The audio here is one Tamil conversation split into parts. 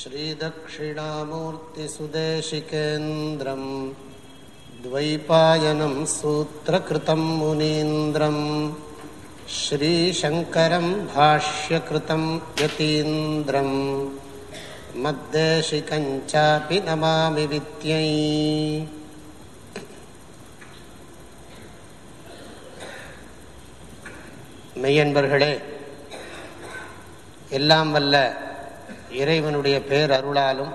श्रीदक्षिणामूर्तिसुदेशिकेन्द्रम् द्वैपायनं सूत्रकृतं मुनीन्द्रम् श्रीशङ्करं भाष्यकृतं यतीन्द्रम् मद्देशिकञ्चापि नमामि विद्यै மெய்யன்பர்களே எல்லாம் வல்ல இறைவனுடைய பேர் அருளாலும்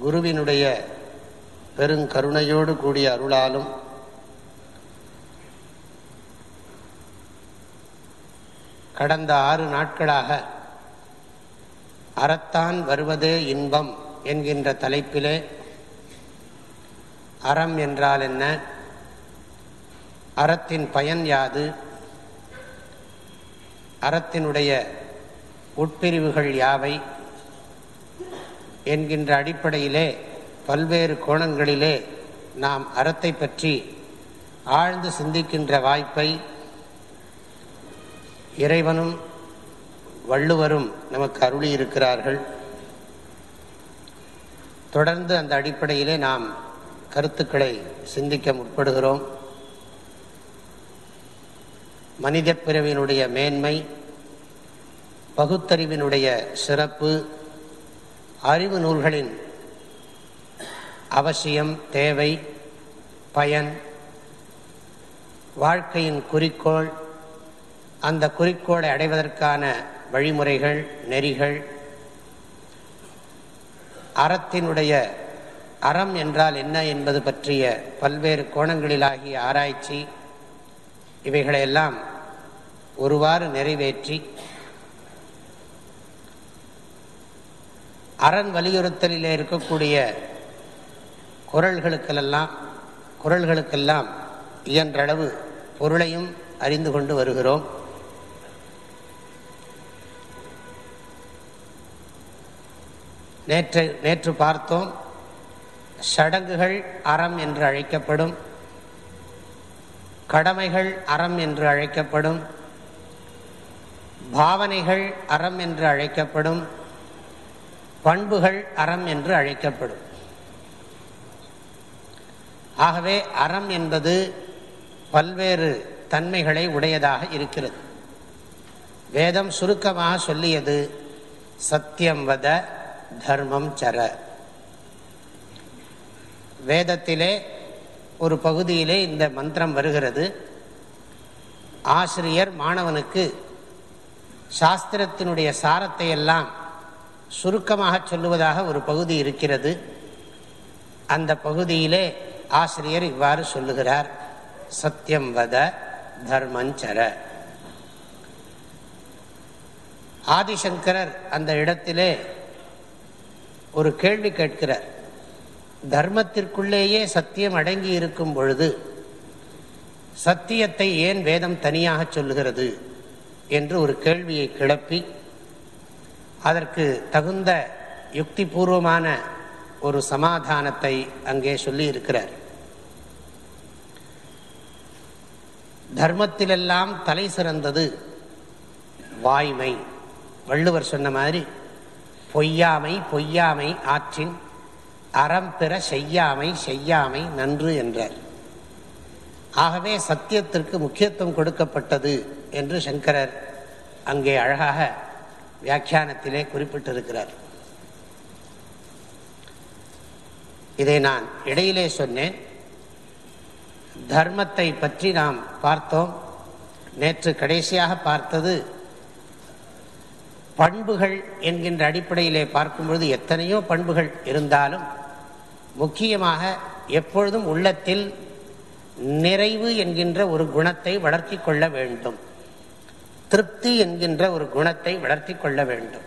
குருவினுடைய பெருங்கருணையோடு கூடிய அருளாலும் கடந்த ஆறு நாட்களாக அறத்தான் வருவதே இன்பம் என்கின்ற தலைப்பிலே அறம் என்றால் என்ன? அறத்தின் பயன் யாது? அறத்தினுடைய உட்பிரிவுகள் யாவை? என்கின்ற அடிப்படையிலே பல்வேறு கோணங்களிலே நாம் அறத்தை பற்றி ஆழ்ந்து சிந்திக்கின்ற வாய்ப்பை இறைவனும் வள்ளுவரும் நமக்கு அருளி இருக்கிறார்கள் தொடர்ந்து அந்த அடிப்படையிலே நாம் கருத்துக்களை சிந்திக்க முற்படுகிறோம். மனித பிறவியினுடைய மேன்மை பகுத்தறிவினுடைய சிறப்பு அறிவு நூல்களின் அவசியம் தேவை பயன் வாழ்க்கையின் குறிக்கோள் அந்த குறிக்கோளை அடைவதற்கான வழிமுறைகள் நெறிகள் அறத்தினுடைய அறம் என்றால் என்ன என்பது பற்றிய பல்வேறு கோணங்களிலாகிய ஆராய்ச்சி இவைகளையெல்லாம் ஒருவாறு நிறைவேற்றி அறன் வலியுறுத்தலில் இருக்கக்கூடிய குரல்களுக்கெல்லாம் குரல்களுக்கெல்லாம் இயன்றளவு பொருளையும் அறிந்து கொண்டு வருகிறோம். நேற்று நேற்று பார்த்தோம் சடங்குகள் அறம் என்று அழைக்கப்படும் கடமைகள் அறம் என்று அழைக்கப்படும் பாவனைகள் அறம் என்று அழைக்கப்படும் பண்புகள் அறம் என்று அழைக்கப்படும். ஆகவே அறம் என்பது பல்வேறு தன்மைகளை உடையதாக இருக்கிறது. வேதம் சுருக்கமாக சொல்லியது சத்தியம் வத தர்மம் சர. வேதத்திலே ஒரு பகுதியிலே இந்த மந்திரம் வருகிறது. ஆசிரியர் மாணவனுக்கு சாஸ்திரத்தினுடைய சாரத்தை எல்லாம் சுருக்கமாக சொல்லுவதாக ஒரு பகுதி இருக்கிறது. அந்த பகுதியிலே ஆசிரியர் இவ்வாறு சொல்லுகிறார். சத்தியம் வத தர்மஞ்சர ஆதிசங்கரர் அந்த இடத்திலே ஒரு கேள்வி கேட்கிறார். தர்மத்திற்குள்ளேயே சத்தியம் அடங்கி இருக்கும் பொழுது சத்தியத்தை ஏன் வேதம் தனியாக சொல்லுகிறது என்று ஒரு கேள்வியை கிளப்பி அதற்கு தகுந்த யுக்தி பூர்வமான ஒரு சமாதானத்தை அங்கே சொல்லி இருக்கிறார் தர்மத்திலெல்லாம் தலை சிறந்தது வாய்மை. வள்ளுவர் சொன்ன மாதிரி பொய்யாமை பொய்யாமை ஆற்றின் அறம் பெற செய்யாமை செய்யாமை நன்று என்றார். ஆகவே சத்தியத்திற்கு முக்கியத்துவம் கொடுக்கப்பட்டது என்று சங்கரர் அங்கே அழகாக வியாக்கியானத்திலே குறிப்பிட்டிருக்கிறார். இதை நான் இடையிலே சொன்னேன். தர்மத்தை பற்றி நாம் பார்த்தோம். நேற்று கடைசியாக பார்த்தது பண்புகள் என்கின்ற அடிப்படையிலே பார்க்கும்பொழுது எத்தனையோ பண்புகள் இருந்தாலும் முக்கியமாக எப்பொழுதும் உள்ளத்தில் நிறைவு என்கின்ற ஒரு குணத்தை வளர்த்தி கொள்ள வேண்டும். திருப்தி என்கின்ற ஒரு குணத்தை வளர்த்தி கொள்ள வேண்டும்.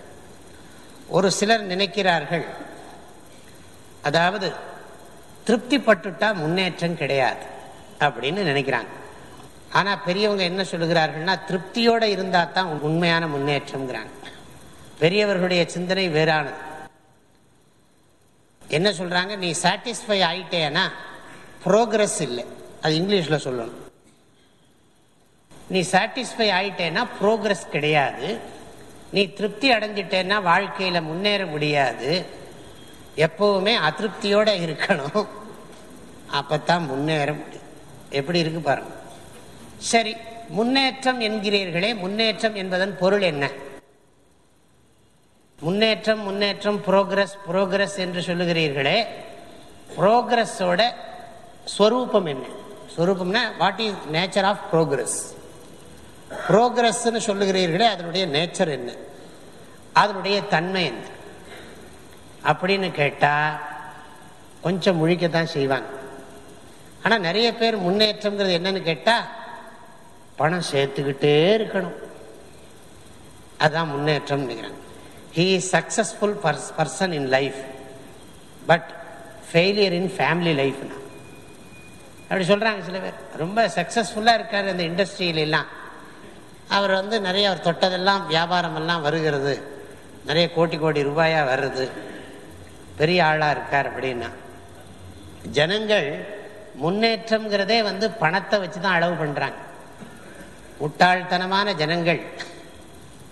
ஒரு சிலர் நினைக்கிறார்கள் அதாவது திருப்தி பட்டுட்டா முன்னேற்றம் கிடையாது அப்படின்னு நினைக்கிறாங்க. ஆனால் பெரியவங்க என்ன சொல்லுகிறார்கள்னா திருப்தியோடு இருந்தால் தான் உண்மையான முன்னேற்றம்ங்கிறாங்க. பெரியவர்களுடைய சிந்தனை வேறானது. என்ன சொல்கிறாங்க நீ சாட்டிஸ்ஃபை ஆகிட்டேன்னா ப்ரோக்ரஸ் இல்லை. அது இங்கிலீஷில் சொல்லணும். நீ சாட்டிஸ்ஃபை ஆயிட்டேன்னா ப்ரோக்ரஸ் கிடையாது. நீ திருப்தி அடைஞ்சிட்டேன்னா வாழ்க்கையில் முன்னேற முடியாது. எப்பவுமே அதிருப்தியோடு இருக்கணும். அப்பத்தான் முன்னேற முடியும். எப்படி இருக்கு பாருங்க. சரி முன்னேற்றம் என்கிறீர்களே முன்னேற்றம் என்பதன் பொருள் என்ன? முன்னேற்றம் முன்னேற்றம் ப்ரோக்ரஸ் ப்ரோக்ரஸ் என்று சொல்லுகிறீர்களே புரோகிரஸோட ஸ்வரூபம் என்ன? ஸ்வரூபம்னா what is nature of progress ப்ரோக்ரஸ்ன்னு சொல்லுகிறீர்களே அதனுடைய நேச்சர் என்ன? அதனுடைய தன்மை என்ன? அப்படின்னு கேட்டால் கொஞ்சம் முழிக்கத்தான் செய்வாங்க. ஆனால் நிறைய பேர் முன்னேற்றம்ங்கிறது என்னன்னு கேட்டால் பணம் சேர்த்துக்கிட்டே இருக்கணும். அதுதான் முன்னேற்றம் நினைக்கிறாங்க. He is purse person in life but failure in family லைஃப்னா அப்படி சொல்கிறாங்க சில பேர். ரொம்ப சக்ஸஸ்ஃபுல்லாக இருக்கார் அந்த இண்டஸ்ட்ரியிலெல்லாம் அவர் வந்து நிறைய அவர் தொட்டதெல்லாம் வியாபாரமெல்லாம் வருகிறது. நிறைய கோடி கோடி ரூபாயாக வருது பெரிய ஆளாக இருக்கார் அப்படின்னா. ஜனங்கள் முன்னேற்றம்ங்கிறதே வந்து பணத்தை வச்சு தான் அளவு பண்ணுறாங்க முட்டாள்தனமான ஜனங்கள்.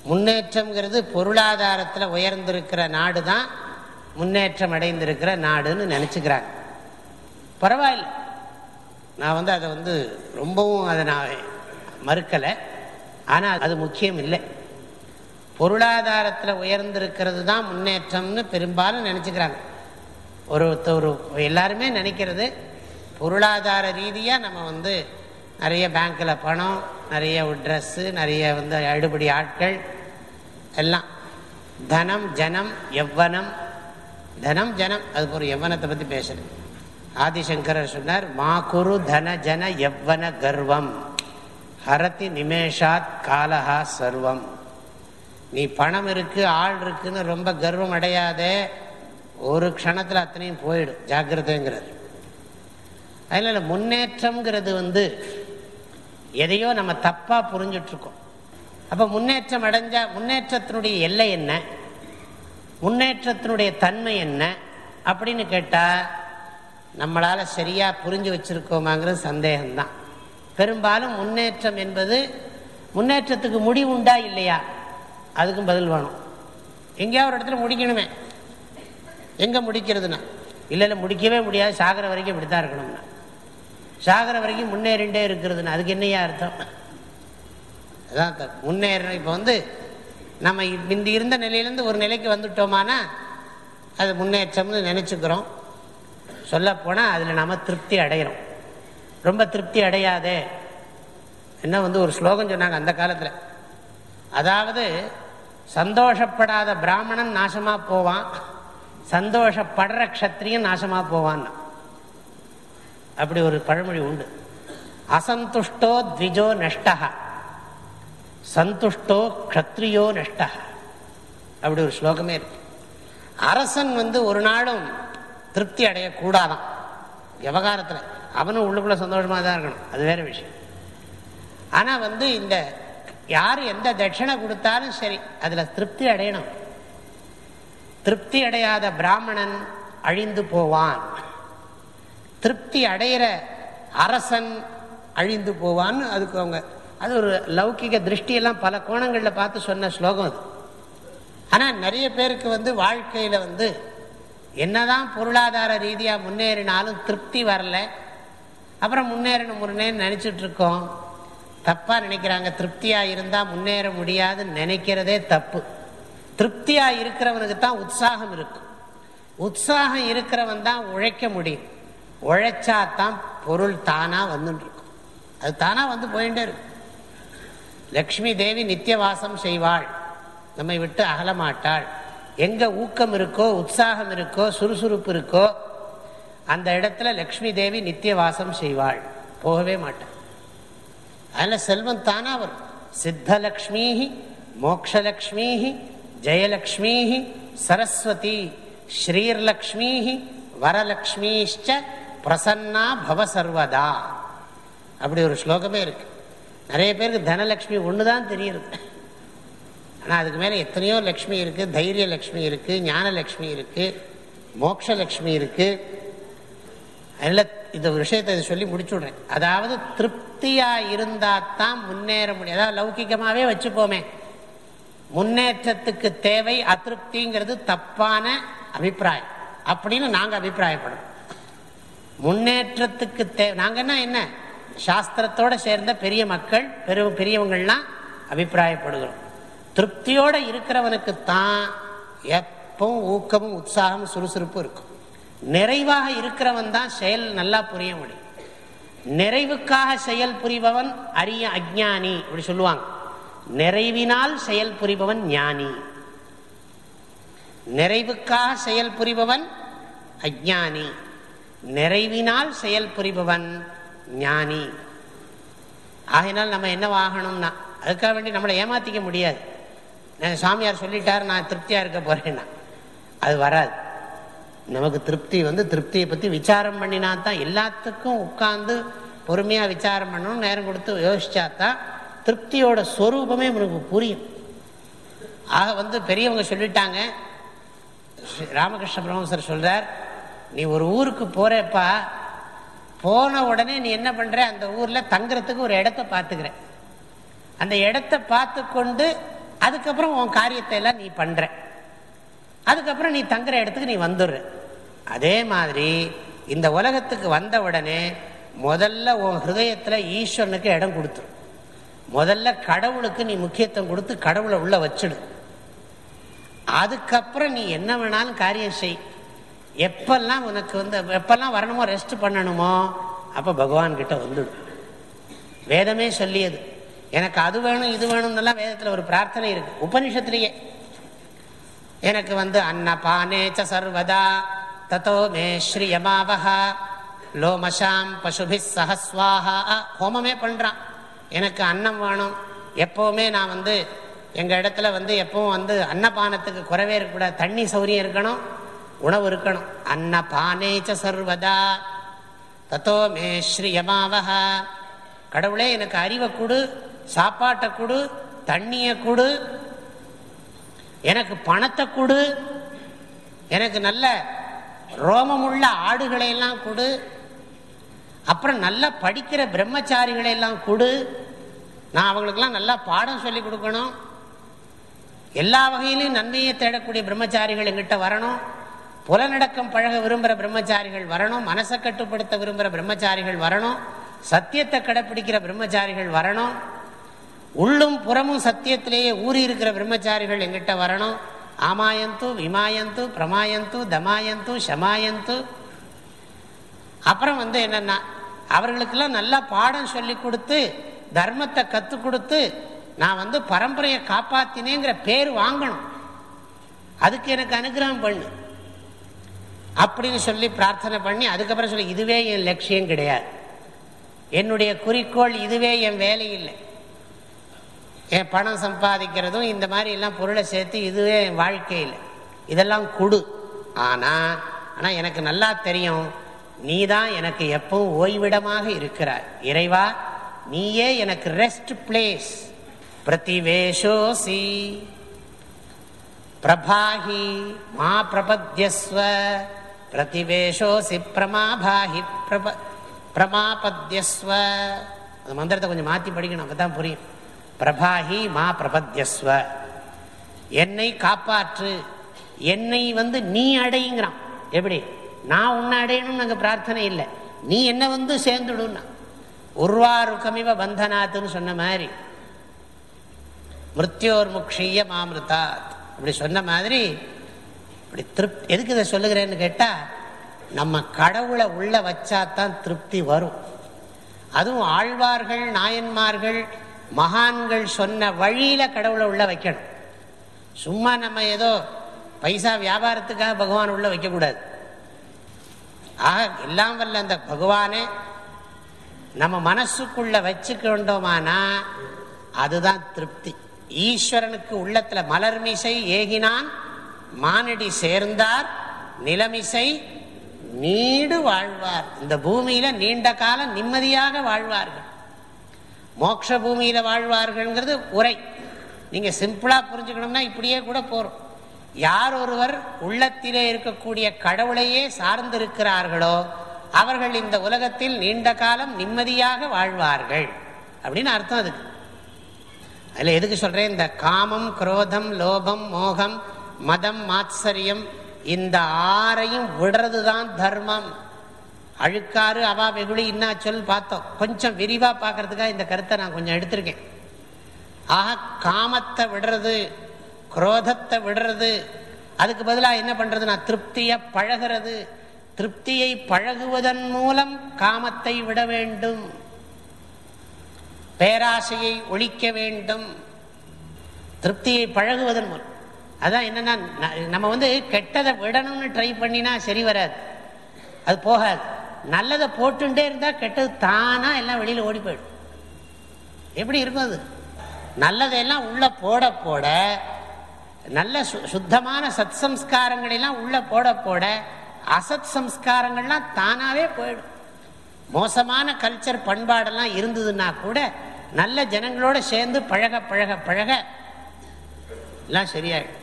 முன்னேற்றம்ங்கிறது பொருளாதாரத்தில் உயர்ந்திருக்கிற நாடு தான் முன்னேற்றம் அடைந்திருக்கிற நாடுன்னு நினச்சிக்கிறாங்க. பரவாயில்ல. நான் வந்து அதை வந்து ரொம்பவும் அதை நான் மறுக்கலை. ஆனால் அது முக்கியம் இல்லை. பொருளாதாரத்தில் உயர்ந்திருக்கிறது தான் முன்னேற்றம்னு பெரும்பாலும் நினச்சிக்கிறாங்க. ஒரு ஒரு எல்லாருமே நினைக்கிறது பொருளாதார ரீதியாக நம்ம வந்து நிறைய பேங்க்கில் பணம் நிறைய ட்ரெஸ்ஸு நிறைய வந்து அடுபடி ஆட்கள் எல்லாம். தனம் ஜனம் எவ்வனம். தனம் ஜனம் அது ஒரு எவ்வனத்தை பற்றி பேசுகிறேன் ஆதிசங்கரர் சொன்னார் மா குரு தன ஜன எவ்வன கர்வம். ஹரதி நிமேஷாத் காலஹா சர்வம். நீ பணம் இருக்கு ஆள் இருக்குன்னு ரொம்ப கர்வம் அடையாதே ஒரு க்ஷணத்தில் அத்தனையும் போயிடும் ஜாக்கிரதைங்கிறது. அதனால முன்னேற்றம்ங்கிறது வந்து எதையோ நம்ம தப்பாக புரிஞ்சிட்ருக்கோம். அப்போ முன்னேற்றம் அடைஞ்சால் முன்னேற்றத்தினுடைய எல்லை என்ன? முன்னேற்றத்தினுடைய தன்மை என்ன? அப்படின்னு கேட்டால் நம்மளால் சரியாக புரிஞ்சு வச்சுருக்கோமாங்கிறது சந்தேகம்தான். பெரும்பாலும் முன்னேற்றம் என்பது முன்னேற்றத்துக்கு முடிவு உண்டா இல்லையா? அதுக்கும் பதில் வேணும். எங்கேயாவது ஒரு இடத்துல முடிக்கணுமே. எங்கே முடிக்கிறதுனா? இல்லை இல்லை முடிக்கவே முடியாது. சாகர வரைக்கும் இப்படி தான் இருக்கணும்னா. சாகர வரைக்கும் முன்னேறிண்டே இருக்கிறதுனா அதுக்கு என்னையா அர்த்தம்? அதான் முன்னேற இப்போ வந்து நம்ம இந்த இருந்த நிலையிலேருந்து ஒரு நிலைக்கு வந்துட்டோமானா அது முன்னேற்றம்னு நினச்சிக்கிறோம். சொல்லப்போனால் அதில் நாம் திருப்தி அடைகிறோம் ரொம்ப திருப்தி அடையாதே. என்ன வந்து ஒரு ஸ்லோகம் சொன்னாங்க அந்த காலத்தில். அதாவது சந்தோஷப்படாத பிராமணன் நாசமாக போவான் சந்தோஷப்படுற க்ஷத்ரியன் நாசமாக போவான். அப்படி ஒரு பழமொழி உண்டு. அசந்துஷ்டோ த்விஜோ நஷ்டா. சந்துஷ்டோ க்ஷத்ரியோ நஷ்டா. அப்படி ஒரு ஸ்லோகமே இருக்கு. அரசன் வந்து ஒரு நாளும் திருப்தி அடையக்கூடாதான். விவகாரத்தில். அவனும் உள்ளுக்குள்ள சந்தோஷமாக தான் இருக்கணும். அது வேற விஷயம். ஆனால் வந்து இந்த யார் எந்த தட்சிணை கொடுத்தாலும் சரி அதில் திருப்தி அடையணும். திருப்தி அடையாத பிராமணன் அழிந்து போவான். திருப்தி அடையிற அரசன் அழிந்து போவான்னு அதுக்கு அவங்க அது ஒரு லௌகிக திருஷ்டியெல்லாம் பல கோணங்களில் பார்த்து சொன்ன ஸ்லோகம் அது. ஆனால் நிறைய பேருக்கு வந்து வாழ்க்கையில் வந்து என்னதான் பொருளாதார ரீதியாக முன்னேறினாலும் திருப்தி வரல அப்புறம் முன்னேறணும் முன்னேன்னு நினச்சிட்டு இருக்கோம் தப்பாக நினைக்கிறாங்க. திருப்தியாக இருந்தால் முன்னேற முடியாதுன்னு நினைக்கிறதே தப்பு. திருப்தியாக இருக்கிறவனுக்கு தான் உற்சாகம் இருக்கும் உற்சாகம் இருக்கிறவன் தான் உழைக்க முடியும். உழைச்சா தான் பொருள் தானாக வந்துட்டுருக்கும் அது தானாக வந்து போயிட்டே இருக்கும் லக்ஷ்மி தேவி நித்தியவாசம் செய்வாள். நம்மை விட்டு அகலமாட்டாள் எங்கே ஊக்கம் இருக்கோ உற்சாகம் இருக்கோ சுறுசுறுப்பு இருக்கோ அந்த இடத்துல லக்ஷ்மி தேவி நித்திய வாசம் செய்வாள். போகவே மாட்டாள். அதில் செல்வம் தானா வரும். சித்தலக்ஷ்மி மோக்ஷலக்ஷ்மி ஜெயலக்ஷ்மி சரஸ்வதி ஸ்ரீர்லக்ஷ்மி வரலக்ஷ்மிஷ்ட பிரசன்னா பவ சர்வதா. அப்படி ஒரு ஸ்லோகமே இருக்கு. நிறைய பேருக்கு தனலக்ஷ்மி ஒன்று தான் தெரியுது. ஆனால் அதுக்கு மேலே எத்தனையோ லக்ஷ்மி இருக்குது தைரிய லக்ஷ்மி இருக்குது ஞானலக்ஷ்மி இருக்குது மோக்ஷலக்ஷ்மி இருக்குது அதனால் இந்த விஷயத்தை சொல்லி முடிச்சுடுறேன். அதாவது திருப்தியாக இருந்தால் தான் முன்னேற முடியும். அதாவது லௌகிகமாகவே வச்சுப்போமே. முன்னேற்றத்துக்கு தேவை அதிருப்திங்கிறது தப்பான அபிப்பிராயம். அப்படின்னு நாங்கள் அபிப்பிராயப்படுறோம். முன்னேற்றத்துக்கு தேவை நாங்கன்னா என்ன? சாஸ்திரத்தோடு சேர்ந்த பெரிய மக்கள் பெரு பெரியவங்கள்லாம் அபிப்பிராயப்படுகிறோம். திருப்தியோடு இருக்கிறவனுக்கு தான் எப்பவும் ஊக்கமும் உற்சாகமும் சுறுசுறுப்பும் இருக்கும். நிறைவாக இருக்கிறவன் தான் செயல் நல்லா புரிய முடியும். நிறைவுக்காக செயல் புரிபவன் அரிய அஜானி அப்படி சொல்லுவாங்க. நிறைவினால் செயல் புரிபவன் ஞானி. நிறைவுக்காக செயல் புரிபவன் அஜானி நிறைவினால் செயல் புரிபவன் ஞானி. ஆகினால் நம்ம என்ன ஆகணும்னா அதுக்காக வேண்டி நம்மளை ஏமாத்திக்க முடியாது. சாமியார் சொல்லிட்டார் நான் திருப்தியா இருக்க போறேன்னா. அது வராது. நமக்கு திருப்தி வந்து திருப்தியை பற்றி விசாரம் பண்ணினா தான் எல்லாத்துக்கும் உட்காந்து பொறுமையாக விசாரம் பண்ணணும் நேரம் கொடுத்து யோசிச்சா தான் திருப்தியோட ஸ்வரூபமே உனக்கு புரியும். ஆக வந்து பெரியவங்க சொல்லிட்டாங்க. ராமகிருஷ்ண பிரமசர் சொல்கிறார் நீ ஒரு ஊருக்கு போகிறப்பா போன உடனே நீ என்ன பண்ணுற அந்த ஊரில் தங்குறதுக்கு ஒரு இடத்த பார்த்துக்கிற அந்த இடத்த பார்த்து கொண்டு அதுக்கப்புறம் உன் காரியத்தை எல்லாம் நீ பண்ணுற அதுக்கப்புறம் நீ தங்குற இடத்துக்கு நீ வந்துடுற. அதே மாதிரி இந்த உலகத்துக்கு வந்த உடனே முதல்ல உன் ஹிருதயத்தில் ஈஸ்வரனுக்கு இடம் கொடுத்துரு. முதல்ல கடவுளுக்கு நீ முக்கியத்துவம் கொடுத்து கடவுளை உள்ள வச்சிடு. அதுக்கப்புறம் நீ என்ன வேணாலும் காரியம் செய். எப்பெல்லாம் உனக்கு வந்து எப்பெல்லாம் வரணுமோ ரெஸ்ட் பண்ணணுமோ அப்போ பகவான்கிட்ட வந்துடும் வேதமே சொல்லியது. எனக்கு அது வேணும் இது வேணும்னுலாம் வேதத்தில் ஒரு பிரார்த்தனை இருக்குது உபனிஷத்துலேயே. எனக்கு வந்து அன்ன பானேச்ச சர்வதா. தத்தோ மே ஸ்ரீயமாவஹா லோமஷாம் பசுபி சஹஸ்வாஹா ஹோமமே பண்ணுறான் எனக்கு அன்னம் வேணும். எப்போவுமே நான் வந்து எங்கள் இடத்துல வந்து எப்பவும் வந்து அன்னபானத்துக்கு குறைவே இருக்கக்கூடாது. தண்ணி சௌரியம் இருக்கணும் உணவு இருக்கணும். அன்னபானேச்ச சர்வதா. தத்தோ மே ஸ்ரீயமாவஹா. கடவுளே எனக்கு அறிவை கொடு சாப்பாட்டை கொடு தண்ணியை கொடு எனக்கு பணத்தை கொடு எனக்கு நல்ல ரோமமுள்ள ஆடுகளை எல்லாம் கொடு. அப்புறம் நல்லா படிக்கிற பிரம்மச்சாரிகளை எல்லாம் கொடு. நான் அவங்களுக்கெல்லாம் நல்லா பாடம் சொல்லி கொடுக்கணும். எல்லா வகையிலையும் நன்மையை தேடக்கூடிய பிரம்மச்சாரிகள் எங்கிட்ட வரணும். புலநடக்கம் பழக விரும்புகிற பிரம்மச்சாரிகள் வரணும். மனசை கட்டுப்படுத்த விரும்புகிற பிரம்மச்சாரிகள் வரணும். சத்தியத்தை கடைப்பிடிக்கிற பிரம்மச்சாரிகள் வரணும். உள்ளும் புறமும் சத்தியத்திலேயே ஊறி இருக்கிற பிரம்மச்சாரிகள் எங்கிட்ட வரணும். ஆமாயந்து விமாயந்து பிரமாயந்து தமாயந்து ஷமாயந்து அப்புறம் வந்து என்னென்னா அவர்களுக்கெல்லாம் நல்லா பாடம் சொல்லி கொடுத்து தர்மத்தை கற்றுக் கொடுத்து நான் வந்து பரம்பரையை காப்பாத்தினேங்கிற பேர் வாங்கணும். அதுக்கு எனக்கு அனுகிரகம் பண்ணு. அப்படின்னு சொல்லி பிரார்த்தனை பண்ணி அதுக்கப்புறம் சொல்லி இதுவே என் லட்சியம் கிடையாது. என்னுடைய குறிக்கோள் இதுவே என் வேலை இல்லை. என் பணம் சம்பாதிக்கிறதும் இந்த மாதிரி எல்லாம் பொருளை சேர்த்து இதுவே என் வாழ்க்கையில். இதெல்லாம் கொடு. ஆனால் ஆனால் எனக்கு நல்லா தெரியும். நீ தான் எனக்கு எப்பவும் ஓய்விடமாக இருக்கிறாய். இறைவா நீயே எனக்கு ரெஸ்ட் பிளேஸ் பிரதிவேஷோசி. பிரபாஹி மா பிரபத்யஸ்வ பிரதிவேஷோசி பிரமாபாஹி பிரப பிரமாபத்யஸ்வ. அந்த மந்திரத்தை கொஞ்சம் மாற்றி படிக்கணும் அப்போ தான் புரியும். பிரபாகி மா பிரபத்யஸ்வ என்னை காப்பாற்று என்னை வந்து நீ அடையுங்கிறான் எப்படி? நான் உன்னை அடையணும்னு அங்கே பிரார்த்தனை இல்லை. நீ என்ன வந்து சேர்ந்துடுன்னா. உருவாரு கமிவ சொன்ன மாதிரி மிருத்யோர் முக்ஷிய மாமிருதாத் அப்படி சொன்ன மாதிரி இப்படி திருப்தி எதுக்கு இதை சொல்லுகிறேன்னு கேட்டால் நம்ம கடவுளை உள்ள வச்சாதான் திருப்தி வரும். அதுவும் ஆழ்வார்கள் நாயன்மார்கள் மகான்கள் சொன்ன வழியில கடவுளை உள்ள வைக்கணும். சும்மா நம்ம ஏதோ பைசா வியாபாரத்துக்காக பகவான் உள்ள வைக்கக்கூடாது ஆக எல்லாம் வல்ல அந்த பகவானே நம்ம மனசுக்குள்ள வச்சுக்கொண்டோமானா அதுதான் திருப்தி. ஈஸ்வரனுக்கு உள்ளத்துல மலர்மிசை ஏகினான் மானடி சேர்ந்தார் நிலமிசை நீடு வாழ்வார். இந்த பூமியில நீண்ட காலம் நிம்மதியாக வாழ்வார்கள். மோட்ச பூமியில வாழ்வார்கள்ங்கிறது உரை. நீங்க சிம்பிளா புரிஞ்சுக்கணும்னா இப்படியே கூட போறோம். யார் ஒருவர் உள்ளத்திலே இருக்கக்கூடிய கடவுளையே சார்ந்திருக்கிறார்களோ அவர்கள் இந்த உலகத்தில் நீண்ட காலம் நிம்மதியாக வாழ்வார்கள். அப்படின்னு அர்த்தம் அதுக்கு. அதில் எதுக்கு சொல்கிறேன் இந்த காமம் குரோதம் லோபம் மோகம் மதம் மாத்சரியம் இந்த ஆறையும் விடுறது தான் தர்மம். அழுக்காறு அவா வெகுளி இன்னா சொல் பார்த்தோம். கொஞ்சம் விரிவாக பார்க்கறதுக்காக இந்த கருத்தை நான் கொஞ்சம் எடுத்திருக்கேன். ஆக காமத்தை விடுறது குரோதத்தை விடுறது அதுக்கு பதிலாக என்ன பண்ணுறது நான் திருப்தியை பழகிறது. திருப்தியை பழகுவதன் மூலம் காமத்தை விட வேண்டும். பேராசையை ஒழிக்க வேண்டும். திருப்தியை பழகுவதன் மூலம். அதான் என்னென்னா நம்ம வந்து கெட்டதை விடணும்னு ட்ரை பண்ணினா சரி வராது. அது போகாது. நல்லதை போட்டுட்டே இருந்தா கெட்டது தானா எல்லாம் வெளியில ஓடி போயிடும். எப்படி இருக்கும் அது? நல்லதையெல்லாம் உள்ள போட போட நல்ல சுத்தமான சத் சம்ஸ்காரங்களெல்லாம் உள்ள போட போட அசத் சம்ஸ்காரங்கள்லாம் தானாவே போயிடும். மோசமான கல்ச்சர் பண்பாடெல்லாம் இருந்ததுன்னா கூட நல்ல ஜனங்களோட சேர்ந்து பழக பழக பழக எல்லாம் சரியாயிடும்.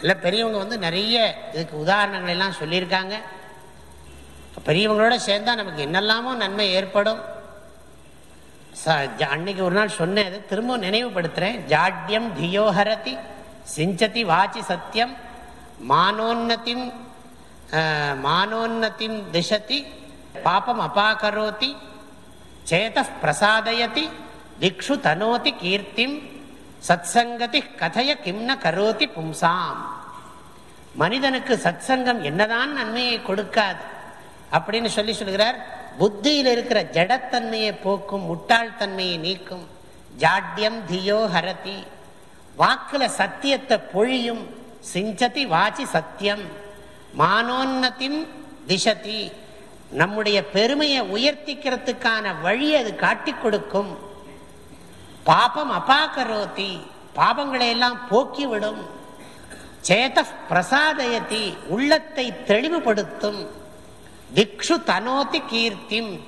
இல்லை பெரியவங்க வந்து நிறைய இதுக்கு உதாரணங்கள் எல்லாம் சொல்லியிருக்காங்க. பெரியவங்களோட சேர்ந்தா நமக்கு என்னெல்லாமோ நன்மை ஏற்படும். அன்னைக்கு ஒரு நாள் சொன்னது திரும்ப நினைவுபடுத்துறேன். ஜாட்யம் தியோஹரதி சிஞ்சதி வாச்சி சத்தியம் மானோன்னத்தின் மானோன்னத்தின் திசதி பாபம் அபாகரோதி சேத பிரசாதயதி திக்ஷு தனோதி கீர்த்திம் சத்சங்கதி கதைய கிம்ன கரோதி பும்சாம். மனிதனுக்கு சத்சங்கம் என்னதான் நன்மையை கொடுக்காது. அப்படின்னு சொல்லி சொல்கிறார். புத்தியில் இருக்கிற ஜடத்தன்மையை போக்கும் முட்டாள்தன்மையை நீக்கும். ஜாட்யம் தியோ ஹரதி. வாக்குல சத்தியத்தை பொழியும். சிஞ்சதி வாச்சி சத்தியம். மானோன்னத்தின் திசதி. நம்முடைய பெருமையை உயர்த்திக்கிறதுக்கான வழி அது காட்டி கொடுக்கும். பாபம் அபாகரோதி. பாபங்களை எல்லாம் போக்கிவிடும். சேத பிரசாதயத்தி உள்ளத்தை தெளிவுபடுத்தும். திக்ஷு தனோதி கீர்த்திம்.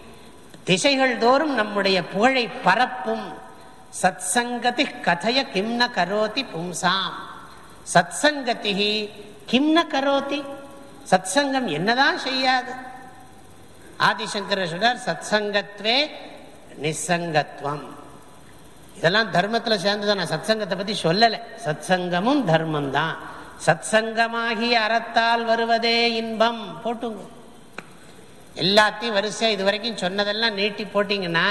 திசைகள் தோறும் நம்முடைய புகழை பரப்பும். சத் சங்கதி கதைய கிம்ன கரோதி பும்சாம். சத் சங்கதி கிம்ன கரோதி? சத் சங்கம் என்னதான் செய்யாது? ஆதிசங்கர சொல்றார் சத் சங்கத்வே நிசங்கத்வம். இதெல்லாம் தர்மத்தில் சேர்ந்ததான்? நான் சத் சங்கத்தை சொல்லலை. சத் சங்கமும் தர்மம் தான் சத்சங்கமாகி அறத்தால் வருவதே இன்பம். போட்டுங்க. எல்லாத்தையும் வரிசையாக இது வரைக்கும் சொன்னதெல்லாம் நீட்டி போட்டிங்கன்னா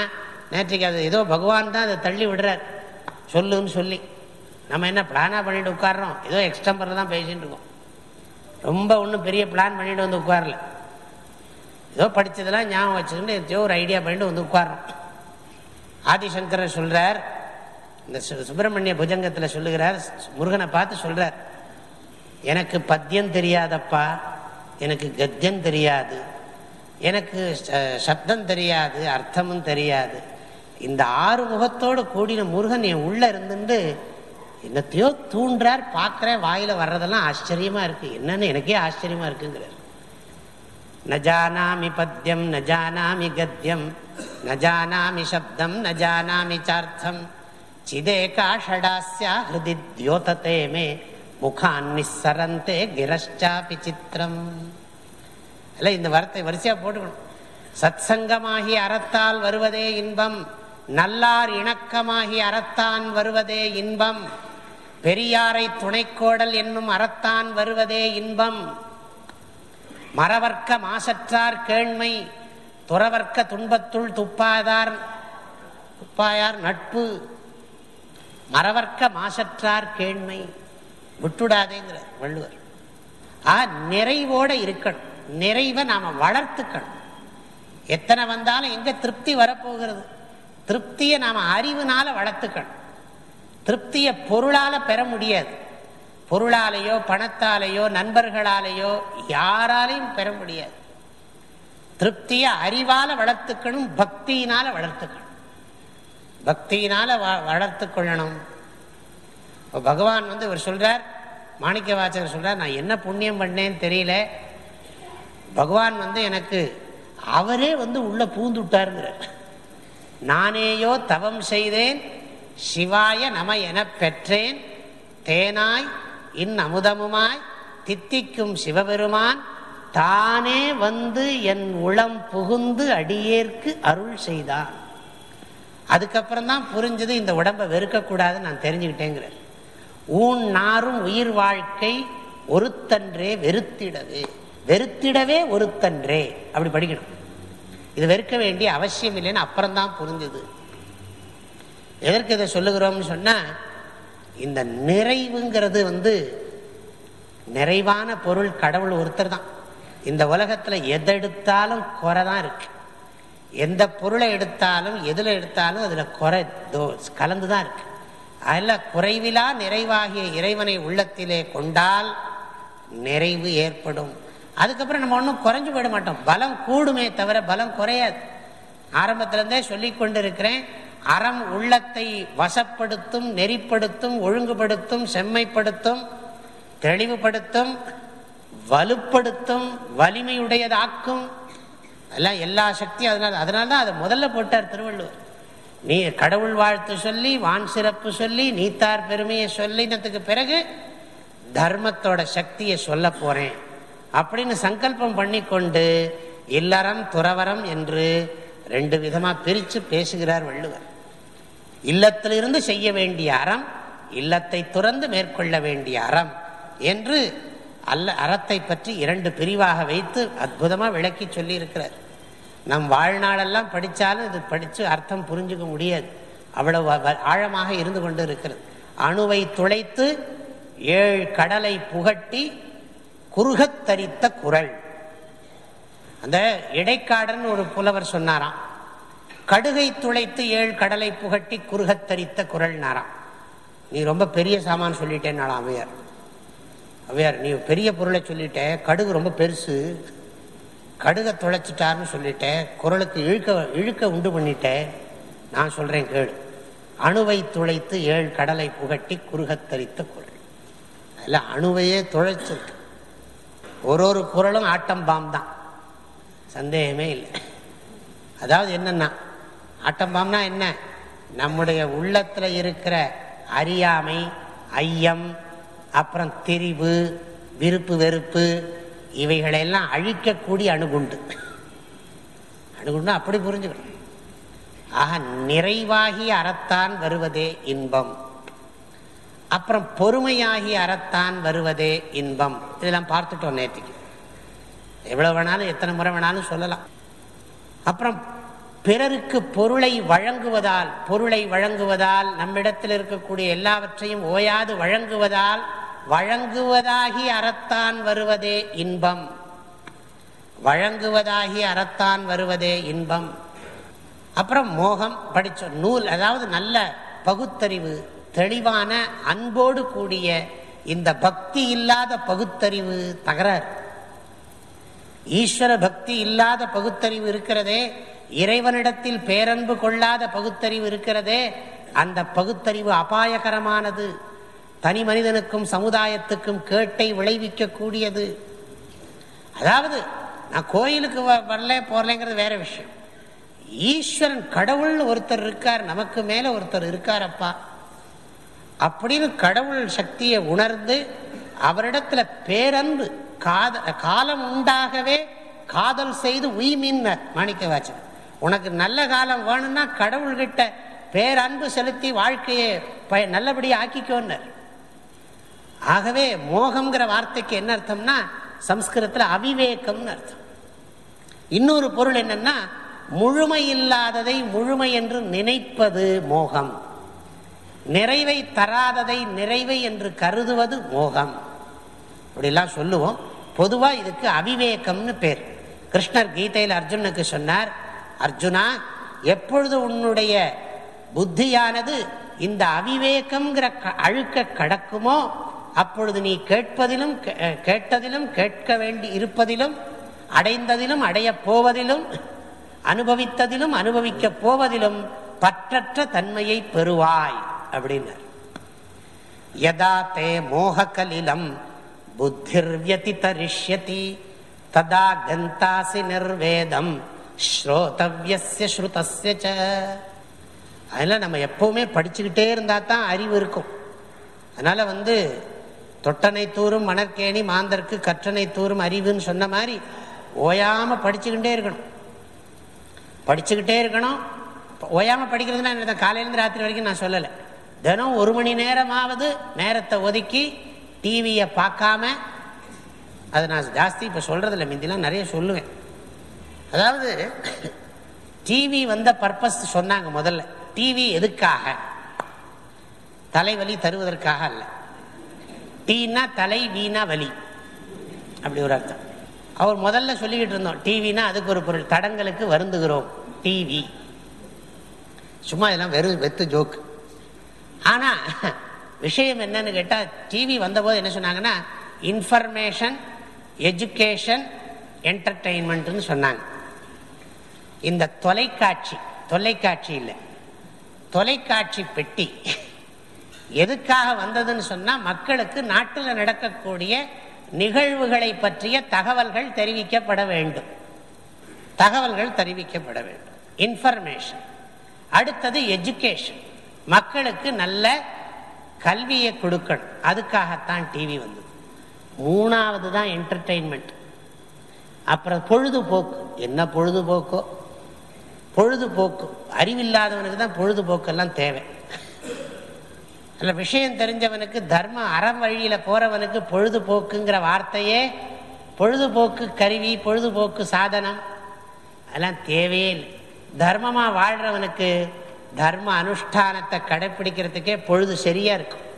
நேற்றுக்கு அது ஏதோ பகவான் தான் அதை தள்ளி விடுறார். சொல்லுன்னு சொல்லி. நம்ம என்ன பிளானாக பண்ணிட்டு உட்காடுறோம் ஏதோ எக்ஸ்டம்பர் தான் பேசிகிட்டு இருக்கோம். ரொம்ப ஒன்றும் பெரிய பிளான் பண்ணிட்டு வந்து உட்காரல. ஏதோ படித்ததெல்லாம் ஞாபகம் வச்சுக்கிட்டு ஏதோ ஒரு ஐடியா பண்ணிட்டு வந்து உட்காரோம் ஆதிசங்கரர் சொல்கிறார் இந்த சுப்பிரமணிய புஜங்கத்தில் சொல்லுகிறார் முருகனை பார்த்து சொல்கிறார் எனக்கு பத்தியம் தெரியாதப்பா எனக்கு கத்தியம் தெரியாது. எனக்கு சப்தம் தெரியாது அர்த்தமும் தெரியாது. இந்த ஆறு முகத்தோடு கூடின முருகன் என் உள்ள இருந்துட்டு என்னத்தையோ தூண்டுறார் பார்க்குறேன் வாயில வர்றதெல்லாம் ஆச்சரியமா இருக்கு. என்னன்னு எனக்கே ஆச்சரியமா இருக்குங்கிறார். நஜானாமி பத்தியம் நஜானாமி கத்தியம் நஜானாமி சப்தம் நஜானாமி சார்த்தம். சிதேகா ஷடாஸ்யா ஹிருதி தியோததே மே முகான் நிசரந்தே கிரஷ்டாபி சித்திரம். இல்லை இந்த வரத்தை வரிசையா போட்டுக்கணும். சத் சங்கமாகி அறத்தால் வருவதே இன்பம் நல்லார் இணக்கமாகி அறத்தான் வருவதே இன்பம் பெரியாரை துணைக்கோடல் என்னும் அறத்தான் வருவதே இன்பம். மரவர்க்க மாசற்றார் கேண்மை துறவர்க்க துன்பத்துள் துப்பாதார் துப்பாயார் நட்பு. மரவர்க்க மாசற்றார் கேண்மை விட்டுடாதேங்கிற வள்ளுவர். ஆ நிறைவோட இருக்கணும். நிறைவை நாம வளர்த்துக்கணும். எத்தனை வந்தாலும் எங்க திருப்தி வரப்போகிறது? திருப்தியை நாம அறிவுனால வளர்த்துக்கணும். திருப்தியை பொருளால பெற முடியாது. பொருளாலேயோ பணத்தாலேயோ நண்பர்களாலேயோ யாராலையும் பெற முடியாது. திருப்தியை அறிவால வளர்த்துக்கணும் பக்தியினால வளர்த்துக்கணும். பக்தியினால வளர்த்து கொள்ளணும் பகவான் வந்து இவர் சொல்றார் மாணிக்க வாச்சகர் சொல்றார் நான் என்ன புண்ணியம் பண்ணேன்னு தெரியல பகவான் வந்து எனக்கு அவரே வந்து உள்ள பூந்துட்டாருங்கிறார். நானேயோ தவம் செய்தேன் சிவாய நம என பெற்றேன் தேனாய் இன் அமுதமுமாய் தித்திக்கும் சிவபெருமான் தானே வந்து என் உளம் புகுந்து அடியேற்கு அருள் செய்தான். அதுக்கப்புறம் தான் புரிஞ்சது இந்த உடம்பை வெறுக்கக்கூடாதுன்னு நான் தெரிஞ்சுக்கிட்டேங்கிறேன் ஊன் நாரும் உயிர் வாழ்க்கை ஒருத்தன்றே வெறுத்திடவே. வெறுத்திடவே ஒருத்தன்றே. அப்படி படிக்கணும். இது வெறுக்க வேண்டிய அவசியம் இல்லைன்னு அப்புறம் தான் புரிஞ்சுது. எதற்கு இதை சொல்லுகிறோம்னு சொன்னால் இந்த நிறைவுங்கிறது வந்து நிறைவான பொருள் கடவுள் ஒருத்தர் தான். இந்த உலகத்தில் எதெடுத்தாலும் குறை தான் இருக்கு. எந்த பொருளை எடுத்தாலும் எதில் எடுத்தாலும் அதில் குறை தோ கலந்து தான் இருக்கு. அதில் குறைவிலா நிறைவாகிய இறைவனை உள்ளத்திலே கொண்டால் நிறைவு ஏற்படும். அதுக்கப்புறம் நம்ம ஒன்றும் குறைஞ்சு போயிட மாட்டோம். பலம் கூடுமே தவிர பலம் குறையாது. ஆரம்பத்திலேருந்தே சொல்லி கொண்டு இருக்கிறேன் அறம் உள்ளத்தை வசப்படுத்தும் நெறிப்படுத்தும் ஒழுங்குபடுத்தும் செம்மைப்படுத்தும் தெளிவுபடுத்தும் வலுப்படுத்தும் வலிமையுடையதாக்கும். எல்லாம் எல்லா சக்தியும் அதனால அதனால தான் அதை முதல்ல போட்டார் திருவள்ளுவர். நீ கடவுள் வாழ்த்து சொல்லி வான் சிறப்பு சொல்லி நீத்தார் பெருமையை சொல்லினதுக்கு பிறகு தர்மத்தோட சக்தியை சொல்ல போகிறேன் அப்படின்னு சங்கல்பம் பண்ணி கொண்டு இல்லறம் துறவரம் என்று ரெண்டு விதமா பிரித்து பேசுகிறார் வள்ளுவர். இல்லத்திலிருந்து செய்ய வேண்டிய அறம் இல்லத்தை துறந்து மேற்கொள்ள வேண்டிய அறம் என்று அல்ல அறத்தை பற்றி இரண்டு பிரிவாக வைத்து அற்புதமாக விளக்கி சொல்லியிருக்கிறார். நம் வாழ்நாளெல்லாம் படித்தாலும் இது படித்து அர்த்தம் புரிஞ்சுக்க முடியாது. அவ்வளவு ஆழமாக இருந்து கொண்டு இருக்கிறது. அணுவை துளைத்து ஏழு கடலை புகட்டி குறுகத்தரித்த குரல். அந்த இடைக்காடன் ஒரு புலவர் சொன்னாராம் கடுகை துளைத்து ஏழு கடலை புகட்டி குறுகத்தரித்த குரல் நாராம் நீ ரொம்ப பெரிய சாமான் சொல்லிட்டேன்னாலாம் அவையார்? அவையார் நீ பெரிய பொருளை சொல்லிட்ட கடுகு ரொம்ப பெருசு. கடுகை துளைச்சிட்டார்னு சொல்லிட்டேன் குரலுக்கு இழுக்க இழுக்க உண்டு பண்ணிட்டேன் நான் சொல்கிறேன் கேள். அணுவை துளைத்து ஏழு கடலை புகட்டி குறுகத்தரித்த குரல். அதில் அணுவையே துளைச்சிருக்கு. ஒரு ஒரு குரலும் ஆட்டம் பாம் தான். சந்தேகமே இல்லை. அதாவது என்னன்னா ஆட்டம் பாம்னா என்ன? நம்முடைய உள்ளத்தில் இருக்கிற அறியாமை ஐயம் அப்புறம் திரிவு விருப்பு வெறுப்பு இவைகளெல்லாம் அழிக்கக்கூடிய அணுகுண்டு. அணுகுண்டு அப்படி புரிஞ்சுக்கணும். ஆக நிறைவாகி அறத்தான் வருவதே இன்பம். அப்புறம் பொறுமையாகி அறத்தான் வருவதே இன்பம். இதெல்லாம் பார்த்துட்டோம் நேற்றுக்கு எவ்வளோ வேணாலும் எத்தனை முறை வேணாலும் சொல்லலாம். அப்புறம் பிறருக்கு பொருளை வழங்குவதால் பொருளை வழங்குவதால் நம்மிடத்தில் இருக்கக்கூடிய எல்லாவற்றையும் ஓயாது வழங்குவதால் வழங்குவதாகி அறத்தான் வருவதே இன்பம். வழங்குவதாகி அறத்தான் வருவதே இன்பம். அப்புறம் மோகம் படித்தோம் நூல் அதாவது நல்ல பகுத்தறிவு தெளிவான அன்போடு கூடிய இந்த பக்தி இல்லாத பகுத்தறிவு தகராறு. ஈஸ்வர பக்தி இல்லாத பகுத்தறிவு இருக்கிறதே இறைவனிடத்தில் பேரன்பு கொள்ளாத பகுத்தறிவு இருக்கிறதே அந்த பகுத்தறிவு அபாயகரமானது. தனி மனிதனுக்கும் சமுதாயத்துக்கும் கேட்டை விளைவிக்கக்கூடியது. அதாவது நான் கோயிலுக்கு வரல போறலைங்கிறது வேற விஷயம். ஈஸ்வரன் கடவுள்னு ஒருத்தர் இருக்கார் நமக்கு மேல ஒருத்தர் இருக்காரப்பா. அப்படின்னு கடவுள் சக்தியை உணர்ந்து அவரிடத்துல பேரன்பு காத காலம் உண்டாகவே காதல் செய்து உய்மின்னர் மாணிக்க வாச்சன் உனக்கு நல்ல காலம் வேணும்னா கடவுள்கிட்ட பேரன்பு செலுத்தி வாழ்க்கையை நல்லபடியாக ஆக்கிக்கோன்னர் ஆகவே மோகம்ங்கிற வார்த்தைக்கு என்ன அர்த்தம்னா சம்ஸ்கிருதத்தில் அவிவேகம்னு அர்த்தம். இன்னொரு பொருள் என்னன்னா முழுமை இல்லாததை முழுமை என்று நினைப்பது மோகம். நிறைவை தராததை நிறைவை என்று கருதுவது மோகம். அப்படிலாம் சொல்லுவோம். பொதுவாக இதுக்கு அவிவேகம்னு பேர். கிருஷ்ணர் கீதையில் அர்ஜுனுக்கு சொன்னார் அர்ஜுனா எப்பொழுது உன்னுடைய புத்தியானது இந்த அவிவேகம்ங்கிற அழுக்க கடக்குமோ அப்பொழுது நீ கேட்பதிலும் கேட்டதிலும் கேட்க வேண்டி இருப்பதிலும் அடைந்ததிலும் அடையப் போவதிலும் அனுபவித்ததிலும் அனுபவிக்கப் போவதிலும் பற்றற்ற தன்மையை பெறுவாய். அப்படின்னார். யதா தே மோககலிலம் புத்திர் வியதிதரிஷ்யதி ததா கந்தாசி நிர்வேதம் ஸ்ரோதவியஸ்ய ஸ்ருதஸ்ய அதெல்லாம் நம்ம எப்பவுமே படிச்சுக்கிட்டே இருந்தா தான் அறிவு இருக்கும். அதனால வந்து தொட்டனை தூரும் மணற்கேணி மாந்தர்க்கு கற்றனை தூரும் அறிவுன்னு சொன்ன மாதிரி ஓயாம படிச்சுக்கிட்டே இருக்கணும். படிச்சுக்கிட்டே இருக்கணும். ஓயாமல் படிக்கிறதுனா என்ன காலையிலேருந்து ராத்திரி வரைக்கும் நான் சொல்லலை. தினம் ஒரு மணி நேரமாவது நேரத்தை ஒதுக்கி டிவியை பார்க்காம அது நான் ஜாஸ்தி இப்போ சொல்கிறதில்ல மிந்திலாம் நிறைய சொல்லுவேன். அதாவது டிவி வந்த பர்பஸ் சொன்னாங்க முதல்ல. டிவி எதுக்காக? தலைவலி தருவதற்காக அல்ல. டீனா தலை வீணா வலி. அப்படி ஒரு அர்த்தம். அவர் முதல்ல சொல்லிக்கிட்டு இருந்தோம் டிவினா அதுக்கு ஒரு பொருள் தடங்களுக்கு வருந்துகிறோம் டிவி சும்மா இதெல்லாம் வெறும் வெத்து ஜோக்கு ஆனா விஷயம் என்னன்னு கேட்டா டிவி வந்தபோது என்ன சொன்னாங்கன்னா இன்ஃபர்மேஷன் எஜுகேஷன் என்டர்டெயின்மெண்ட்னு சொன்னாங்க. இந்த தொலைக்காட்சி தொலைக்காட்சி இல்லை. தொலைக்காட்சி பெட்டி. எதுக்காக வந்ததுன்னு சொன்னா மக்களுக்கு நாட்டில் நடக்கக்கூடிய நிகழ்வுகளை பற்றிய தகவல்கள் தெரிவிக்கப்பட வேண்டும். தகவல்கள் தெரிவிக்கப்பட வேண்டும். இன்ஃபர்மேஷன் அடுத்தது எஜுகேஷன் மக்களுக்கு நல்ல கல்வியை கொடுக்கணும். அதுக்காகத்தான் டிவி வந்தது. மூணாவது தான் என்டர்டெயின்மெண்ட் அப்புறம் பொழுதுபோக்கு. என்ன பொழுதுபோக்கோ? பொழுதுபோக்கு. அறிவில்லாதவனுக்கு தான் பொழுதுபோக்கெல்லாம் தேவை. அல்ல விஷயம் தெரிஞ்சவனுக்கு தர்ம அறம் வழியில் போகிறவனுக்கு பொழுதுபோக்குங்கிற வார்த்தையே பொழுதுபோக்கு கருவி பொழுதுபோக்கு சாதனம். அதெல்லாம் தேவையே இல்லை. தர்மமாக வாழ்கிறவனுக்கு தர்ம அனுஷ்டானத்தை கடைப்பிடிக்கிறதுக்கே பொழுது சரியா இருக்கும்.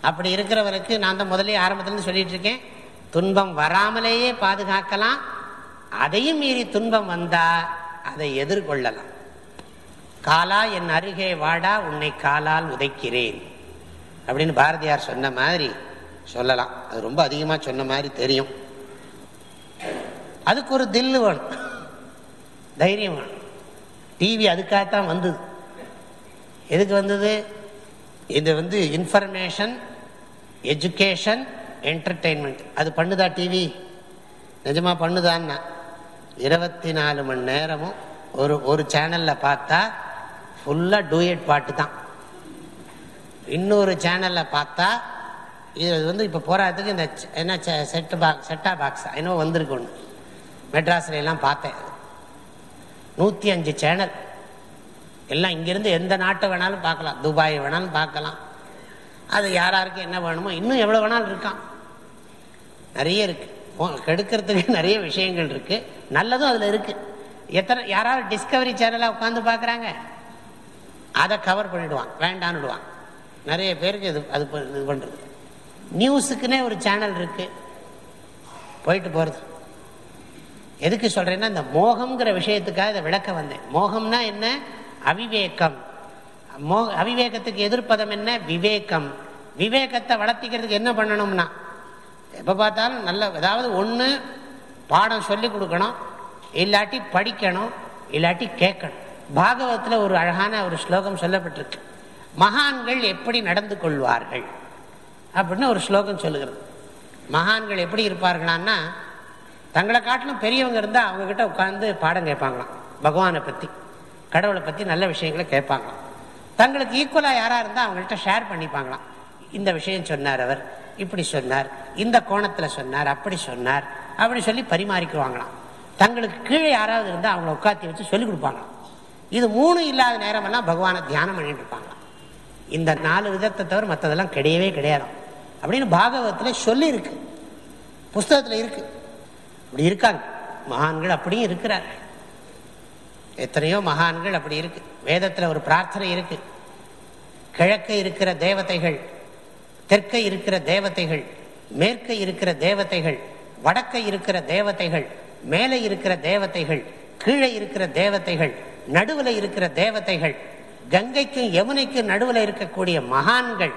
அப்படி இருக்கிறவருக்கு நான் தான் முதலே ஆரம்பத்துலேருந்து சொல்லிட்டு இருக்கேன் துன்பம் வராமலேயே பாதுகாக்கலாம். அதையும் மீறி துன்பம் வந்தா அதை எதிர்கொள்ளலாம். காலா என் அருகே வாடா உன்னை காலால் உதைக்கிறேன். அப்படின்னு பாரதியார் சொன்ன மாதிரி சொல்லலாம். அது ரொம்ப அதிகமாக சொன்ன மாதிரி தெரியும். அதுக்கு ஒரு தில்லு வேணும். தைரியம் வேணும். டிவி அதுக்காகத்தான் வந்தது. எதுக்கு வந்தது? இது வந்து இன்ஃபர்மேஷன் எஜுகேஷன் என்டர்டெயின்மெண்ட் அது பண்ணுதா டிவி நிஜமாக பண்ணுதான்னா? இருபத்தி நாலு மணி நேரமும் ஒரு ஒரு சேனலில் பார்த்தா ஃபுல்லாக டூயட் பாட்டு தான். இன்னொரு சேனலில் பார்த்தா இது வந்து இப்போ போராட்டத்துக்கு இந்த என்ன செட்டு பாக்ஸ் செட்டா பாக்ஸ் இன்னும் வந்திருக்கு ஒன்று மெட்ராஸ்லாம் பார்த்தேன். நூற்றி அஞ்சு சேனல் எல்லாம் இங்கிருந்து எந்த நாட்டை வேணாலும் பார்க்கலாம். துபாய் வேணாலும் பார்க்கலாம். அது யார் யாருக்கு என்ன வேணுமோ இன்னும் எவ்வளோ வேணாலும் இருக்கான். நிறைய இருக்குது கெடுக்கிறதுக்கு நிறைய விஷயங்கள் இருக்குது நல்லதும் அதில் இருக்குது எத்தனை யாராவது டிஸ்கவரி சேனலாக உட்காந்து பார்க்குறாங்க? அதை கவர் பண்ணிவிடுவான் வேண்டான்னுடுவான் நிறைய பேருக்கு இது அது இது பண்ணுறது நியூஸுக்குன்னே ஒரு சேனல் இருக்குது போயிட்டு போகிறது எதுக்கு சொல்கிறேன்னா இந்த மோகம்ங்கிற விஷயத்துக்காக இதை விளக்க வந்தேன். மோகம்னா என்ன? அவிவேகம். மோ அவிவேகத்துக்கு எதிர்ப்பதம் என்ன? விவேகம். விவேகத்தை வளர்த்திக்கிறதுக்கு என்ன பண்ணணும்னா எப்போ பார்த்தாலும் நல்ல ஏதாவது ஒன்று பாடம் சொல்லி கொடுக்கணும் இல்லாட்டி படிக்கணும் இல்லாட்டி கேட்கணும். பாகவத்தில் ஒரு அழகான ஒரு ஸ்லோகம் சொல்லப்பட்டிருக்கு. மகான்கள் எப்படி நடந்து கொள்வார்கள்? அப்படின்னு ஒரு ஸ்லோகம் சொல்லுகிறது. மகான்கள் எப்படி இருப்பார்களான்னா தங்களை காட்டிலும் பெரியவங்க இருந்தால் அவங்கக்கிட்ட உட்காந்து பாடம் கேட்பாங்களாம் பகவானை பற்றி கடவுளை பற்றி நல்ல விஷயங்களை கேட்பாங்களாம். தங்களுக்கு ஈக்குவலாக யாராக இருந்தால் அவங்கள்ட்ட ஷேர் பண்ணிப்பாங்களாம். இந்த விஷயம் சொன்னார் அவர் இப்படி சொன்னார் இந்த கோணத்தில் சொன்னார் அப்படி சொன்னார் அப்படி சொல்லி பரிமாறிக்குவாங்களாம். தங்களுக்கு கீழே யாராவது இருந்தால் அவங்கள உட்காத்தி வச்சு சொல்லிக் கொடுப்பாங்களாம். இது மூணு இல்லாத நேரமெல்லாம் பகவானை தியானம் பண்ணிட்டு இருப்பாங்களாம். இந்த நாலு விதத்தை தவிர மற்றதெல்லாம் கிடையவே கிடையாது அப்படின்னு பாகவத்தில் சொல்லியிருக்கு. புஸ்தகத்தில் இருக்குது அப்படி இருக்காங்க. மகான்கள் அப்படியும் இருக்கிறார்கள். எத்தனையோ மகான்கள் அப்படி இருக்கு. வேதத்தில் ஒரு பிரார்த்தனை இருக்கு. கிழக்க இருக்கிற தேவதைகள் தெற்க இருக்கிற தேவதைகள் மேற்க இருக்கிற தேவதைகள் வடக்க இருக்கிற தேவதைகள் மேலே இருக்கிற தேவதைகள் கீழே இருக்கிற தேவதைகள் நடுவில் இருக்கிற தேவதைகள் கங்கைக்கும் யமுனைக்கும் நடுவில் இருக்கக்கூடிய மகான்கள்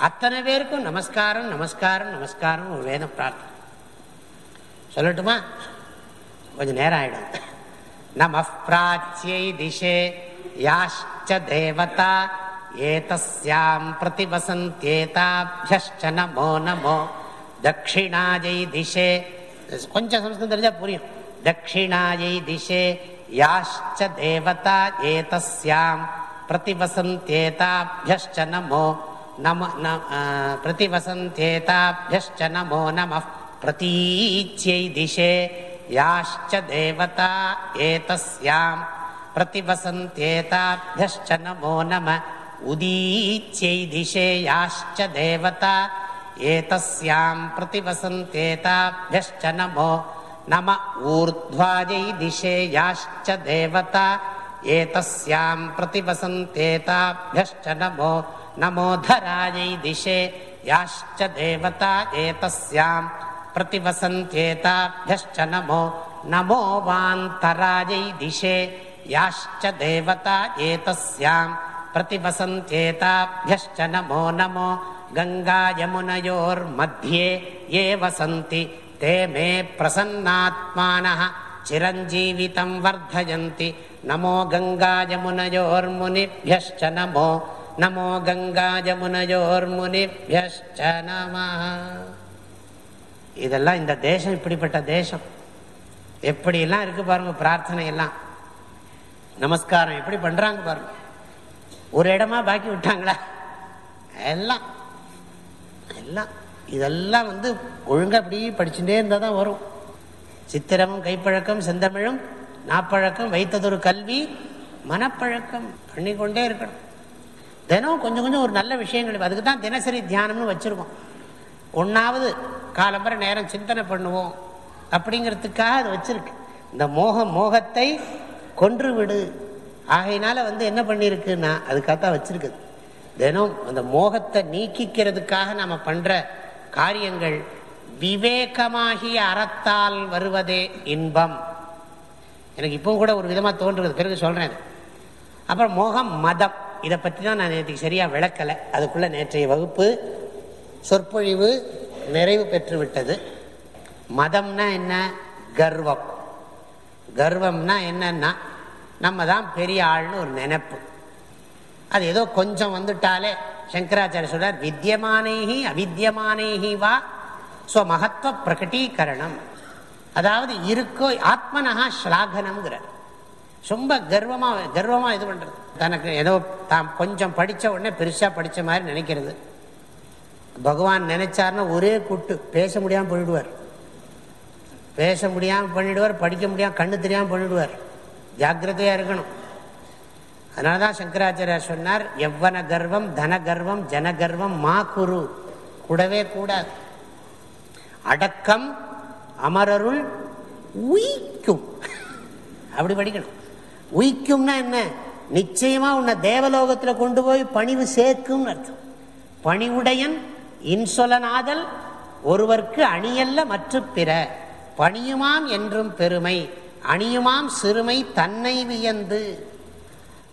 அத்தனை பேருக்கும் நமஸ்காரம் நமஸ்காரம் நமஸ்காரம் ஒரு வேதம் பிரார்த்தனை. சொல்லட்டுமா? கொஞ்சம் நேரம் ஆயிடும் நம பிராச்சியை திசே யாஷ்ச தேவதா ஏதஸ்யாம் பிரதிவசந்தேதாபியஷ்ட நமோ நமோ தட்சிணாஜை திசே கொஞ்சம் சம்ஸ்கிருதம் தெரிஞ்சா புரியும் தட்சிணாயை திசே யாஷ்ச தேவதா ஏதஸ்யாம் प्रतिवसन्त्येताभ्यश्च नमो नम प्रतिवसन्त्येताभ्यश्च नमो नमः प्रतीच्यै दिशे याश्च देवता एतस्याम् प्रतिवसन्त्येताभ्यश्च नमो नम। उदीच्यै दिशेयाश्च देवता एतस्यां प्रतिवसन्त्येताभ्यश्च नमो नम। ऊर्ध्वायै दिशेयाश्च देवता एतस्यां प्रतिवसन्त्येताभ्यश्च नमो। नमोधरायै दिशे याश्च देवता एतस्यां प्रतिवसन्त्येताभ्यश्च नमो नमो वान्तरायैदिशे याश्च देवता एतस्यां प्रतिवसन्त्येताभ्यश्च नमो नमो गङ्गायमुनयोर्मध्ये ये वसन्ति ते मे प्रसन्नात्मानः चिरञ्जीवितं वर्धयन्ति। नमो गङ्गाजमुनयोर्मुनिभ्यश्च नमो नमो गङ्गाजमुनयोर्मुनिभ्यश्च नमः। இதெல்லாம் இந்த தேசம் இப்படிப்பட்ட தேசம். எப்படியெல்லாம் இருக்கு பாருங்க பிரார்த்தனை எல்லாம். நமஸ்காரம் எப்படி பண்றாங்க பாருங்க. ஒரு இடமா பாக்கி விட்டாங்களா? எல்லாம். எல்லாம். இதெல்லாம் வந்து ஒழுங்கா அப்படி படிச்சுட்டே இருந்தா தான் வரும். சித்திரமும் கைப்பழக்கம் செந்தமிழும் நாப்பழக்கம் வைத்ததொரு கல்வி மனப்பழக்கம் பண்ணிக்கொண்டே இருக்கணும். தினம் கொஞ்சம் கொஞ்சம் ஒரு நல்ல விஷயங்கள் அதுக்கு தான் தினசரி தியானம்னு வச்சுருக்கோம். ஒன்றாவது காலம்பர நேரம் சிந்தனை பண்ணுவோம். அப்படிங்கிறதுக்காக அது வச்சுருக்கு. இந்த மோகம் மோகத்தை கொன்று விடு ஆகையினால வந்து என்ன பண்ணியிருக்குன்னா அதுக்காகத்தான் வச்சுருக்குது. தினம் அந்த மோகத்தை நீக்கிக்கிறதுக்காக நாம் பண்ணுற காரியங்கள் விவேகமாகிய அறத்தால் வருவதே இன்பம். எனக்கு இப்போ கூட ஒரு விதமாக தோன்றுறது பிறகு சொல்கிறேன் அப்புறம் மோகம் மதம். இதை பற்றி தான் நான் நேற்றுக்கு சரியாக விளக்கலை. அதுக்குள்ளே நேற்றைய வகுப்பு சொற்பொழிவு நிறைவு பெற்றுவிட்டது. மதம்னா என்ன? கர்வம். கர்வம்னா என்னன்னா நம்ம தான் பெரிய ஆள்னு ஒரு நினைப்பு. அது ஏதோ கொஞ்சம் வந்துட்டாலே சங்கராச்சாரிய சொல்றார் வித்தியமானேகி அவித்தியமானேகி வா ஸ்வமகத்துவ பிரகட்டீகரணம் அதாவது இருக்கோ ஆத்மனகா ஸ்லாகனம்ங்கிறார். ரொம்ப கர்வமாக கர்வமாக இது பண்ணுறது தனக்கு ஏதோ தான் கொஞ்சம் படித்த உடனே பெருசாக படித்த மாதிரி நினைக்கிறது. பகவான் நினைச்சார்னா ஒரே குட்டு. பேச முடியாமல் பண்ணிடுவார் பேச முடியாமல் பண்ணிடுவார் படிக்க முடியாமல் கண்ணு தெரியாமல் பண்ணிடுவார். ஜாக்கிரதையாக இருக்கணும். அதனாலதான் சங்கராச்சாரியார் சொன்னார் எவ்வன கர்வம் தன கர்வம் ஜன கர்வம் மா குரு. கூடவே கூடாது. அடக்கம் அமரருள் உயிக்கும். அப்படி படிக்கணும். உயிக்கும்னா என்ன? நிச்சயமா உன்னை தேவலோகத்தில் கொண்டு போய் பணிவு சேர்க்கும் அர்த்தம். பணிவுடையன் இன்சொலனாதல் ஒருவர்க்கு அணியல்ல மற்ற பிற. பணியுமாம் என்றும் பெருமை அணியுமாம் சிறுமை தன்னை வியந்து.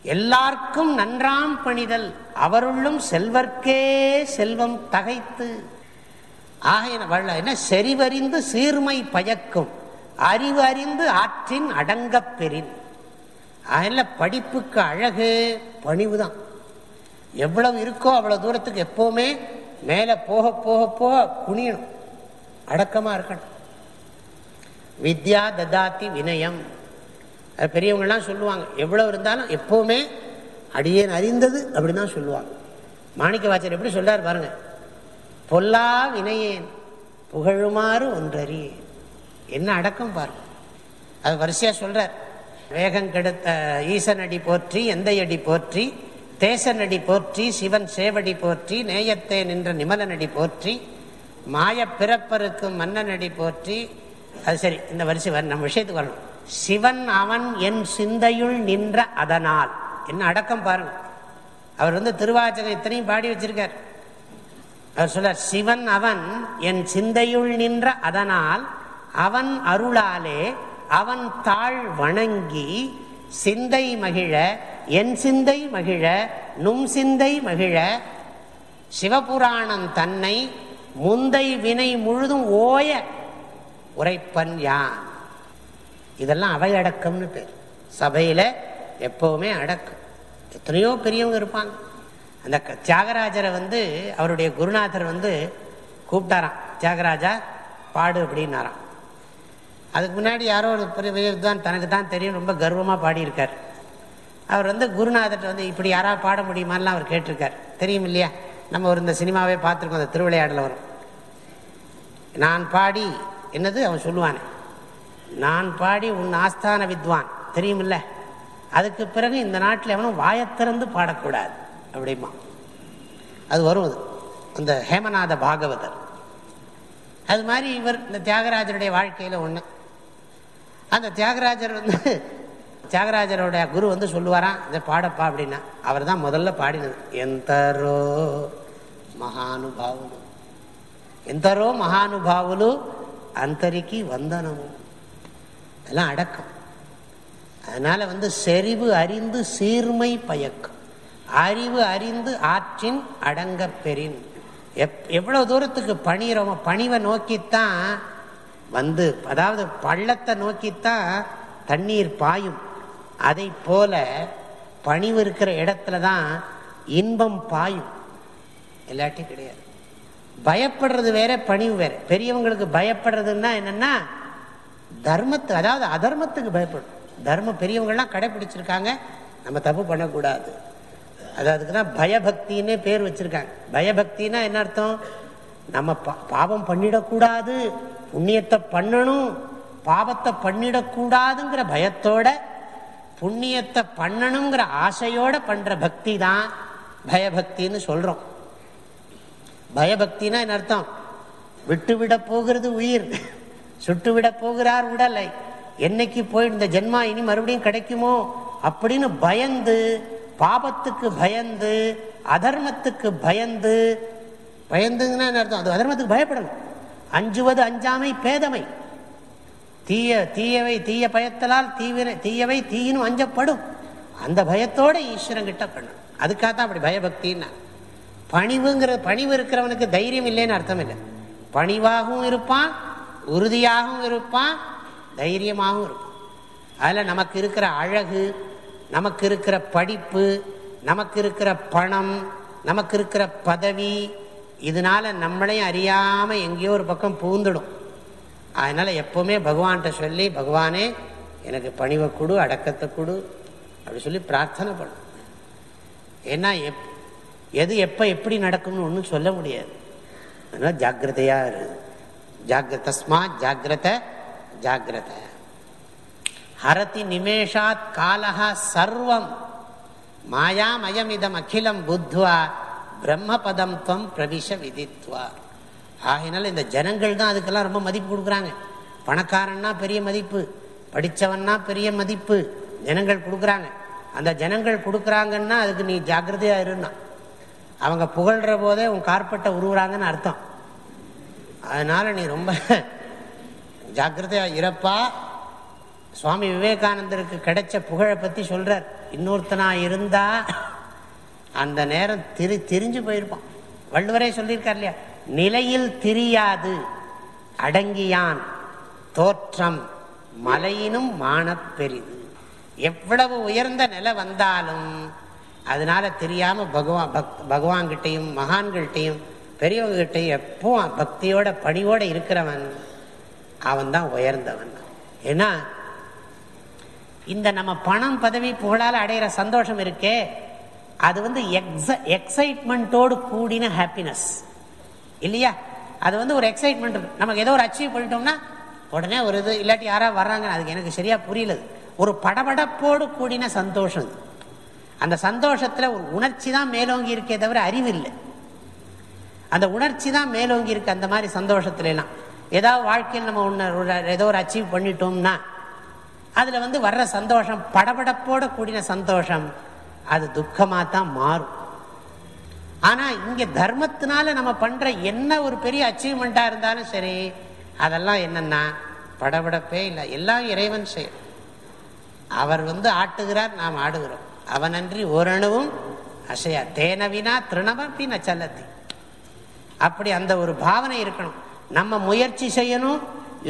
எல்லாருக்கும் நன்றாம் பணிதல் அவருள்ளும் செல்வர்க்கே செல்வம் தகைத்து. ஆக வள்ள என்ன செறிவறிந்து சீர்மை பயக்கும் அறிவு அறிந்து ஆற்றின் அடங்கப் பெறின். அதில் படிப்புக்கு அழகு பணிவு தான் எவ்வளவு இருக்கோ அவ்வளவு தூரத்துக்கு எப்பவுமே மேலே போக போக போக குனியணும். அடக்கமா இருக்கணும். வித்யா ததாத்தி வினயம். அது பெரியவங்கள்லாம் சொல்லுவாங்க. எவ்வளவு இருந்தாலும் எப்பவுமே அடியேன் அறிந்தது அப்படின்னு தான் சொல்லுவாங்க. மாணிக்க வாச்சர் எப்படி சொல்றாரு பாருங்க. பொல்லா வினையேன் புகழுமாறு ஒன்றறியே என்ன அடக்கம் பாருங்க. அது வரிசையா சொல்றார். வேகம் கெடுத்த அடி போற்றி எந்தையடி போற்றி தேசநடி போற்றி சிவன் சேவடி போற்றி நேயத்தே நின்ற நிமலநடி போற்றி மாய பிறப்பருக்கும் மன்னனடி போற்றி. அது சரி இந்த வரிசை வர நம்ம விஷயத்துக்கு வரணும். சிவன் அவன் என் சிந்தையுள் நின்ற அதனால். என்ன அடக்கம் பாருங்க. அவர் வந்து திருவாச்சகம் இத்தனையும் பாடி வச்சிருக்கார். அவர் சொல்றார் சிவன் அவன் என் சிந்தையுள் நின்ற அதனால் அவன் அருளாலே அவன் தாழ் வணங்கி சிந்தை மகிழ என் சிந்தை மகிழ நும் சிந்தை மகிழ சிவபுராணம் தன்னை முந்தை வினை முழுதும் ஓய உரைப்பன் யான். இதெல்லாம் அவை அடக்கம்னு பேர். சபையில எப்பவுமே அடக்கம். எத்தனையோ பெரியவங்க இருப்பாங்க. அந்த க- தியாகராஜரை வந்து அவருடைய குருநாதர் வந்து கூப்பிட்டாராம். தியாகராஜா பாடு அப்படின்னாராம். அதுக்கு முன்னாடி யாரோ ஒரு பெரிய வித்வான் தனக்கு தான் தெரியும் ரொம்ப கர்வமாக பாடியிருக்கார். அவர் வந்து குருநாதர்கிட்ட வந்து இப்படி யாராவது பாட முடியுமான்லாம் அவர் கேட்டிருக்கார். தெரியும் இல்லையா? நம்ம ஒரு இந்த சினிமாவே பார்த்துருக்கோம் அந்த திருவிளையாடல வரும் நான் பாடி என்னது? அவன் சொல்லுவானே. நான் பாடி உன் ஆஸ்தான வித்வான். தெரியுமில்ல அதுக்கு பிறகு இந்த நாட்டில் எவனும் வாயத்திறந்து பாடக்கூடாது. அப்படிமா அது வரும் அது. அந்த ஹேமநாத பாகவதர். அது மாதிரி இவர் இந்த தியாகராஜருடைய வாழ்க்கையில் ஒன்று அந்த தியாகராஜர் வந்து தியாகராஜரோட குரு வந்து சொல்லுவாராம் இதை பாடப்பா அப்படின்னா அவர் தான் முதல்ல பாடினது ఎంతరో మహానుభావులు ఎంతరో మహానుభావులు అంతరికి వందనము அதெல்லாம் அடக்கம் அதனால வந்து செறிவு அறிந்து சீர்மை பயக்கம் அறிவு அறிந்து ஆற்றின் அடங்க பெறின் எப் எவ்வளவு தூரத்துக்கு பணிகிறோமோ பணிவை நோக்கித்தான் வந்து அதாவது பள்ளத்தை நோக்கித்தான் தண்ணீர் பாயும். அதை போல பணிவு இருக்கிற இடத்துல தான் இன்பம் பாயும். எல்லாட்டையும் கிடையாது. பயப்படுறது வேற பணிவு வேற. பெரியவங்களுக்கு பயப்படுறதுன்னா என்னன்னா தர்மத்து அதாவது அதர்மத்துக்கு பயப்படும். தர்மம் பெரியவங்கள்லாம் கடைபிடிச்சிருக்காங்க. நம்ம தப்பு பண்ணக்கூடாது. அது அதுக்கு தான் பயபக்தின்னே பேர் வச்சிருக்காங்க. பயபக்தின்னா என்ன அர்த்தம்? நம்ம பாவம் பண்ணிடக்கூடாது. புண்ணியத்தை பண்ணணும் பாவத்தை பண்ணிடக்கூடாதுங்கிற பயத்தோட புண்ணியத்தை பண்ணணுங்கிற ஆசையோட பண்ற பக்தி தான் பயபக்தின்னு சொல்றோம். பயபக்தினா என்ன அர்த்தம்? விட்டுவிட போகிறது உயிர். சுட்டுவிட போகிறார் உடலை. என்னைக்கு போய் இந்த ஜென்மா இனி மறுபடியும் கிடைக்குமோ? அப்படின்னு பயந்து பாபத்துக்கு பயந்து அதர்மத்துக்கு பயந்து பயந்துங்கன்னா என்ன அர்த்தம்? அது அதர்மத்துக்கு பயப்படணும். அஞ்சுவது அஞ்சாமை பேதமை. தீய தீயவை தீய பயத்தலால் தீவிர தீயவை தீயினும் அஞ்சப்படும். அந்த பயத்தோட ஈஸ்வரன் கிட்ட பண்ணணும். அதுக்காக தான் அப்படி பயபக்தின்னா. பணிவுங்கிற பணிவு இருக்கிறவனுக்கு தைரியம் இல்லைன்னு அர்த்தம் இல்லை. பணிவாகவும் இருப்பான் உறுதியாகவும் இருப்பான் தைரியமாகவும் இருப்பான். அதில் நமக்கு இருக்கிற அழகு நமக்கு இருக்கிற படிப்பு நமக்கு இருக்கிற பணம் நமக்கு இருக்கிற பதவி இதனால நம்மளையும் அறியாமல் எங்கேயோ ஒரு பக்கம் பூந்துடும் அதனால் எப்போவுமே பகவான்கிட்ட சொல்லி பகவானே எனக்கு பணிவை கொடு அடக்கத்தை கொடு அப்படி சொல்லி பிரார்த்தனை பண்ணும். ஏன்னா எப் எது எப்போ எப்படி நடக்கும்னு ஒன்றும் சொல்ல முடியாது. அதனால் ஜாக்கிரதையாக இரு. ஜாகிர தஸ்மாத் ஜாகிரத ஜாகிரத ஹரதி நிமேஷாத் காலகா சர்வம். மாயாமயமிதம் அகிலம் புத்வா. பிரம்மபதம் துவம் பிரவிஷ விதித்வா. ஆகினால இந்த ஜனங்கள் தான் அதுக்கெல்லாம் ரொம்ப மதிப்பு கொடுக்குறாங்க. பணக்காரன்னா பெரிய மதிப்பு படித்தவன்னா பெரிய மதிப்பு ஜனங்கள் கொடுக்குறாங்க. அந்த ஜனங்கள் கொடுக்குறாங்கன்னா அதுக்கு நீ ஜாக்கிரதையாக இருன்னா. அவங்க புகழ்கிற போதே உன் கார்பெட்டை உருவுறாங்கன்னு அர்த்தம். அதனால் நீ ரொம்ப ஜாக்கிரதையாக இறப்பா சுவாமி விவேகானந்தருக்கு கிடைச்ச புகழை பற்றி சொல்கிறார் இன்னொருத்தனா இருந்தால் அந்த நேரம் திரி திரிஞ்சு போயிருப்பான். வள்ளுவரே சொல்லியிருக்கார் இல்லையா? நிலையில் திரியாது அடங்கியான் தோற்றம் மலையினும் மானப்பெரிது. எவ்வளவு உயர்ந்த நிலை வந்தாலும் அதனால தெரியாம பகவான் பக் பகவான்கிட்டையும் மகான்கள்கிட்டையும் பெரியவங்ககிட்டையும் எப்பவும் பக்தியோட பணியோட இருக்கிறவன் அவன் தான் உயர்ந்தவன். ஏன்னா இந்த நம்ம பணம் பதவி புகழால் அடையிற சந்தோஷம் இருக்கே அது வந்து எக்ஸ எக்ஸைட்மெண்ட்டோடு கூடின ஹாப்பினஸ் இல்லையா? அது வந்து ஒரு எக்ஸைட்மெண்ட் இருக்கு நமக்கு ஏதோ ஒரு அச்சீவ் பண்ணிட்டோம்னா உடனே ஒரு இது இல்லாட்டி யாராவது வர்றாங்க அதுக்கு எனக்கு சரியா புரியல. ஒரு படபடப்போடு கூடின சந்தோஷம். அந்த சந்தோஷத்தில் ஒரு உணர்ச்சி தான் மேலோங்கி இருக்கே தவிர அறிவு இல்லை. அந்த உணர்ச்சி தான் மேலோங்கி இருக்கு அந்த மாதிரி சந்தோஷத்துலலாம் ஏதாவது வாழ்க்கையில் நம்ம ஒன்று ஒரு ஏதோ ஒரு அச்சீவ் பண்ணிட்டோம்னா அதில் வந்து வர்ற சந்தோஷம் படபடப்போட கூடின சந்தோஷம் அது துக்கமாக தான் மாறும். ஆனால் இங்கே தர்மத்தினால நம்ம பண்ணுற என்ன ஒரு பெரிய அச்சீவ்மெண்ட்டாக இருந்தாலும் சரி அதெல்லாம் என்னென்னா படபடப்பே இல்லை. எல்லாம் இறைவன் செய்யும் அவர் வந்து ஆட்டுகிறார் நாம் ஆடுகிறோம். அவனன்றி ஓரணுவும் அசையா. தேனவினா திருணவப்பி நச்சல்லத்தி அப்படி அந்த ஒரு பாவனை இருக்கணும். நம்ம முயற்சி செய்யணும்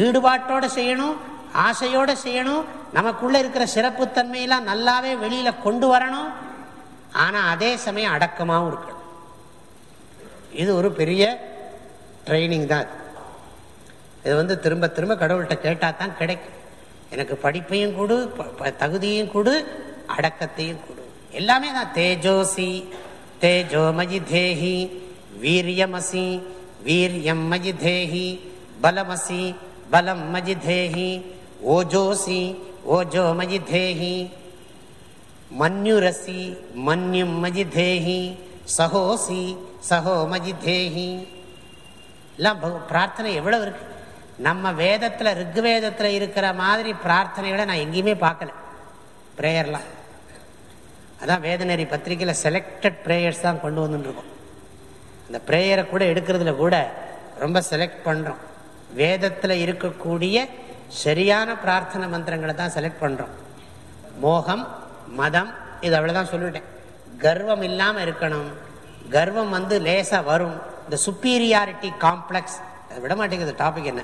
ஈடுபாட்டோடு செய்யணும் ஆசையோடு செய்யணும். நமக்குள்ளே இருக்கிற சிறப்புத்தன்மையெல்லாம் நல்லாவே வெளியில் கொண்டு வரணும். ஆனால் அதே சமயம் அடக்கமாகவும் இருக்கணும். இது ஒரு பெரிய ட்ரைனிங் தான். இது. வந்து திரும்ப திரும்ப கடவுள்கிட்ட கேட்டால் தான் கிடைக்கும். எனக்கு படிப்பையும் கொடு ப- ப- தகுதியும் கொடு அடக்கத்தையும் கொடு. எல்லாமே தான். தேஜோசி தேஜோமயி தேஹி வீரியமசி வீரியம் மயி தேஹி பலமசி பலம் மஜி தேஹி ஓஜோசி ஓஜோமயி தேஹி மன்யுரசி மன்யும் மஜிதேஹி சகோசி சகோ மஜிதேஹி எல்லாம் பிரார்த்தனை எவ்வளவு இருக்கு. நம்ம வேதத்தில் ரிக்வேதத்தில் இருக்கிற மாதிரி பிரார்த்தனைகளை நான் எங்கேயுமே பார்க்கல. ப்ரேயர்லாம். அதான் வேதநெறி பத்திரிகையில் செலக்டட் ப்ரேயர்ஸ் தான் கொண்டு வந்துருக்கோம். அந்த ப்ரேயரை கூட எடுக்கிறதுல கூட ரொம்ப செலக்ட் பண்ணுறோம் வேதத்தில் இருக்கக்கூடிய சரியான பிரார்த்தனை மந்திரங்களை தான் செலக்ட் பண்ணுறோம் மோகம் மதம் இது அவ்வளோதான் சொல்லிவிட்டேன் கர்வம் இல்லாமல் இருக்கணும். கர்வம் வந்து லேசாக வரும். இந்த சுப்பீரியாரிட்டி காம்ப்ளெக்ஸ் விட மாட்டேங்குது டாபிக் என்ன?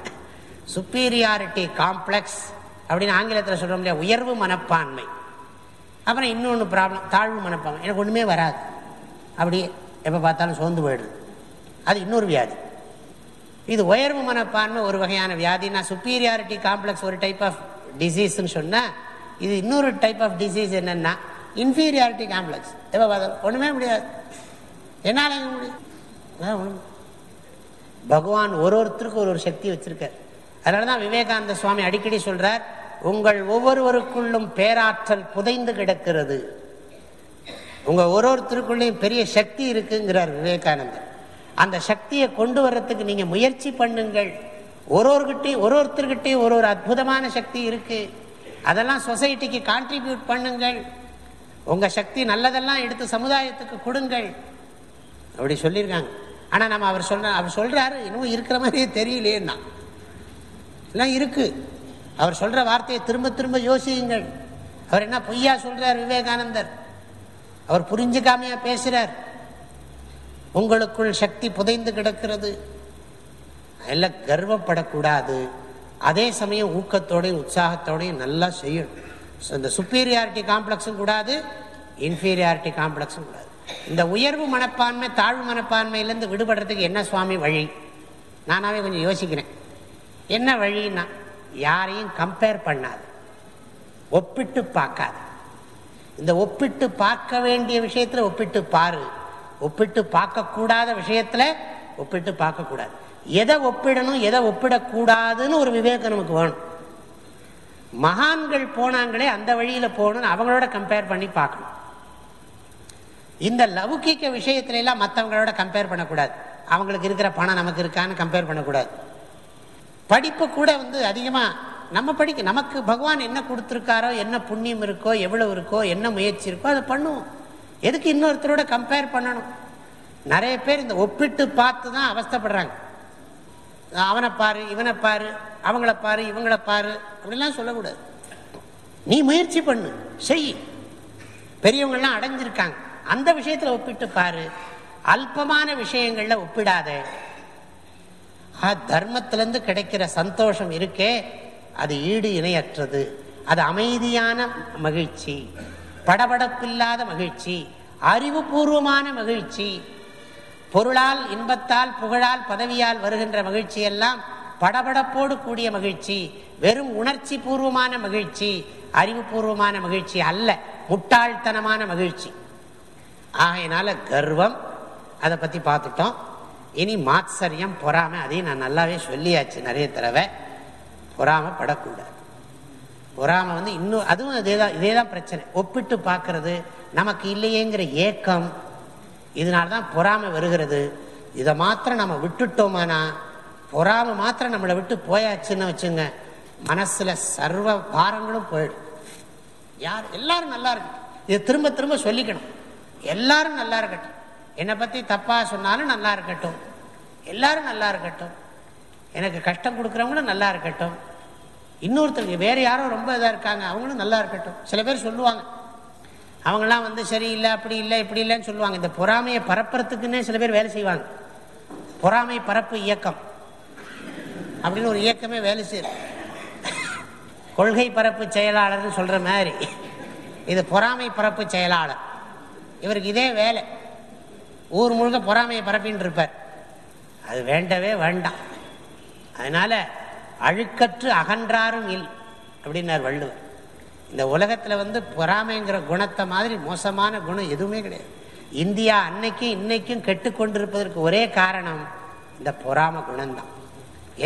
சுப்பீரியாரிட்டி காம்ப்ளெக்ஸ் அப்படின்னு ஆங்கிலத்தில் சொல்கிறோம் இல்லையா? உயர்வு மனப்பான்மை. அப்புறம் இன்னொன்று ப்ராப்ளம் தாழ்வு மனப்பான்மை. எனக்கு ஒன்றுமே வராது. அப்படியே எப்போ பார்த்தாலும் சோர்ந்து போயிடுது. அது இன்னொரு வியாதி. இது உயர்வு மனப்பான்மை ஒரு வகையான வியாதி. நான் சுப்பீரியாரிட்டி காம்ப்ளெக்ஸ் ஒரு டைப் ஆஃப் டிசீஸ்ன்னு சொன்னால் இது இன்னொரு டைப் ஆஃப் டிசீஸ் என்னென்னா இன்ஃபீரியாரிட்டி காம்ப்ளெக்ஸ் எப்போ ஒன்றுமே முடியாது. என்னால் முடியும்? பகவான் ஒரு ஒருத்தருக்கும் ஒரு ஒரு சக்தி வச்சிருக்கார். அதனால தான் விவேகானந்த சுவாமி அடிக்கடி சொல்கிறார் உங்கள் ஒவ்வொருவருக்குள்ளும் பேராற்றல் புதைந்து கிடக்கிறது. உங்கள் ஒரு ஒருத்தருக்குள்ளேயும் பெரிய சக்தி இருக்குங்கிறார் விவேகானந்தர். அந்த சக்தியை கொண்டு வர்றதுக்கு நீங்க முயற்சி பண்ணுங்கள். ஒரு ஒருகிட்டையும் ஒரு ஒருத்தர்கிட்டையும் ஒரு ஒரு அற்புதமான சக்தி இருக்கு. அதெல்லாம் சொசைட்டிக்கு கான்ட்ரிபியூட் பண்ணுங்கள். உங்க சக்தி நல்லதெல்லாம் எடுத்து சமுதாயத்துக்கு கொடுங்கள். அப்படி சொல்லியிருக்காங்க. ஆனால் நம்ம அவர் சொல்ற அவர் சொல்றாரு இன்னும் இருக்கிற மாதிரியே தெரியலேன்னா. எல்லாம் இருக்கு. அவர் சொல்ற வார்த்தையை திரும்ப திரும்ப யோசியுங்கள். அவர் என்ன பொய்யா சொல்றார் விவேகானந்தர்? அவர் புரிஞ்சுக்காமையா பேசுறார். உங்களுக்குள் சக்தி புதைந்து கிடக்கிறது. எல்லாம் கர்வப்படக்கூடாது. அதே சமயம் ஊக்கத்தோடையும் உற்சாகத்தோடையும் நல்லா செய்யணும். இந்த சுப்பீரியாரிட்டி காம்ப்ளெக்ஸும் கூடாது இன்ஃபீரியாரிட்டி காம்ப்ளெக்ஸும் கூடாது. இந்த உயர்வு மனப்பான்மை தாழ்வு மனப்பான்மையிலேருந்து விடுபடுறதுக்கு என்ன சுவாமி வழி? நானாவே கொஞ்சம் யோசிக்கிறேன். என்ன வழின்னா யாரையும் கம்பேர் பண்ணாது. ஒப்பிட்டு பார்க்காது. இந்த ஒப்பிட்டு பார்க்க வேண்டிய விஷயத்தில் ஒப்பிட்டு பாரு. ஒப்பிட்டு பார்க்கக்கூடாத விஷயத்துல ஒப்பிட்டு பார்க்கக்கூடாது. எதை ஒப்பிடணும் எதை ஒப்பிடக்கூடாதுன்னு ஒரு விவேகம் நமக்கு வேணும். மகான்கள் போனாங்களே அந்த வழியில போகணும்னு அவங்களோட கம்பேர் பண்ணி பார்க்கணும். இந்த லௌகிக்க விஷயத்துல எல்லாம் மற்றவங்களோட கம்பேர் பண்ணக்கூடாது. அவங்களுக்கு இருக்கிற பணம் நமக்கு இருக்கான்னு கம்பேர் பண்ணக்கூடாது. படிப்பு கூட வந்து அதிகமாக நம்ம படிக்க நமக்கு பகவான் என்ன கொடுத்துருக்காரோ என்ன புண்ணியம் இருக்கோ எவ்வளோ இருக்கோ என்ன முயற்சி இருக்கோ அதை பண்ணுவோம். எதுக்கு இன்னொருத்தரோட கம்பேர் பண்ணணும்? நிறைய பேர் இந்த ஒப்பிட்டு பார்த்து தான் அவஸ்தப்படுறாங்க. அவனை பாரு இவனை பாரு அவங்கள பாரு இவங்கள பாரு அப்படிலாம் சொல்லக்கூடாது. நீ முயற்சி பண்ணு செய். பெரியவங்கள்லாம் அடைஞ்சிருக்காங்க. அந்த விஷயத்தில் ஒப்பிட்டு பாரு. அல்பமான விஷயங்கள்ல ஒப்பிடாத. தர்மத்திலிருந்து கிடைக்கிற சந்தோஷம் இருக்கே அது ஈடு இணையற்றது. அது அமைதியான மகிழ்ச்சி. படபடப்பில்லாத மகிழ்ச்சி அறிவுபூர்வமான மகிழ்ச்சி பொருளால் இன்பத்தால் புகழால் பதவியால் வருகின்ற மகிழ்ச்சி எல்லாம் படபடப்போடு கூடிய மகிழ்ச்சி வெறும் உணர்ச்சி பூர்வமான மகிழ்ச்சி அறிவுபூர்வமான மகிழ்ச்சி அல்ல முட்டாள்தனமான மகிழ்ச்சி. ஆகையினால கர்வம் அதை பத்தி பார்த்துட்டோம். இனி மாத்சரியம் பொறாமை அதையும் நான் நல்லாவே சொல்லியாச்சு நிறைய தடவை. பொறாம படக்கூடாது பொறாம வந்து இன்னும் அதுவும் இதே தான் இதே தான் பிரச்சனை. ஒப்பிட்டு பார்க்கறது நமக்கு இல்லையேங்கிற ஏக்கம் இதனால தான் பொறாமை வருகிறது. இதை மாத்திரம் நம்ம விட்டுட்டோமானா பொறாம மாத்திரம் நம்மளை விட்டு போயாச்சுன்னு வச்சுங்க மனசுல சர்வ பாரங்களும் போயிடும். யார் எல்லாரும் நல்லா இருக்கட்டும். இதை திரும்ப திரும்ப சொல்லிக்கணும். எல்லாரும் நல்லா இருக்கட்டும். என்னை பத்தி தப்பா சொன்னாலும் நல்லா இருக்கட்டும். எல்லாரும் நல்லா இருக்கட்டும். எனக்கு கஷ்டம் கொடுக்குறவங்களும் நல்லா இருக்கட்டும். இன்னொருத்தருக்கு வேறு யாரும் ரொம்ப இதாக இருக்காங்க அவங்களும் நல்லா இருக்கட்டும். சில பேர் சொல்லுவாங்க அவங்களாம் வந்து சரியில்லை அப்படி இல்லை இப்படி இல்லைன்னு சொல்லுவாங்க. இந்த பொறாமையை பரப்புறதுக்குன்னே சில பேர் வேலை செய்வாங்க. பொறாமை பரப்பு இயக்கம் அப்படின்னு ஒரு இயக்கமே வேலை செய்யுது. கொள்கை பரப்பு செயலாளர்னு சொல்கிற மாதிரி. இது பொறாமை பரப்பு செயலாளர். இவருக்கு இதே வேலை. ஊர் முழுக்க பொறாமையை பரப்பின்னு இருப்பார். அது வேண்டவே வேண்டாம். அதனால அழுக்கற்று அகன்றாரும் இல் அப்படின்னார் வள்ளுவர். இந்த உலகத்தில் வந்து பொறாமைங்கிற குணத்தை மாதிரி மோசமான குணம் எதுவுமே கிடையாது. இந்தியா அன்னைக்கும் இன்னைக்கும் கெட்டு கொண்டிருப்பதற்கு ஒரே காரணம் இந்த பொறாம குணம்தான்.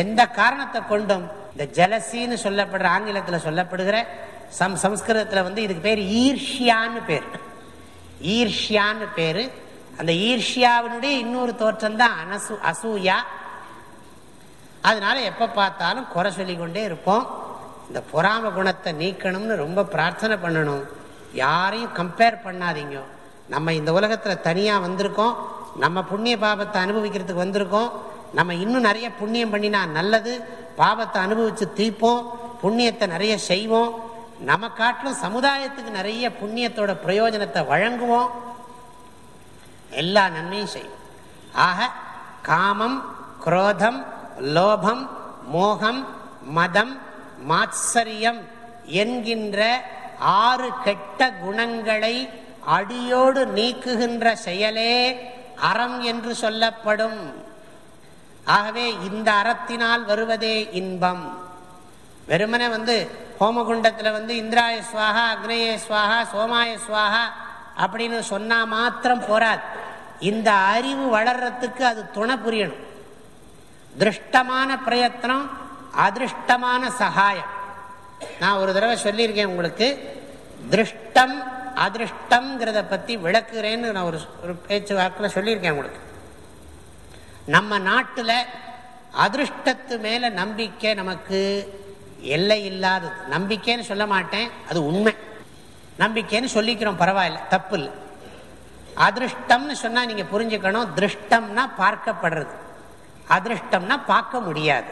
எந்த காரணத்தை கொண்டும் இந்த ஜலசின்னு சொல்லப்படுற ஆங்கிலத்தில் சொல்லப்படுகிற சம் சம்ஸ்கிருதத்தில் வந்து இதுக்கு பேர் ஈர்ஷியான்னு பேர். ஈர்ஷியான்னு பேர். அந்த ஈர்ஷியாவினுடைய இன்னொரு தோற்றம் தான் அனசு அசூயா அதனால எப்போ பார்த்தாலும் குறை சொல்லிக்கொண்டே இருப்போம். இந்த பொறாம குணத்தை நீக்கணும்னு ரொம்ப பிரார்த்தனை பண்ணணும். யாரையும் கம்பேர் பண்ணாதீங்க. நம்ம இந்த உலகத்தில் தனியாக வந்திருக்கோம். நம்ம புண்ணிய பாபத்தை அனுபவிக்கிறதுக்கு வந்திருக்கோம். நம்ம இன்னும் நிறைய புண்ணியம் பண்ணினா நல்லது. பாபத்தை அனுபவித்து தீர்ப்போம் புண்ணியத்தை நிறைய செய்வோம். நம்ம காட்டிலும் சமுதாயத்துக்கு நிறைய புண்ணியத்தோட பிரயோஜனத்தை வழங்குவோம். எல்லா நன்மையும் செய்வோம். ஆக காமம் குரோதம் லோபம் மோகம் மதம் மாத்சரியம் என்கின்ற ஆறு கெட்ட குணங்களை அடியோடு நீக்குகின்ற செயலே அறம் என்று சொல்லப்படும். ஆகவே இந்த அறத்தினால் வருவதே இன்பம். வெறுமனே வந்து ஹோமகுண்டத்தில் வந்து இந்திராய சுவாகா அக்னேய சுவாகா சோமாய சுவாகா அப்படின்னு சொன்னால் மாத்திரம் போராது. இந்த அறிவு வளர்றதுக்கு அது துணை புரியணும். திருஷ்டமான பிரயத்னம் அதிருஷ்டமான சகாயம். நான் ஒரு தடவை சொல்லியிருக்கேன் உங்களுக்கு திருஷ்டம் அதிருஷ்டம்ங்கிறத பற்றி விளக்குறேன்னு நான் ஒரு ஒரு பேச்சு வாக்கில் சொல்லியிருக்கேன் உங்களுக்கு. நம்ம நாட்டில் அதிருஷ்டத்து மேலே நம்பிக்கை நமக்கு எல்லை இல்லாதது. நம்பிக்கைன்னு சொல்ல மாட்டேன் அது உண்மை. நம்பிக்கைன்னு சொல்லிக்கிறோம் பரவாயில்ல தப்பு இல்லை அதிருஷ்டம்னு சொன்னால் நீங்கள் புரிஞ்சுக்கணும் திருஷ்டம்னா பார்க்கப்படுறது. அதிருஷ்டம்னா பார்க்க முடியாது.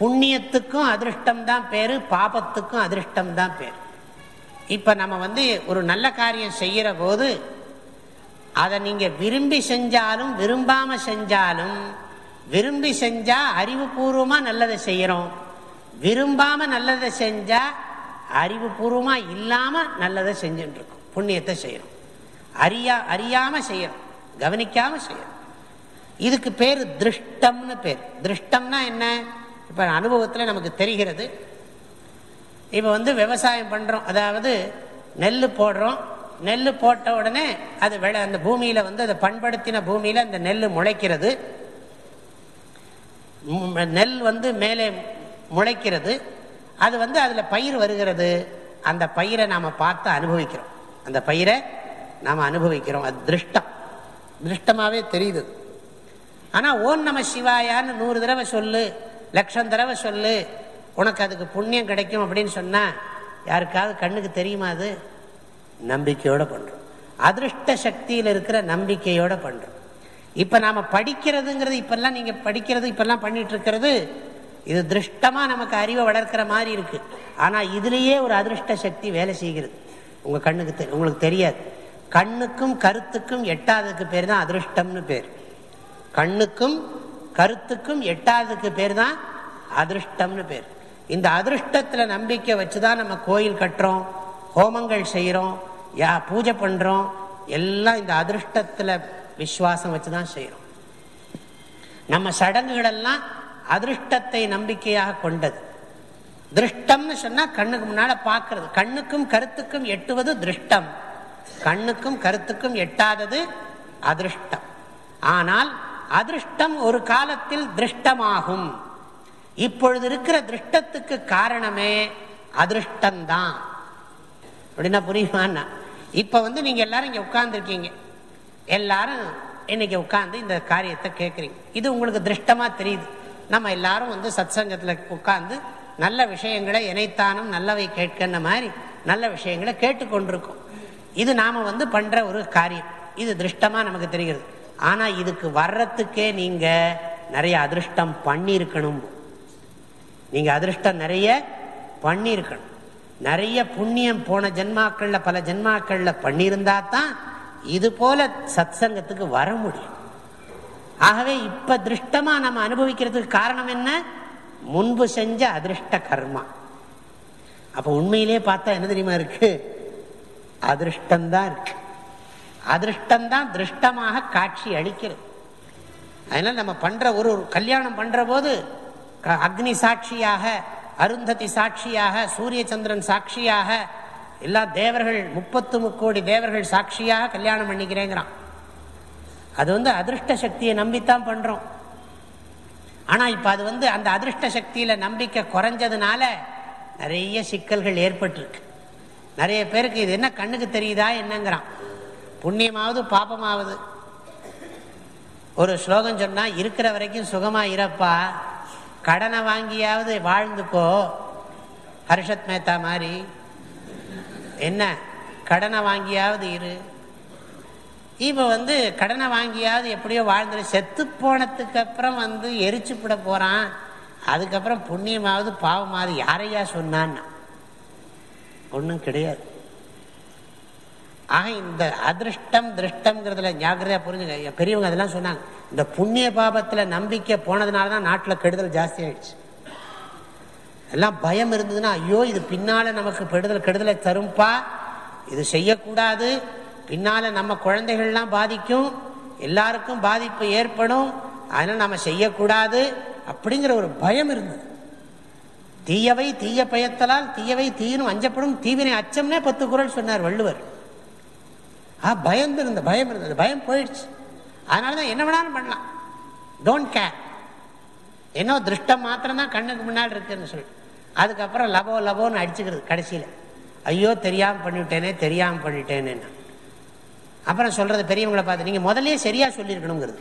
புண்ணியத்துக்கும் அதிருஷ்டம் தான் பேர் பாபத்துக்கும் அதிருஷ்டம் தான் பேர். இப்போ நம்ம வந்து ஒரு நல்ல காரியம் செய்கிற போது அதை நீங்கள் விரும்பி செஞ்சாலும் விரும்பாமல் செஞ்சாலும் விரும்பி செஞ்சால் அறிவுபூர்வமாக நல்லதை செய்கிறோம் விரும்பாமல் நல்லதை செஞ்சால் அறிவுபூர்வமாக இல்லாமல் நல்லதை செஞ்சுட்டுருக்கோம் புண்ணியத்தை செய்கிறோம் அறியா அறியாமல் செய்யறோம். கவனிக்காமல் செய்யறோம். இதுக்கு பேர் திருஷ்டம்னு பேர். திருஷ்டம்னா என்ன? இப்போ அனுபவத்தில் நமக்கு தெரிகிறது. இப்போ வந்து விவசாயம் பண்ணுறோம் அதாவது நெல் போடுறோம். நெல் போட்ட உடனே அது விளை அந்த பூமியில் வந்து அதை பண்படுத்தின பூமியில் அந்த நெல் முளைக்கிறது. நெல் வந்து மேலே முளைக்கிறது. அது வந்து அதில் பயிர் வருகிறது. அந்த பயிரை நாம் பார்த்து அனுபவிக்கிறோம். அந்த பயிரை நாம் அனுபவிக்கிறோம். அது திருஷ்டம். திருஷ்டமாகவே தெரியுது. ஆனால் ஓம் நம சிவாயான்னு நூறு தடவை சொல்லு லட்சம் தடவை சொல்லு உனக்கு அதுக்கு புண்ணியம் கிடைக்கும் அப்படின்னு சொன்னால் யாருக்காவது கண்ணுக்கு தெரியுமா அது? நம்பிக்கையோட பண்ணுறோம் அதிருஷ்ட சக்தியில் இருக்கிற நம்பிக்கையோட பண்ணுறோம் இப்போ நாம் படிக்கிறதுங்கிறது இப்பெல்லாம் நீங்கள் படிக்கிறது இப்பெல்லாம் பண்ணிட்டு இருக்கிறது இது திருஷ்டமாக நமக்கு அறிவை வளர்க்கிற மாதிரி இருக்கு. ஆனால் இதுலேயே ஒரு அதிருஷ்ட சக்தி வேலை செய்கிறது. உங்கள் கண்ணுக்கு உங்களுக்கு தெரியாது. கண்ணுக்கும் கருத்துக்கும் எட்டாததுக்கு பேர் தான் அதிருஷ்டம்னு பேர். கண்ணுக்கும் கருத்துக்கும் எட்டாவதுக்கு பேர் தான் அதிருஷ்டம்னு பேர். இந்த அதிருஷ்டத்தில் நம்பிக்கை வச்சுதான் நம்ம கோயில் கட்டுறோம் ஹோமங்கள் செய்கிறோம் யா பூஜை பண்ணுறோம் எல்லாம் இந்த அதிருஷ்டத்தில் விசுவாசம் வச்சு தான் செய்கிறோம் நம்ம சடங்குகளெல்லாம் அதிருஷ்டத்தை நம்பிக்கையாக கொண்டது. திருஷ்டம்னு சொன்னால் கண்ணுக்கு முன்னால் பார்க்கறது கண்ணுக்கும் கருத்துக்கும் எட்டுவது திருஷ்டம். கண்ணுக்கும் கருத்துக்கும் எட்டாதது அதிருஷ்டம். ஆனால் அதிருஷ்டம் ஒரு காலத்தில் திருஷ்டமாகும். இப்பொழுது இருக்கிற திருஷ்டத்துக்கு காரணமே அதிருஷ்டம்தான். அப்படின்னா புரியுமாண்ணா இப்ப வந்து நீங்க எல்லாரும் இங்க உட்கார்ந்துருக்கீங்க. எல்லாரும் இன்னைக்கு உட்கார்ந்து இந்த காரியத்தை கேட்குறீங்க இது உங்களுக்கு திருஷ்டமா தெரியுது. நம்ம எல்லாரும் வந்து சத் சங்கத்தில் உட்கார்ந்து நல்ல விஷயங்களை இணைத்தானும் நல்லவை கேட்கன்ன மாதிரி நல்ல விஷயங்களை கேட்டுக்கொண்டிருக்கோம். இது நாம வந்து பண்ற ஒரு காரியம். இது திருஷ்டமா நமக்கு தெரிகிறது. ஆனா இதுக்கு வர்றதுக்கே நீங்க நிறைய அதிருஷ்டம் பண்ணியிருக்கணும். நீங்க அதிருஷ்டம் நிறைய பண்ணியிருக்கணும். நிறைய புண்ணியம் போன ஜென்மாக்கள்ல பல ஜென்மாக்கள்ல பண்ணியிருந்தா தான் இது போல சத் சங்கத்துக்கு வர முடியும். ஆகவே இப்ப திருஷ்டமா நம்ம அனுபவிக்கிறதுக்கு காரணம் என்ன? முன்பு செஞ்ச அதிருஷ்ட கர்மா. அப்ப உண்மையிலே பார்த்தா என்ன தெரியுமா இருக்கு? அதிருஷ்டம்தான் இருக்கு. அதிர்ஷ்டம்தான் திருஷ்டமாக காட்சி அளிக்கிறது. அதனால நம்ம பண்ற ஒரு கல்யாணம் பண்ற போது அக்னி சாட்சியாக அருந்ததி சாட்சியாக சூரிய சந்திரன் சாட்சியாக எல்லா தேவர்கள் முப்பத்து முக்கோடி தேவர்கள் சாட்சியாக கல்யாணம் பண்ணிக்கிறேங்கிறான். அது வந்து அதிருஷ்ட சக்தியை நம்பித்தான் பண்றோம். ஆனா இப்ப அது வந்து அந்த அதிருஷ்ட சக்தியில நம்பிக்கை குறைஞ்சதுனால நிறைய சிக்கல்கள் ஏற்பட்டிருக்கு. நிறைய பேருக்கு இது என்ன கண்ணுக்கு தெரியுதா என்னங்கிறான். புண்ணியமாவது பாபமாவது. ஒரு ஸ்லோகம் சொன்னால் இருக்கிற வரைக்கும் சுகமாக இருப்பா. கடனை வாங்கியாவது வாழ்ந்துக்கோ. ஹர்ஷத் மேத்தா மாதிரி. என்ன? கடனை வாங்கியாவது இரு. இப்போ வந்து கடனை வாங்கியாவது எப்படியோ வாழ்ந்துரு. செத்து போனதுக்கு அப்புறம் வந்து எரிச்சு விட போகிறான் அதுக்கப்புறம் புண்ணியமாவது பாவமாவது யாரையா சொன்னான்னா? ஒன்றும் கிடையாது. ஆக இந்த அதிருஷ்டம் திருஷ்டம்ங்கிறதுல ஜாக்கிரதையாக புரிஞ்சுங்க. பெரியவங்க அதெல்லாம் சொன்னாங்க. இந்த புண்ணிய பாபத்துல நம்பிக்கை போனதுனால தான் நாட்டில் கெடுதல் ஜாஸ்தி ஆயிடுச்சு. எல்லாம் பயம் இருந்ததுன்னா ஐயோ இது பின்னால நமக்கு கெடுதல் கெடுதலை தரும்பா? இது செய்யக்கூடாது. பின்னால நம்ம குழந்தைகள்லாம் பாதிக்கும். எல்லாருக்கும் பாதிப்பு ஏற்படும். அதனால நம்ம செய்யக்கூடாது. அப்படிங்கிற ஒரு பயம் இருந்தது. தீயவை தீய பயத்தலால் தீயவை தீயனும் அஞ்சப்படும். தீவினை அச்சம்னே பத்து குரல் சொன்னார் வள்ளுவர். ஆ பயந்து இருந்த பயம் இருந்தது பயம் போயிடுச்சு. அதனால தான் என்ன வேணாலும் பண்ணலாம். டோன்ட் கேர் என்னோ திருஷ்டம் மாத்திரம் தான் கண்ணுக்கு முன்னாடி இருக்குன்னு சொல்லி. அதுக்கப்புறம் லபோ லபோன்னு அடிச்சுக்கிறது கடைசியில். ஐயோ தெரியாமல் பண்ணிவிட்டேனே தெரியாமல் பண்ணிட்டேன்னு அப்புறம் சொல்கிறது பெரியவங்களை பார்த்து நீங்கள் முதலே சரியாக சொல்லியிருக்கணுங்கிறது.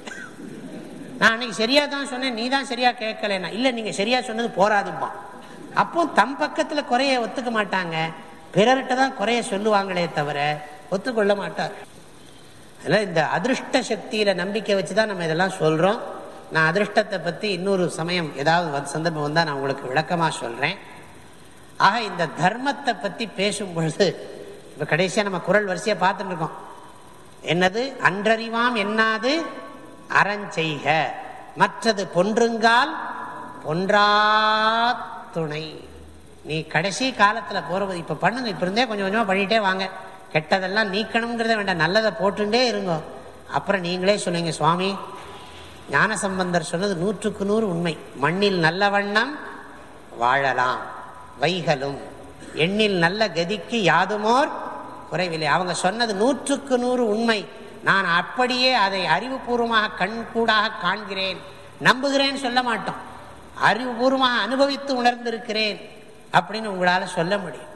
நான் அன்னைக்கு சரியாக தான் சொன்னேன் நீ தான் சரியாக கேட்கலன்னா. இல்லை நீங்கள் சரியாக சொன்னது போராதும்மா அப்போ தம் பக்கத்தில் குறைய ஒத்துக்க மாட்டாங்க. பிறர்கிட்ட தான் குறைய சொல்லுவாங்களே தவிர ஒத்துக்கொள்ள மாட்டார் அதனால் இந்த அதிருஷ்ட சக்தியில நம்பிக்கை வச்சு தான் நம்ம இதெல்லாம் சொல்றோம். நான் அதிருஷ்டத்தை பற்றி இன்னொரு சமயம் ஏதாவது சந்தர்ப்பம் வந்தால் நான் உங்களுக்கு விளக்கமாக சொல்கிறேன் ஆக இந்த தர்மத்தை பற்றி பேசும்பொழுது இப்போ கடைசியாக நம்ம குரல் வரிசையாக பார்த்துட்டு இருக்கோம். என்னது? அன்றறிவாம் என்னாது? அறஞ்செய்க. மற்றது பொன்றுங்கால் பொன்றா துணை. நீ கடைசி காலத்தில் போகிறது இப்போ பண்ணுங்க இப்போ இருந்தே கொஞ்சம் கொஞ்சமாக பண்ணிகிட்டே வாங்க. கெட்டதெல்லாம் நீக்கணுங்கிறத வேண்டாம். நல்லதை போட்டுட்டே இருங்கோ. அப்புறம் நீங்களே சொன்னீங்க சுவாமி. ஞானசம்பந்தர் சொன்னது நூற்றுக்கு நூறு உண்மை. மண்ணில் நல்ல வண்ணம் வாழலாம். வைகளும் எண்ணில் நல்ல கதிக்கு யாதுமோர் குறைவில்லை. அவங்க சொன்னது நூற்றுக்கு நூறு உண்மை. நான் அப்படியே அதை அறிவுபூர்வமாக கண்கூடாக காண்கிறேன். நம்புகிறேன்னு சொல்ல மாட்டோம். அறிவுபூர்வமாக அனுபவித்து உணர்ந்திருக்கிறேன் அப்படின்னு உங்களால் சொல்ல முடியும்.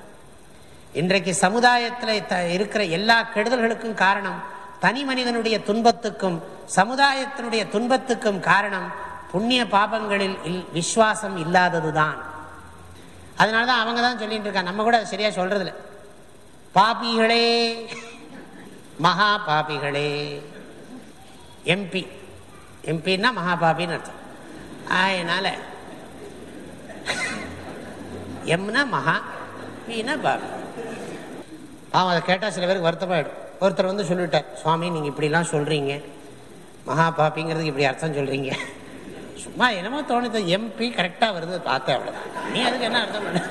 இன்றைக்கு சமுதாயத்தில் இருக்கிற எல்லா கெடுதல்களுக்கும் காரணம் தனி மனிதனுடைய துன்பத்துக்கும் சமுதாயத்தினுடைய துன்பத்துக்கும் காரணம் புண்ணிய பாபங்களில் விசுவாசம் இல்லாததுதான். அதனால தான் அவங்க தான் சொல்லிட்டு இருக்காங்க. நம்ம கூட சரியா சொல்றதில்ல. பாபிகளே மகா பாபிகளே. எம்பி. எம்பின்னா மகா பாபின்னு அர்த்தம். அதனால எம்னா மகா பின்னா பாபி. அவன் அதை கேட்டால் சில பேருக்கு வருத்தமாயிடும். ஒருத்தர் வந்து சொல்லிவிட்டார் சுவாமி நீங்கள் இப்படிலாம் சொல்கிறீங்க மகா பாப்பிங்கிறதுக்கு இப்படி அர்த்தம் சொல்கிறீங்க சும்மா என்னமோ தோணுது எம்பி கரெக்டாக வருது பார்த்தேன் அவ்வளோதான் நீ அதுக்கு என்ன அர்த்தம் பண்ண?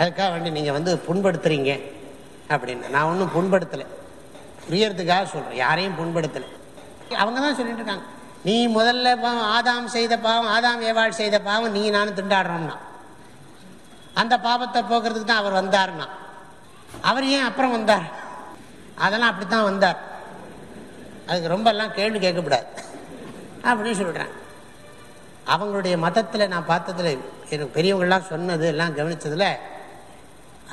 அதுக்காக வேண்டி நீங்கள் வந்து புண்படுத்துறீங்க அப்படின்னு. நான் ஒன்றும் புண்படுத்தலை. புரியறதுக்காக சொல்கிறேன் யாரையும் புண்படுத்தலை. அவங்க தான் சொல்லிட்டு இருக்காங்க. நீ முதல்ல பாவம் ஆதாம் செய்த பாவம் ஆதாம் ஏவாள் செய்த பாவம் நீ நானும் திண்டாடுறோம்னா. அந்த பாபத்தை போக்குறதுக்கு தான் அவர் வந்தார்னா அவர் ஏன் அப்புறம் வந்தார்? அதெல்லாம் அப்படித்தான் வந்தார். அதுக்கு ரொம்ப எல்லாம் கேள்வி கேட்கக்கூடாது. அப்படின்னு சொல்கிறேன் அவங்களுடைய மதத்தில் நான் பார்த்ததுல எனக்கு பெரியவங்கள்லாம் சொன்னது எல்லாம் கவனித்ததில்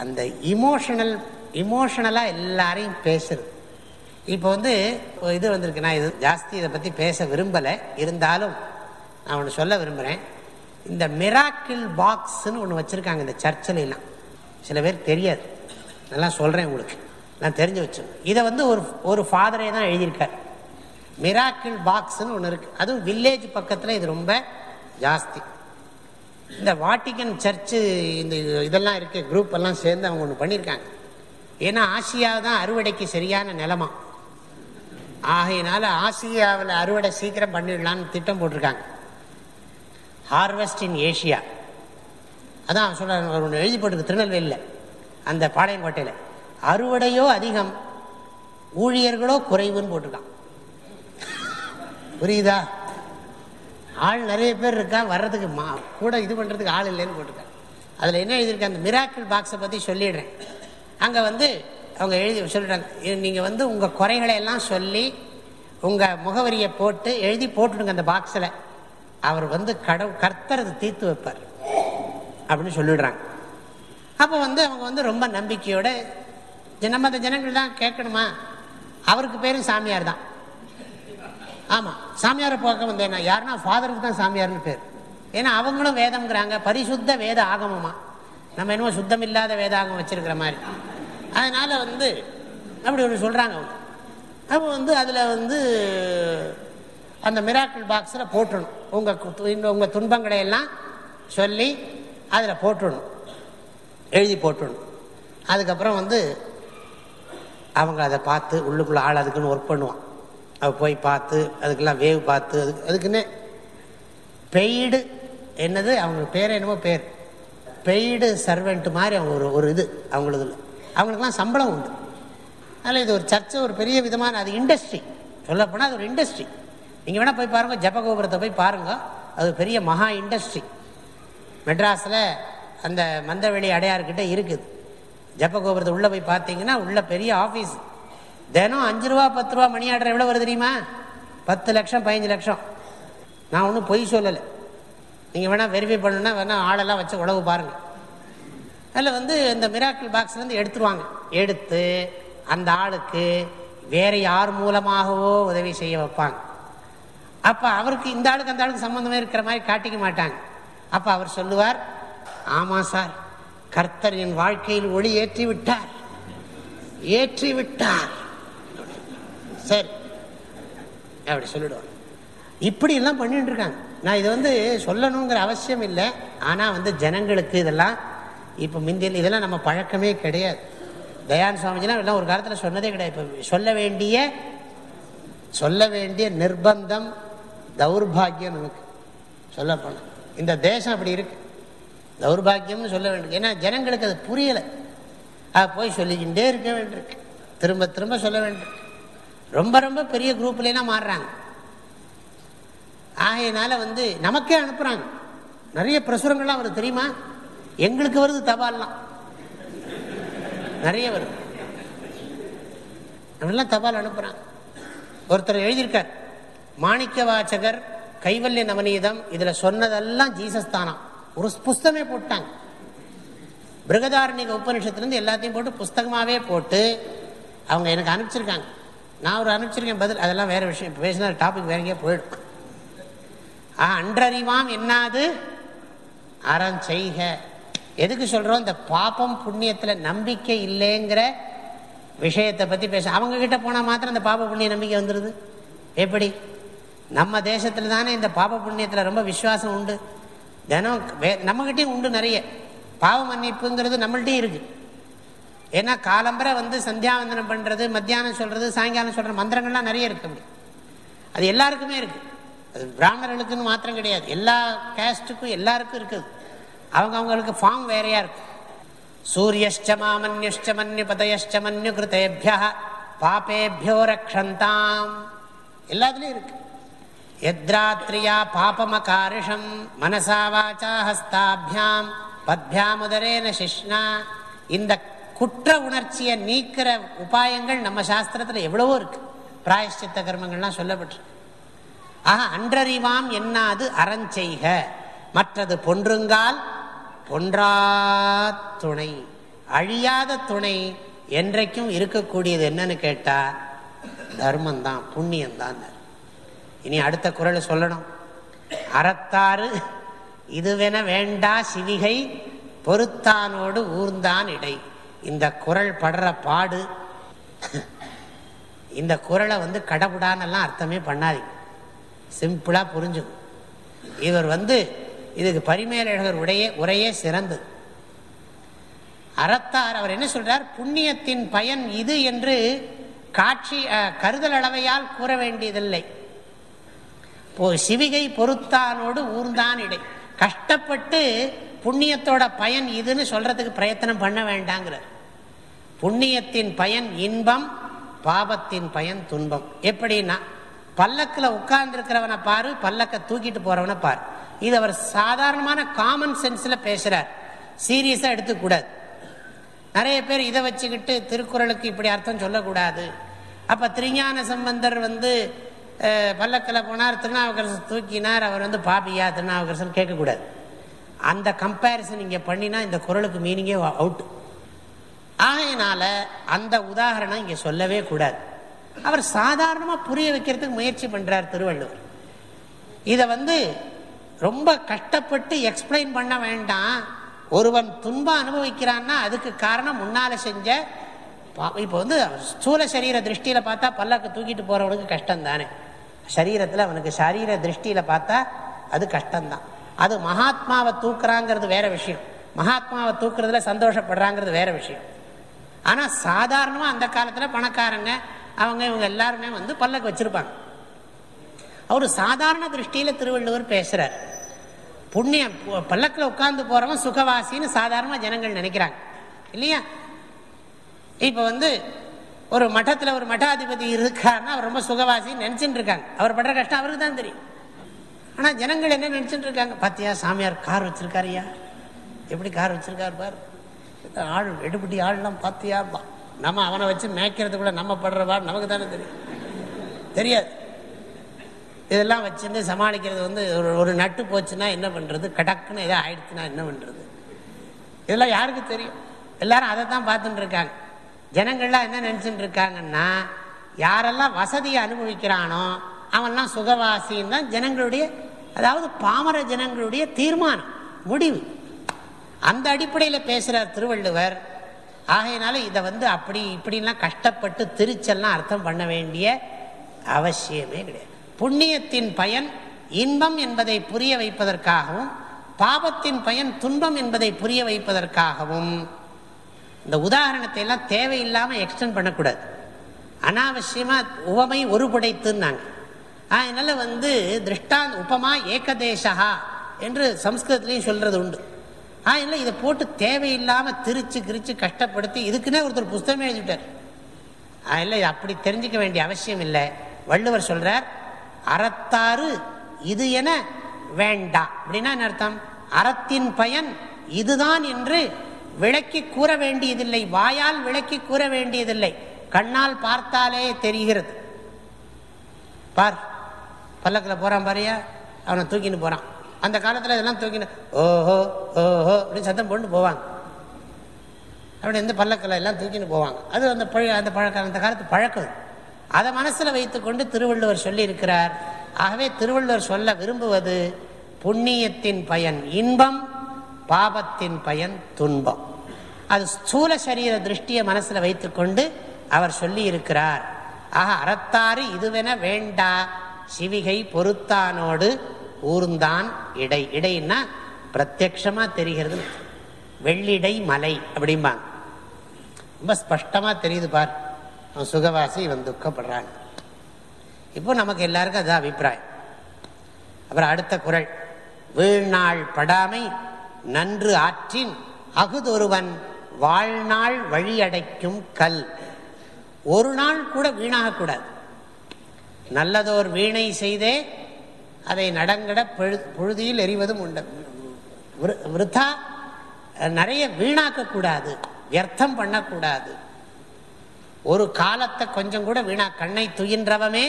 அந்த இமோஷனல் இமோஷனலாக எல்லாரையும் பேசுறது. இப்போ வந்து இது வந்திருக்கு. நான் இது ஜாஸ்தி இதை பற்றி பேச விரும்பலை. இருந்தாலும் நான் ஒன்று சொல்ல விரும்புகிறேன் இந்த மிராக்கிள் பாக்ஸ்ன்னு ஒன்று வச்சுருக்காங்க இந்த சர்ச்சில் எல்லாம் சில பேர் தெரியாது. நல்லா சொல்கிறேன் உங்களுக்கு. நான் தெரிஞ்சு வச்சேன் இதை வந்து ஒரு ஒரு ஃபாதரே தான் எழுதியிருக்கார். மிராக்கிள் பாக்ஸ்ன்னு ஒன்று இருக்குது அதுவும் வில்லேஜ் பக்கத்தில் இது ரொம்ப ஜாஸ்தி. இந்த வாட்டிக்கன் சர்ச்சு இந்த இதெல்லாம் இருக்க குரூப் எல்லாம் சேர்ந்து அவங்க ஒன்று பண்ணியிருக்காங்க. ஏன்னா ஆசியா தான் அறுவடைக்கு சரியான நிலமா. ஆகையினால ஆசியாவில் அறுவடை சீக்கிரம் பண்ணிடலான்னு திட்டம் போட்டிருக்காங்க. ஹார்வெஸ்ட் இன் ஏஷியா அதான் சொல்ற ஒன்று எழுதி போட்டிருக்கு திருநெல்வேலியில் அந்த பாளையங்கோட்டையில். அறுவடையோ அதிகம் ஊழியர்களோ குறைவுன்னு போட்டிருக்கான். புரியுதா? ஆள் நிறைய பேர் இருக்கா வர்றதுக்கு மா கூட இது பண்ணுறதுக்கு ஆள் இல்லைன்னு போட்டிருக்காங்க அதில் என்ன எழுதியிருக்கேன்? அந்த மிராக்கிள் பாக்ஸை பற்றி சொல்லிடுறேன். அங்கே வந்து அவங்க எழுதி சொல்லிட்டாங்க நீங்கள் வந்து உங்கள் குறைகளை எல்லாம் சொல்லி உங்கள் முகவரியை போட்டு எழுதி போட்டுடுங்க அந்த பாக்ஸில் அவர் வந்து கடவு கர்த்தர் தீர்த்து வைப்பார். அப்படின்னு சொல்லிடுறாங்க. அப்போ வந்து அவங்க வந்து ரொம்ப நம்பிக்கையோட நம்ம அந்த ஜனங்கள் தான் கேட்கணுமா? அவருக்கு பேரும் சாமியார் தான். ஆமாம் சாமியாரை பார்க்க வந்தேன் யாருன்னா ஃபாதருக்கு தான் சாமியார்னு பேர். ஏன்னா அவங்களும் வேதம்ங்கிறாங்க. பரிசுத்த வேத ஆகமமா? நம்ம என்னமோ சுத்தம் இல்லாத வேதாகம் வச்சிருக்கிற மாதிரி. அதனால் வந்து அப்படி ஒன்று சொல்கிறாங்க அவங்க. அப்போ வந்து அதில் வந்து அந்த மிராக்கிள் பாக்ஸில் போட்டுடணும் உங்கள் உங்கள் துன்பங்களை எல்லாம் சொல்லி அதில் போட்டுடணும் எழுதி போட்டுடணும் அதுக்கப்புறம் வந்து அவங்க அதை பார்த்து உள்ளுக்குள்ளே ஆள் அதுக்குன்னு ஒர்க் பண்ணுவான். அவ போய் பார்த்து அதுக்கெல்லாம் வேவ் பார்த்து அதுக்கு அதுக்குன்னு பெய்டு என்னது? அவங்களுக்கு பேர் என்னமோ பேர். பெய்டு சர்வெண்ட் மாதிரி அவங்க ஒரு ஒரு இது அவங்களதுல. அவங்களுக்குலாம் சம்பளம் உண்டு. அதனால் இது ஒரு சர்ச்சை ஒரு பெரிய விதமான அது இண்டஸ்ட்ரி சொல்லப்போனால் அது ஒரு இண்டஸ்ட்ரி நீங்கள் வேணால் போய் பாருங்கள் ஜபகோபுரத்தை போய் பாருங்கள் அது பெரிய மகா இண்டஸ்ட்ரி மெட்ராஸில் அந்த மந்தவெளி அடையாறுக்கிட்ட இருக்குது. ஜப்பகோபுரத்தை உள்ளே போய் பார்த்தீங்கன்னா உள்ள பெரிய ஆஃபீஸ் தினம் அஞ்சு ரூபா பத்து ரூபா மணி ஆர்டர் எவ்வளோ வருது தெரியுமா? பத்து லட்சம் பதினஞ்சு லட்சம். நான் ஒன்றும் பொய் சொல்லலை. நீங்கள் வேணால் வெரிஃபை பண்ணணுன்னா வேணால் ஆளெல்லாம் வச்சு உழவு பாருங்கள் அதில் வந்து இந்த மிராக்கிள் பாக்ஸ்லேருந்து எடுத்துருவாங்க. எடுத்து அந்த ஆளுக்கு வேறு யார் மூலமாகவோ உதவி செய்ய வைப்பாங்க. அப்போ அவருக்கு இந்த ஆளுக்கு அந்த ஆளுக்கு சம்மந்தமே இருக்கிற மாதிரி காட்டிக்க மாட்டாங்க. அப்போ அவர் சொல்லுவார் ஆமாம் சார் கர்த்தர் என் வாழ்க்கையில் ஒளி ஏற்றி விட்டார் ஏற்றி விட்டார் சரி அப்படி சொல்லிடுவார். இப்படி எல்லாம் பண்ணிட்டு இருக்காங்க. நான் இது வந்து சொல்லணுங்கிற அவசியம் இல்லை. ஆனால் வந்து ஜனங்களுக்கு இதெல்லாம் இப்போ முந்தியில் இதெல்லாம் நம்ம பழக்கமே கிடையாது. தயான் சுவாமிஜிலாம் எல்லாம் ஒரு காலத்தில் சொன்னதே கிடையாது. இப்போ சொல்ல வேண்டிய சொல்ல வேண்டிய நிர்பந்தம் தௌர்பாகியம் நமக்கு. சொல்ல போனால் இந்த தேசம் அப்படி இருக்கு. தௌர்பாகியம்னு சொல்ல வேண்டும். ஏன்னா ஜனங்களுக்கு அது புரியலை. அதை போய் சொல்லிக்கிட்டே இருக்க வேண்டியிருக்கு. திரும்ப திரும்ப சொல்ல வேண்டியிருக்கு. ரொம்ப ரொம்ப பெரிய குரூப்லாம் மாறுறாங்க. ஆகையினால வந்து நமக்கே அனுப்புகிறாங்க நிறைய பிரசுரங்கள்லாம் வருது. தெரியுமா? எங்களுக்கு வருது தபால்லாம். நிறைய வருது. நம்மெல்லாம் தபால் அனுப்புகிறாங்க ஒருத்தர் எழுதியிருக்கார். மாணிக்க வாசகர் கைவல்ய நவநீதம் இதுல சொன்னதெல்லாம் ஜீசஸ் தானா. ஒரு புஸ்தமே போட்டாங்க. பிருகதாரண்யக உபநிஷத்துலேருந்து எல்லாத்தையும் போட்டு புஸ்தகமாகவே போட்டு அவங்க எனக்கு அனுப்பிச்சிருக்காங்க. நான் ஒரு அனுப்பிச்சிருக்கேன் பதில் அதெல்லாம் வேறு விஷயம். பேசினா டாபிக் வேற எங்கேயே போயிடும். ஆ அன்றறிவாம் என்னாது? அறம் செய்க. எதுக்கு சொல்கிறோம் இந்த பாப்பம் புண்ணியத்தில் நம்பிக்கை இல்லைங்கிற விஷயத்தை பற்றி பேச. அவங்கக்கிட்ட போனால் மாத்திரம் அந்த பாப புண்ணிய நம்பிக்கை வந்துடுது எப்படி? நம்ம தேசத்தில் தானே இந்த பாப புண்ணியத்தில் ரொம்ப விசுவாசம் உண்டு. தினம் நம்மகிட்டையும் உண்டு நிறைய. பாவ மன்னிப்புங்கிறது நம்மள்ட்டையும் இருக்குது ஏன்னா காலம்பரை வந்து சந்தியாவந்தனம் பண்ணுறது மத்தியானம் சொல்கிறது சாயங்காலம் சொல்கிற மந்திரங்கள்லாம் நிறைய இருக்கு அப்படி அது எல்லாருக்குமே இருக்குது அது பிராமணர்களுக்குன்னு மாத்திரம் கிடையாது. எல்லா கேஸ்ட்டுக்கும் எல்லாருக்கும் இருக்குது. அவங்க அவங்களுக்கு ஃபார்ம் வேறையாக இருக்கு சூரியஷ்ட மாமன்யுஷ்ட மன்யு பதயஷ்ட மன்யு கிருத்தேபிய பாப்பேபியோ ரக்ஷந்தாம். எல்லாத்துலேயும் இருக்குது எத்ராத்ரியா பாபமகாரிஷம் மனசா வாச்சா ஹஸ்தாபியாம் பத்யாமுதரேன சிஷ்ணா இந்த குற்ற உணர்ச்சியை நீக்கிற உபாயங்கள் நம்ம சாஸ்திரத்தில் எவ்வளவோ இருக்கு பிராயஷ்சித்த கர்மங்கள்லாம் சொல்லப்பட்டிருக்கு ஆக அன்றறிவாம் என்னாது அறஞ்செய்க மற்றது பொன்றுங்கால் பொன்றா துணை அழியாத துணை என்றைக்கும் இருக்கக்கூடியது என்னன்னு கேட்டால் தர்மம் தான் இனி அடுத்த குரல் சொல்லணும். அறத்தாறு இதுவென வேண்டா சிவிகை பொறுத்தானோடு ஊர்ந்தான் இடை. இந்த குரல் படுற பாடு. இந்த குரலை வந்து கடவுடானெல்லாம் அர்த்தமே பண்ணாதீங்க சிம்பிளாக புரிஞ்சுக்கும். இவர் வந்து இதுக்கு பரிமேலழகர் உடைய உரையே சிறந்தது அறத்தார் அவர் என்ன சொல்றார்? புண்ணியத்தின் பயன் இது என்று காட்சி கருதல் அளவையால் கூற வேண்டியதில்லை. சிவிகை பொறுத்தானோடு ஊர்ந்தான் இடை. கஷ்டப்பட்டு புண்ணியத்தோட பயன் இதுன்னு சொல்றதுக்கு பிரயத்தனம் பண்ண வேண்டாங்கிறார். புண்ணியத்தின் பயன் இன்பம் பாபத்தின் பயன் துன்பம். எப்படின்னா பல்லக்கில் உட்கார்ந்துருக்கிறவனை பாரு பல்லக்க தூக்கிட்டு போறவனை பாரு. இது அவர் சாதாரணமான காமன் சென்ஸில் பேசுறார். சீரியஸாக எடுத்துக்கூடாது. நிறைய பேர் இதை வச்சுக்கிட்டு திருக்குறளுக்கு இப்படி அர்த்தம் சொல்லக்கூடாது. அப்போ திருஞான சம்பந்தர் வந்து பல்லக்கில் போனார் திருநாவுக்கரசன் தூக்கினார் அவர் வந்து பாப்பியா திருநாவுக்கரசன் கேட்கக்கூடாது. அந்த கம்பேரிசன் இங்கே பண்ணினா இந்த குரலுக்கு மீனிங்கே அவுட் ஆகையினால அந்த உதாரணம் இங்கே சொல்லவே கூடாது. அவர் சாதாரணமாக புரிய வைக்கிறதுக்கு முயற்சி பண்ணுறார் திருவள்ளுவர். இதை வந்து ரொம்ப கஷ்டப்பட்டு எக்ஸ்பிளைன் பண்ண வேண்டாம். ஒருவன் துன்பம் அனுபவிக்கிறான்னா அதுக்கு காரணம் முன்னால் செஞ்ச இப்போ வந்து சூழ சரீர திருஷ்டியில் பார்த்தா பல்லக்கு தூக்கிட்டு போகிறவனுக்கு கஷ்டம் தானே சரீரத்தில் அவனுக்கு சரீர திருஷ்டியில் பார்த்தா அது கஷ்டம்தான். அது மகாத்மாவை தூக்குறாங்கிறது வேற விஷயம். மகாத்மாவை தூக்குறதுல சந்தோஷப்படுறாங்கிறது வேற விஷயம். ஆனால் சாதாரணமாக அந்த காலத்தில் பணக்காரங்க அவங்க இவங்க எல்லாருமே வந்து பல்லக்கு வச்சிருப்பாங்க. அவர் சாதாரண திருஷ்டியில் திருவள்ளுவர் பேசுகிறார் புண்ணியம் பல்லக்கில் உட்கார்ந்து போகிறவன் சுகவாசின்னு சாதாரணமாக ஜனங்கள் நினைக்கிறாங்க. இல்லையா? இப்போ வந்து ஒரு மட்டத்தில் ஒரு மட்டாதிபதி இருக்காருன்னா அவர் ரொம்ப சுகவாசி நினச்சிட்டு இருக்காங்க. அவர் படுற கஷ்டம் அவருக்கு தான் தெரியும். ஆனால் ஜனங்கள் என்ன நினச்சிட்டு இருக்காங்க? பார்த்தியா சாமியார் கார் வச்சிருக்காருயா எப்படி கார் வச்சிருக்காரு பார். ஆள் எடுபடி ஆள்லாம் பார்த்தியா நம்ம அவனை வச்சு மேய்க்கிறதுக்குள்ள நம்ம படுறவா நமக்கு தானே தெரியும். தெரியாது. இதெல்லாம் வச்சுருந்து சமாளிக்கிறது வந்து ஒரு ஒரு நட்டு போச்சுன்னா என்ன பண்ணுறது கடக்குன்னு எதாவது ஆயிடுச்சுன்னா என்ன பண்ணுறது இதெல்லாம் யாருக்கு தெரியும்? எல்லாரும் அதை தான் பார்த்துட்டு இருக்காங்க. ஜனங்கள்லாம் என்ன நினச்சிட்டு இருக்காங்கன்னா யாரெல்லாம் வசதியை அனுபவிக்கிறானோ அவன்லாம் சுகவாசின்னு தான் ஜனங்களுடைய அதாவது பாமர ஜனங்களுடைய தீர்மானம் முடிவு. அந்த அடிப்படையில் பேசுகிறார் திருவள்ளுவர். ஆகையினால இதை வந்து அப்படி இப்படிலாம் கஷ்டப்பட்டு திருச்செல்லாம் அர்த்தம் பண்ண வேண்டிய அவசியமே கிடையாது. புண்ணியத்தின் பயன் இன்பம் என்பதை புரிய வைப்பதற்காகவும் பாபத்தின் பயன் துன்பம் என்பதை புரிய வைப்பதற்காகவும் இந்த உதாரணத்தை எல்லாம் தேவையில்லாமல் எக்ஸ்டென்ட் பண்ணக்கூடாது. அனாவசியமாக உவமை ஒருபடைத்துன்னாங்க அதனால் வந்து திருஷ்டாந்த் உபமா ஏகதேசா என்று சம்ஸ்கிருதத்துலேயும் சொல்கிறது உண்டு. அதனால் இதை போட்டு தேவையில்லாமல் திரிச்சு கிரிச்சு கஷ்டப்படுத்தி இதுக்குன்னே ஒருத்தர் புஸ்தகமே எழுதிட்டார் அதில் அப்படி தெரிஞ்சுக்க வேண்டிய அவசியம் இல்லை. வள்ளுவர் சொல்கிறார் அறத்தாறு இது என வேண்டாம் அப்படின்னா என்ன அர்த்தம்? அறத்தின் பயன் இதுதான் என்று விளக்கி கூற வேண்டியதில்லை வாயால் விளக்கி கூற வேண்டியதில்லை. கண்ணால் பார்த்தாலே தெரிகிறது. பார் பல்லக்கில் போகிறான் பாரியா அவனை தூக்கின்னு போகிறான் அந்த காலத்தில் இதெல்லாம் தூக்கின்னு ஓஹோ ஓஹோ அப்படின்னு சத்தம் போட்டு போவாங்க. அப்படி இந்த பல்லக்கில் எல்லாம் தூக்கின்னு போவாங்க. அது அந்த பழ அந்த பழக்கம் அந்த காலத்து பழக்கம் அதை. மனசில் வைத்துக்கொண்டு திருவள்ளுவர் சொல்லியிருக்கிறார். ஆகவே திருவள்ளுவர் சொல்ல விரும்புவது புண்ணியத்தின் பயன் இன்பம் பாபத்தின் பயன் துன்பம். அது ஸ்தூல சரீர திருஷ்டியை மனசில் வைத்துக்கொண்டு அவர் சொல்லி இருக்கிறார் ஆக அறத்தாறு இதுவென வேண்டா. சிவிகை பொறுத்தானோடு ஊர்ந்தான் இடை. இடைன்னா பிரத்யக்ஷமா தெரிகிறது. வெள்ளிடை மலை அப்படிம்பாங்க. ரொம்ப ஸ்பஷ்டமா தெரியுது பார். அவன் சுகவாசி இவன் துக்கப்படுறான். இப்போ நமக்கு எல்லாருக்கும் அதுதான் அபிப்பிராயம். அப்புறம் அடுத்த குரல். வீழ்நாள் படாமை நன்று ஆற்றின் அகுதொருவன். வாழ்நாள் வழியடைக்கும் கல். ஒரு நாள் கூட வீணாகக்கூடாது நல்லதோர் வீணை செய்தே அதை நடங்கட புழுதியில் எறிவதும் உண்டு. விருத்தா நிறைய வீணாக்கக்கூடாது வியர்த்தம் பண்ணக்கூடாது ஒரு காலத்தை கொஞ்சம் கூட வீணா கண்ணை துயின்றவமே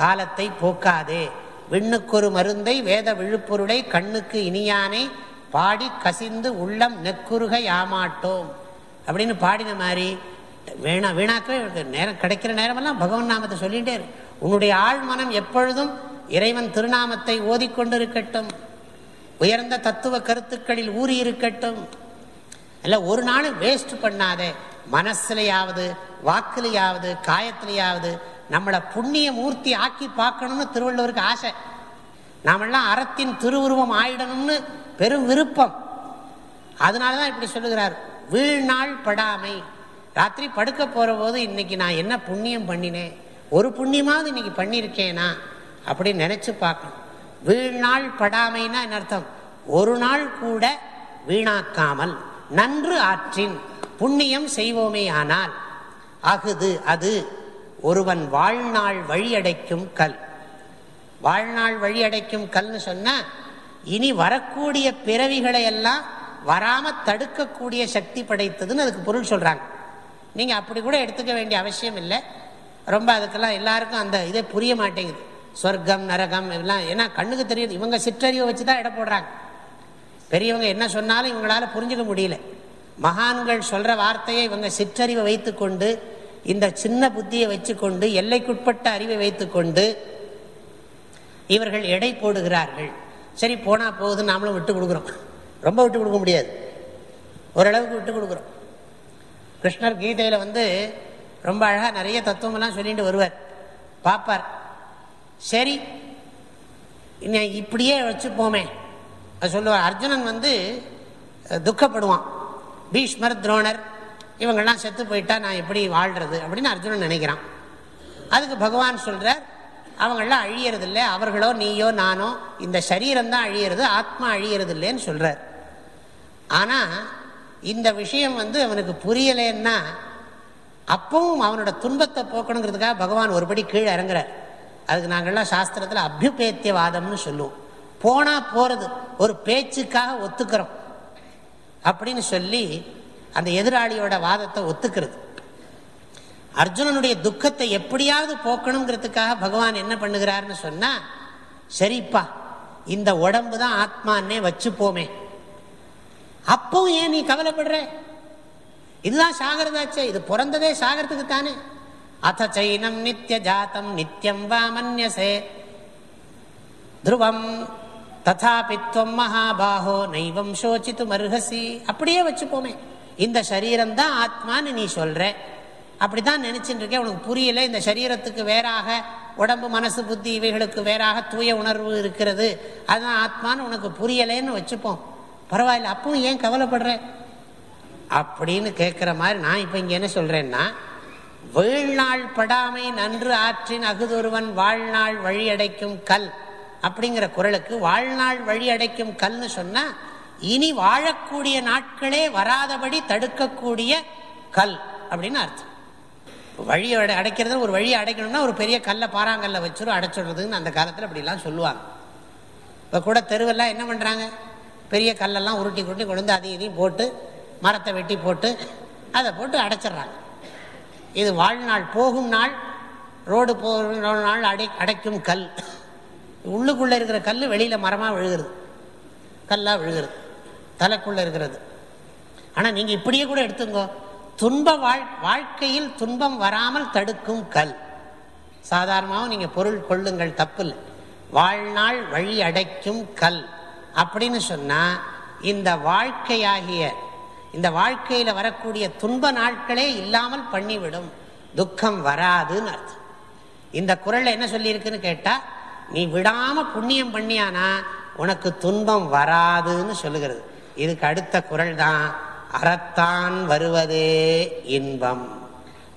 காலத்தை போக்காதே. விண்ணுக்கொரு மருந்தை வேத விழுப்பொருளை கண்ணுக்கு இனியானை பாடி கசிந்து உள்ளம் நெக்குறுக யாமாட்டோம் அப்படின்னு பாடின மாதிரி வீணா வீணாக்கவே நேரம் கிடைக்கிற நேரமெல்லாம் பகவன் நாமத்தை சொல்லிட்டே உன்னுடைய ஆழ் மனம் எப்பொழுதும் இறைவன் திருநாமத்தை ஓதிக்கொண்டிருக்கட்டும். உயர்ந்த தத்துவ கருத்துக்களில் ஊறி இருக்கட்டும் இல்லை ஒரு நாள் வேஸ்ட் பண்ணாதே. மனசுலையாவது வாக்குலையாவது காயத்திலையாவது நம்மளை புண்ணிய மூர்த்தி ஆக்கி பார்க்கணும்னு திருவள்ளுவருக்கு ஆசை. நாமெல்லாம் அறத்தின் திருவுருவம் ஆயிடணும்னு பெரும் விருப்பம். அதனாலதான் இப்படி சொல்லுகிறார். வீழ்நாள் படாமை. ராத்திரி படுக்க போற போது இன்னைக்கு நான் என்ன புண்ணியம் பண்ணினேன்? ஒரு புண்ணியமாவது இன்னைக்கு பண்ணியிருக்கேனா? அப்படின்னு நினைச்சு பார்க்கணும். வீழ்நாள் படாமைன்னா என்ன அர்த்தம்? ஒரு நாள் கூட வீணாக்காமல் நன்று ஆற்றின் புண்ணியம் செய்வோமே ஆனால் அகுது அது ஒருவன் வாழ்நாள் வழியடைக்கும் கல். வாழ்நாள் வழியடைக்கும் கல்னு சொன்ன இனி வரக்கூடிய பிறவிகளை எல்லாம் வராம தடுக்கக்கூடிய சக்தி படைத்ததுன்னு அதுக்கு பொருள் சொல்றாங்க. நீங்க அப்படி கூட எடுத்துக்க வேண்டிய அவசியம் இல்லை. ரொம்ப அதுக்கெல்லாம் எல்லாருக்கும் அந்த இதே புரிய மாட்டேங்குது. சொர்க்கம் நரகம் எல்லாம் ஏன்னா கண்ணுக்கு தெரியுது. இவங்க சிற்றறிவை வச்சு தான் இட போடுறாங்க. பெரியவங்க என்ன சொன்னாலும் இவங்களால புரிஞ்சுக்க முடியல. மகான்கள் சொல்ற வார்த்தையை இவங்க சிற்றறிவை வைத்துக்கொண்டு இந்த சின்ன புத்தியை வச்சுக்கொண்டு எல்லைக்குட்பட்ட அறிவை வைத்துக்கொண்டு இவர்கள் எடை போடுகிறார்கள். சரி போனா போகுது நாமளும் விட்டு கொடுக்குறோம். ரொம்ப விட்டு கொடுக்க முடியாது. ஓரளவுக்கு விட்டு கொடுக்குறோம். கிருஷ்ணர் கீதையில வந்து ரொம்ப அழகா நிறைய தத்துவமெல்லாம் சொல்லிட்டு வருவார். பார்ப்பார். சரி இன்னும் இப்படியே வச்சுப்போமே. அது சொல்லுவார். அர்ஜுனன் வந்து துக்கப்படுவான். பீஷ்மர் துரோணர் இவங்கெல்லாம் செத்து போயிட்டா நான் எப்படி வாழ்றது அப்படின்னு அர்ஜுனன் நினைக்கிறான். அதுக்கு பகவான் சொல்றார் அவங்களாம் அழியறது இல்லை அவர்களோ நீயோ நானோ இந்த சரீரம் தான் அழியிறது ஆத்மா அழியறது இல்லைன்னு சொல்றார். ஆனா இந்த விஷயம் வந்து அவனுக்கு புரியலைன்னா அப்பவும் அவனோட துன்பத்தை போக்கணுங்கிறதுக்காக பகவான் ஒருபடி கீழே இறங்குறார். அதுக்கு நாங்கள்லாம் சாஸ்திரத்தில் அபியுபேத்தியவாதம்னு சொல்லுவோம். போனால் போகிறது ஒரு பேச்சுக்காக ஒத்துக்கிறோம். அப்படின்னு சொல்லி அந்த எதிராளியோட வாதத்தை ஒத்துக்கிறது. அர்ஜுனனுடைய துக்கத்தை எப்படியாவது போக்கணுங்கிறதுக்காக பகவான் என்ன பண்ணுகிறார்னு சொன்னா சரிப்பா இந்த உடம்பு தான் ஆத்மானே வச்சுப்போமே. அப்பவும் ஏன் நீ கவலைப்படுற? இதுதான் சாகிறதாச்சே இது பிறந்ததே சாகிறதுக்கு தானே. அத சைனம் நித்திய ஜாத்தம் நித்தியம் வா மன்யசே. துருவம் ததாபித்வம் மகாபாகோ நைவம் சோச்சித்து மருகசி. அப்படியே வச்சுப்போமே. இந்த சரீரம் தான் ஆத்மான்னு நீ சொல்ற. அப்படிதான் நினைச்சுட்டு இருக்கேன். உனக்கு புரியல இந்த சரீரத்துக்கு வேறாக உடம்பு மனசு புத்தி இவைகளுக்கு வேறாக தூய உணர்வு இருக்கிறது. அதுதான் ஆத்மான்னு உனக்கு புரியலைன்னு வச்சுப்போம். பரவாயில்ல அப்பவும் ஏன் கவலைப்படுற? அப்படின்னு கேட்குற மாதிரி நான் இப்போ இங்கே என்ன சொல்கிறேன்னா வீழ்நாள் படாமை நன்று ஆற்றின் அகுதொருவன் வாழ்நாள் வழி அடைக்கும் கல் அப்படிங்கிற குரலுக்கு வாழ்நாள் வழி அடைக்கும் கல்னு சொன்னால் இனி வாழக்கூடிய நாட்களே வராதபடி தடுக்கக்கூடிய கல் அப்படின்னு அர்த்தம். வழியை அடை- அடைக்கிறது ஒரு வழியை அடைக்கணும்னா ஒரு பெரிய கல்லை பாறாங்கல்ல வச்சிரும் அடைச்சிடுறதுன்னு அந்த காலத்தில் அப்படிலாம் சொல்லுவாங்க. இப்போ கூட தெருவெல்லாம் என்ன பண்ணுறாங்க பெரிய கல்லெல்லாம் உருட்டி உருட்டி கொண்டு வந்து அதையும் இதையும் போட்டு மரத்தை வெட்டி போட்டு அதை போட்டு அடைச்சிடுறாங்க. இது வாழ்நாள் போகும் நாள் ரோடு போகிற நாள் அடை அடைக்கும் கல். உள்ளுக்குள்ளே இருக்கிற கல் வெளியில் மரமாக விழுகிறது. கல்லாக விழுகிறது. தலைக்குள்ளே இருக்கிறது. ஆனால் நீங்கள் இப்படியே கூட எடுத்துங்கோ. துன்ப வாழ் வாழ்க்கையில் துன்பம் வராமல் தடுக்கும் கல். சாதாரணமாகவும் நீங்கள் பொருள் கொள்ளுங்கள் தப்பில்லை. வாழ்நாள் வழி அடைக்கும் கல். அப்படின்னு சொன்னால் இந்த வாழ்க்கையாகிய இந்த வாழ்க்கையில் வரக்கூடிய துன்ப நாட்களே இல்லாமல் பண்ணிவிடும். துக்கம் வராதுன்னு அர்த்தம். இந்த குரலில் என்ன சொல்லியிருக்குன்னு கேட்டால் நீ விடாமல் புண்ணியம் பண்ணியானா உனக்கு துன்பம் வராதுன்னு சொல்லுகிறது. இதுக்கு அடுத்த குரல் தான் அறத்தான் வருவதே இன்பம்.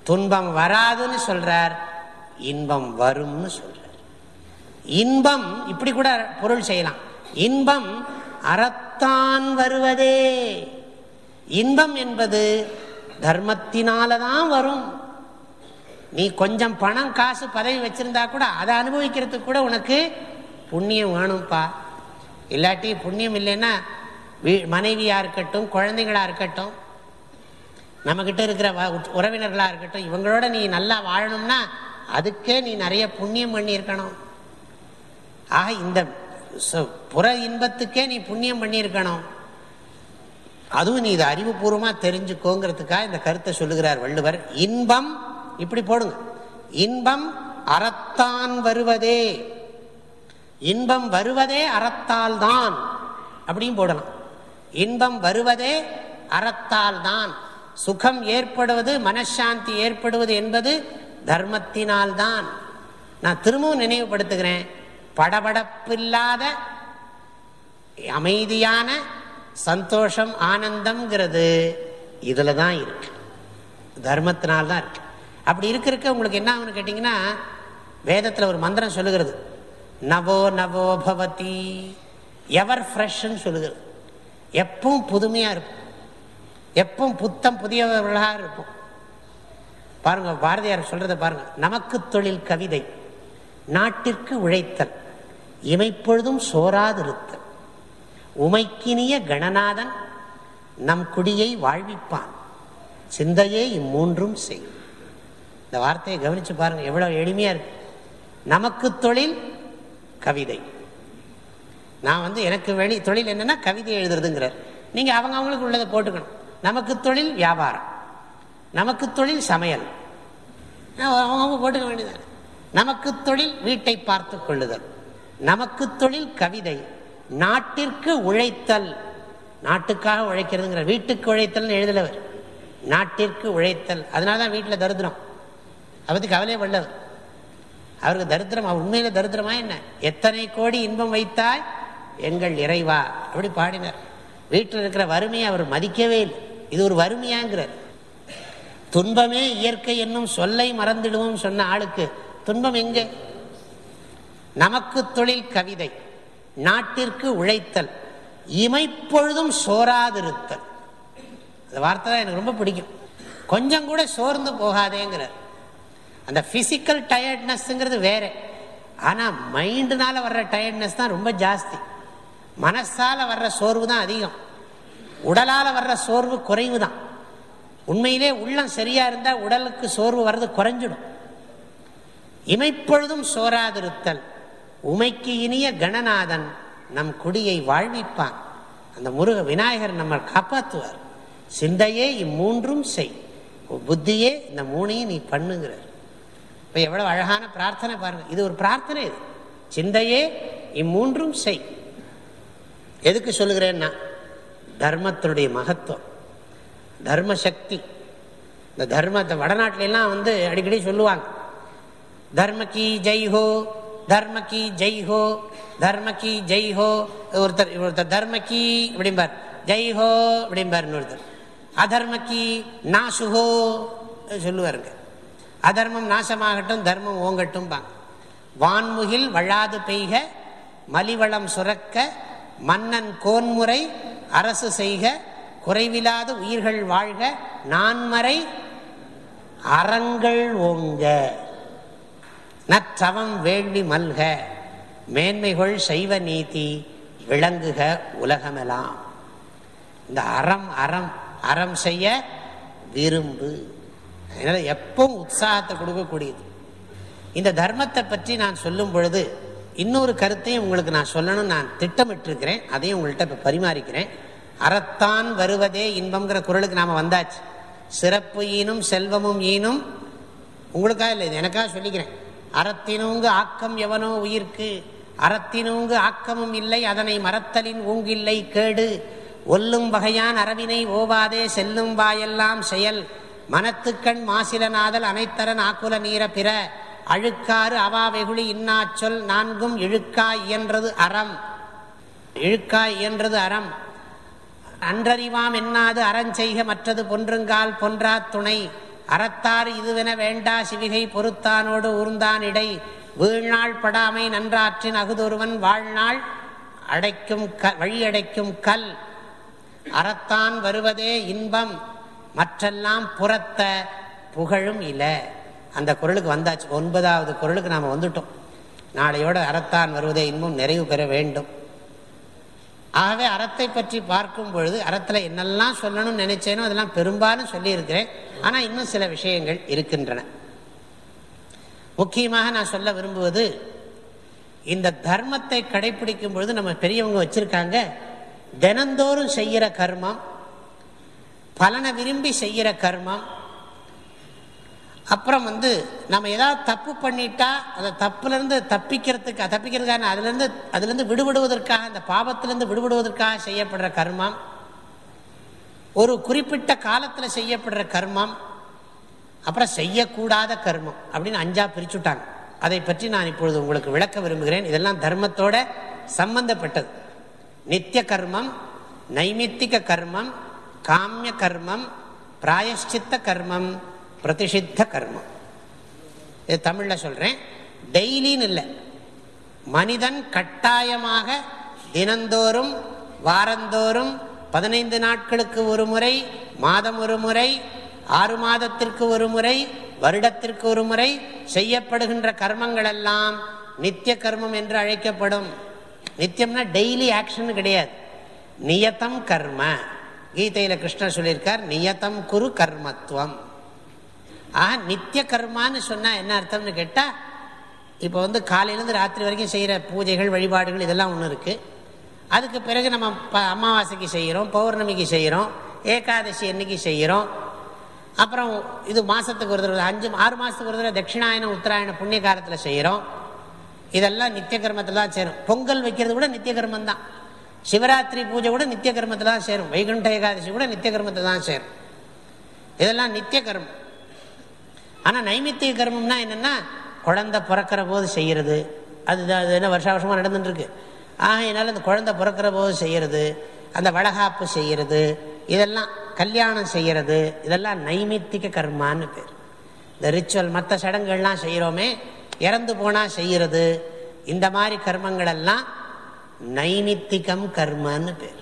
துன்பம் வராதுன்னு சொல்றார் இன்பம் வரும்னு சொல்றார். இன்பம் இப்படி கூட பொருள் செய்யலாம். இன்பம் அறத்தான் வருவதே. இன்பம் என்பது தர்மத்தினாலதான் வரும். நீ கொஞ்சம் பணம் காசு பதவி வச்சிருந்தா கூட அதை அனுபவிக்கிறதுக்கு கூட உனக்கு புண்ணியம் வேணும்ப்பா இல்லாட்டி புண்ணியம் இல்லைன்னா மனைவியாக இருக்கட்டும் குழந்தைங்களாக இருக்கட்டும் நம்மக்கிட்ட இருக்கிற வ- இருக்கட்டும் இவங்களோட நீ நல்லா வாழணும்னா அதுக்கே நீ நிறைய புண்ணியம் பண்ணியிருக்கணும். ஆக இந்த புற இன்பத்துக்கே நீ புண்ணியம் பண்ணியிருக்கணும். அதுவும் நீ இதை அறிவுபூர்வமாக தெரிஞ்சுக்கோங்கிறதுக்காக இந்த கருத்தை சொல்லுகிறார் வள்ளுவர். இன்பம் இப்படி போடுங்க. இன்பம் அறத்தான் வருவதே. இன்பம் வருவதே அறத்தால் தான் அப்படியும் போடலாம். இன்பம் வருவதே அறத்தால் தான் சுகம் ஏற்படுவது மனசாந்தி ஏற்படுவது என்பது தர்மத்தினால் தான் நான் திரும்பவும் நினைவுபடுத்துகிறேன். படபடப்பில்லாத அமைதியான சந்தோஷம் ஆனந்தம்ங்கிறது இதில் தான் இருக்கு. தர்மத்தினால்தான் தான் இருக்கு. அப்படி இருக்க இருக்க உங்களுக்கு என்ன ஆகும்னு கேட்டிங்கன்னா வேதத்தில் ஒரு மந்திரம் சொல்லுகிறது. நவோ நவோ பவதி எவர் ஃப்ரெஷ்ன்னு சொல்லுகிறது. எப்பவும் புதுமையாக இருக்கும். எப்பவும் புத்தம் புதியவர்களாக இருப்போம் பாருங்க பாரதியார் சொல்றத பாருங்க. நமக்கு தொழில் கவிதை நாட்டிற்கு உழைத்தல் இமைப்பொழுதும் சோராதிருத்தல். உமைக்கினிய கணநாதன் நம் குடியை வாழ்விப்பான். சிந்தையே இம்மூன்றும் செய்யும் இந்த வார்த்தையை கவனிச்சு பாருங்க எவ்வளவு எளிமையா இருக்கு. நமக்கு தொழில் கவிதை. நான் வந்து எனக்கு வெளி தொழில் என்னன்னா கவிதை எழுதுறதுங்கிறார். நீங்க அவங்க அவங்களுக்கு உள்ளதை போட்டுக்கணும். நமக்கு தொழில் வியாபாரம். நமக்கு தொழில் சமையல். அவங்க அவங்க போட்டுக்க வேண்டியது நமக்கு தொழில் வீட்டை பார்த்து கொள்ளுதல். நமக்கு தொழில் கவிதை. நாட்டிற்கு உழைத்தல். நாட்டுக்காக உழைக்கிறதுங்கிற வீட்டுக்கு உழைத்தல்னு எழுதலவர். நாட்டிற்கு உழைத்தல். அதனால தான் வீட்டில் தரித்திரம். அவருக்கு கவலையே பண்ணவர் அவருக்கு தரித்திரம் உண்மையில தரித்திரமா என்ன? எத்தனை கோடி இன்பம் வைத்தாய்? எங்கள் இறைவா. அப்படி பாடினார் வீட்டில் இருக்கிற வறுமையை அவர் மதிக்கவே இல்லை. இது ஒரு வறுமையாங்கிறார். துன்பமே இயற்கை என்னும் சொல்லை மறந்துடுவோம் சொன்ன ஆளுக்கு துன்பம் எங்கே? நமக்கு தொழில் கவிதை நாட்டிற்கு உழைத்தல் இமைப்பொழுதும் சோராதிருத்தல். அந்த வார்த்தை தான் எனக்கு ரொம்ப பிடிக்கும். கொஞ்சம் கூட சோர்ந்து போகாதேங்கிறார். அந்த பிசிக்கல் டயர்ட்னஸ்ங்கிறது வேற. ஆனால் மைண்டுனால வர்ற டயர்ட்னஸ் தான் ரொம்ப ஜாஸ்தி. மனசால வர்ற சோர்வு தான் அதிகம். உடலால் வர்ற சோர்வு குறைவு தான் உண்மையிலே உள்ளம் சரியா இருந்தால் உடலுக்கு சோர்வு வர்றது குறைஞ்சிடும். இமைப்பொழுதும் சோராதிருத்தல். உமைக்கு இனிய கணநாதன் நம் குடியை வாழ்விப்பான். அந்த முருக விநாயகர் நம்ம காப்பாற்றுவார் சிந்தையே இம்மூன்றும் செய். புத்தியே இந்த மூணையும் நீ பண்ணுங்கிறார். இப்போ எவ்வளோ அழகான பிரார்த்தனை பாருங்க. இது ஒரு பிரார்த்தனை இது. சிந்தையே இம்மூன்றும் செய். எதுக்கு சொல்லுகிறேன்னா தர்மத்தினுடைய மகத்துவம் தர்ம சக்தி இந்த தர்மத்தை வடநாட்டிலாம் வந்து அடிக்கடி சொல்லுவாங்க. தர்ம கி ஜெய் ஹோ தர்ம கி ஜெய் ஹோ தர்ம கி ஜெய் ஹோ ஒருத்தர் ஒருத்தர் தர்ம கி இப்படிம்பார் ஜெய் ஹோ இப்படிம்பார் ஒருத்தர். அதர்ம கி நாசுஹோ சொல்லுவாருங்க. அதர்மம் நாசமாகட்டும் தர்மம் ஓங்கட்டும் வான்முகில் வழாது பெய்க மலிவளம் சுரக்க மன்னன் கோன்முறை அரசு செய்க குறைவில்லாத உயிர்கள் வாழ்க நான்மறை அறங்கள் ஓங்க. நற்றவம் வேள்வி மல்க மேன்மைகள் சைவ நீதி விளங்குக உலகமெல்லாம் இந்த அறம் அறம் அறம் செய்ய விரும்பு. அதனால எப்பவும் உற்சாகத்தை கொடுக்கக்கூடியது. இந்த தர்மத்தை பற்றி நான் சொல்லும் பொழுது இன்னொரு கருத்தையும் உங்களுக்கு நான் சொல்லணும்னு நான் திட்டமிட்டிருக்கிறேன். அதையும் உங்கள்கிட்ட இப்போ பரிமாறிக்கிறேன். அறத்தான் வருவதே இன்பம்ங்கிற குரலுக்கு நாம் வந்தாச்சு. சிறப்பு ஈனும் செல்வமும் ஈனும். உங்களுக்காக இல்லை இது எனக்காக சொல்லிக்கிறேன். அறத்தினூங்கு ஆக்கம் எவனோ உயிர்க்கு. அறத்தினூங்கு ஆக்கமும் இல்லை அதனை மறத்தலின் ஊங்கில்லை கேடு. ஒல்லும் வகையான் அறவினை ஓவாதே செல்லும் வாயெல்லாம் செயல். மனத்துக்கண் மாசிலனாதல் அனைத்தரன் ஆக்குல நீர பிற அழுக்காறு அவா வெகுளி இன்னாச்சொல் நான்கும் இழுக்காய் இயன்றது அறம். இழுக்காய் இயன்றது அறம். அன்றறிவாம் என்னாது அறஞ்செய்க மற்றது பொன்றுங்கால் பொன்றா துணை. அறத்தார் இதுவென வேண்டா சிவிகை பொறுத்தானோடு ஊர்ந்தான் இடை. வீழ்நாள் படாமை நன்றாற்றின் அகுதொருவன் வாழ்நாள் அடைக்கும் க வழியடைக்கும் கல். அறத்தான் வருவதே இன்பம். மற்றெல்லாம் புறத்த புகழும் இல்லை அந்த குரலுக்கு வந்தாச்சு. ஒன்பதாவது குரலுக்கு நாம் வந்துட்டோம். நாளையோட அறத்தான் வருவதே இன்பம் நிறைவு பெற வேண்டும். ஆகவே அறத்தை பற்றி பார்க்கும் பொழுது அறத்தில் என்னெல்லாம் சொல்லணும்னு நினைச்சேனோ அதெல்லாம் பெரும்பாலும் சொல்லியிருக்கிறேன். ஆனால் இன்னும் சில விஷயங்கள் இருக்கின்றன. முக்கியமாக நான் சொல்ல விரும்புவது இந்த தர்மத்தை கடைபிடிக்கும் பொழுது நம்ம பெரியவங்க வச்சிருக்காங்க தினந்தோறும் செய்கிற கர்மம் பலனை விரும்பி செய்கிற கர்மம் அப்புறம் வந்து நம்ம ஏதாவது தப்பு பண்ணிட்டா அந்த தப்புலேருந்து தப்பிக்கிறதுக்கு தப்பிக்கிறதுக்கான அதுலேருந்து அதுலேருந்து விடுபடுவதற்காக அந்த பாவத்திலேருந்து விடுபடுவதற்காக செய்யப்படுற கர்மம் ஒரு குறிப்பிட்ட காலத்தில் செய்யப்படுற கர்மம் அப்புறம் செய்யக்கூடாத கர்மம் அப்படின்னு அஞ்சா பிரிச்சுட்டாங்க. அதை பற்றி நான் இப்பொழுது உங்களுக்கு விளக்க விரும்புகிறேன். இதெல்லாம் தர்மத்தோட சம்பந்தப்பட்டது. நித்திய கர்மம் நைமித்திக கர்மம் காமிய கர்மம் பிராயஷ்சித்த கர்மம். பிரதிஷித்த கர்மம். இது தமிழில் சொல்கிறேன் டெய்லின்னு இல்லை. மனிதன் கட்டாயமாக தினந்தோறும் வாரந்தோறும் பதினைந்து நாட்களுக்கு ஒரு முறை மாதம் ஒரு முறை ஆறு மாதத்திற்கு ஒரு முறை வருடத்திற்கு ஒரு முறை செய்யப்படுகின்ற கர்மங்கள் எல்லாம் நித்திய கர்மம் என்று அழைக்கப்படும். நித்தியம்னா டெய்லி ஆக்ஷன் கிடையாது. நியத்தம் கர்ம. கீதையில் கிருஷ்ணர் சொல்லியிருக்கார் நியத்தம் குரு கர்மத்துவம். ஆஹா நித்திய கர்மான்னு சொன்னால் என்ன அர்த்தம்னு கேட்டால் இப்போ வந்து காலையிலேருந்து ராத்திரி வரைக்கும் செய்கிற பூஜைகள் வழிபாடுகள் இதெல்லாம் ஒன்று இருக்குது அதுக்கு பிறகு நம்ம ப அமாவாசைக்கு செய்கிறோம் பௌர்ணமிக்கு செய்கிறோம் ஏகாதசி அன்னைக்கு செய்கிறோம் அப்புறம் இது மாதத்துக்கு ஒரு தடவை அஞ்சு ஆறு மாதத்துக்கு ஒரு தடவை தட்சிணாயனம் உத்தராயண புண்ணிய காலத்தில் செய்கிறோம் இதெல்லாம் நித்திய கர்மத்தில் தான் சேரும். பொங்கல் வைக்கிறது கூட நித்திய கர்மம் தான். சிவராத்திரி பூஜை கூட நித்திய கர்மத்தில் தான் சேரும். வைகுண்ட ஏகாதசி கூட நித்திய கர்மத்தில் தான் சேரும். இதெல்லாம் நித்திய கர்மம். ஆனால் நைமித்திய கர்மம்னா என்னென்னா குழந்தை பிறக்கிற போது செய்கிறது அது அது என்ன வருஷ வருஷமாக நடந்துட்டுருக்கு. ஆக என்னால் அந்த குழந்தை பிறக்கிற போது செய்கிறது அந்த வளகாப்பு செய்கிறது இதெல்லாம் கல்யாணம் செய்கிறது இதெல்லாம் நைமித்திக கர்மான்னு பேர். இந்த ரிச்சுவல் மற்ற சடங்குகள்லாம் செய்கிறோமே இறந்து போனால் செய்கிறது இந்த மாதிரி கர்மங்கள் எல்லாம் நைமித்திகம் கர்மன்னு பேர்.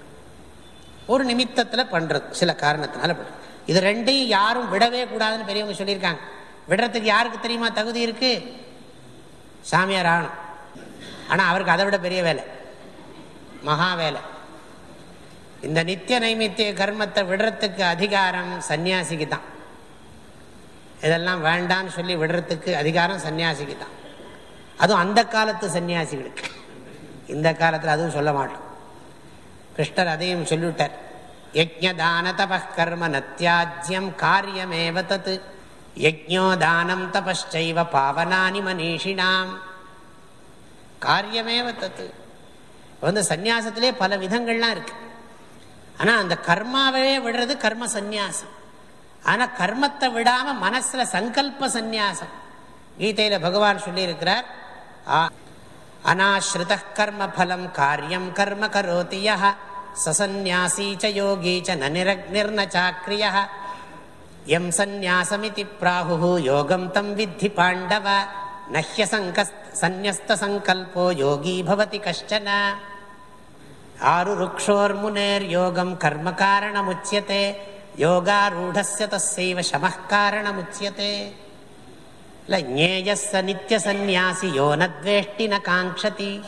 ஒரு நிமித்தத்தில் பண்ணுறது சில காரணத்தினால பண்ணுறது இது ரெண்டையும் யாரும் விடவே கூடாதுன்னு பெரியவங்க சொல்லியிருக்காங்க. விடுறதுக்கு யாருக்கு தெரியுமா தகுதி இருக்கு? சாமியார் ஆகணும். ஆனால் அவருக்கு அதை விட பெரிய வேலை. மகா வேலை. இந்த நித்திய நைமித்திய கர்மத்தை விடுறதுக்கு அதிகாரம் சன்னியாசிக்கு தான். இதெல்லாம் வேண்டான்னு சொல்லி விடுறதுக்கு அதிகாரம் சன்னியாசிக்கு தான். அதுவும் அந்த காலத்து சன்னியாசிகளுக்கு. இந்த காலத்தில் அதுவும் சொல்ல மாட்டோம். கிருஷ்ணர் அதையும் சொல்லிவிட்டார். யஜ்ஞதான தப கர்ம நத்தியாஜ்யம் காரியமேவ தத்து யஜோதானம் தபைவ பாவனானி மனிஷினாம். காரியமேவ தத்து வந்து சந்நியாசத்திலே பல விதங்கள்லாம் இருக்கு. ஆனால் அந்த கர்மாவே விடுறது கர்ம சந்நியாசம். ஆனால் கர்மத்தை விடாம மனசில் சங்கல்ப சந்நியாசம். கீதையில பகவான் சொல்லியிருக்கிறார் அநாஸ்ருத கர்ம பலம் காரியம் கர்ம கரோதி சசன்யாசி ச யோகி ச நிர்ன எம் சந்நியாசமிதி பிராகு யோகம் தம் வித்தி பாண்டவ. நஹ்ய சந்நியஸ்தல்போ யோகி பவதி கஷ்டன. ஆறு ருக்ஷோர் முனேர் யோகம் கர்ம காரணமுச்சியதே. யோகாரூடஸ்ய தசைவ சமः காரணமுச்சியதே. இல்ல ஞேயஸ் நித்திய சந்நியாசி யோ நத்வேஷ்டி ந காங்க்ஷதி.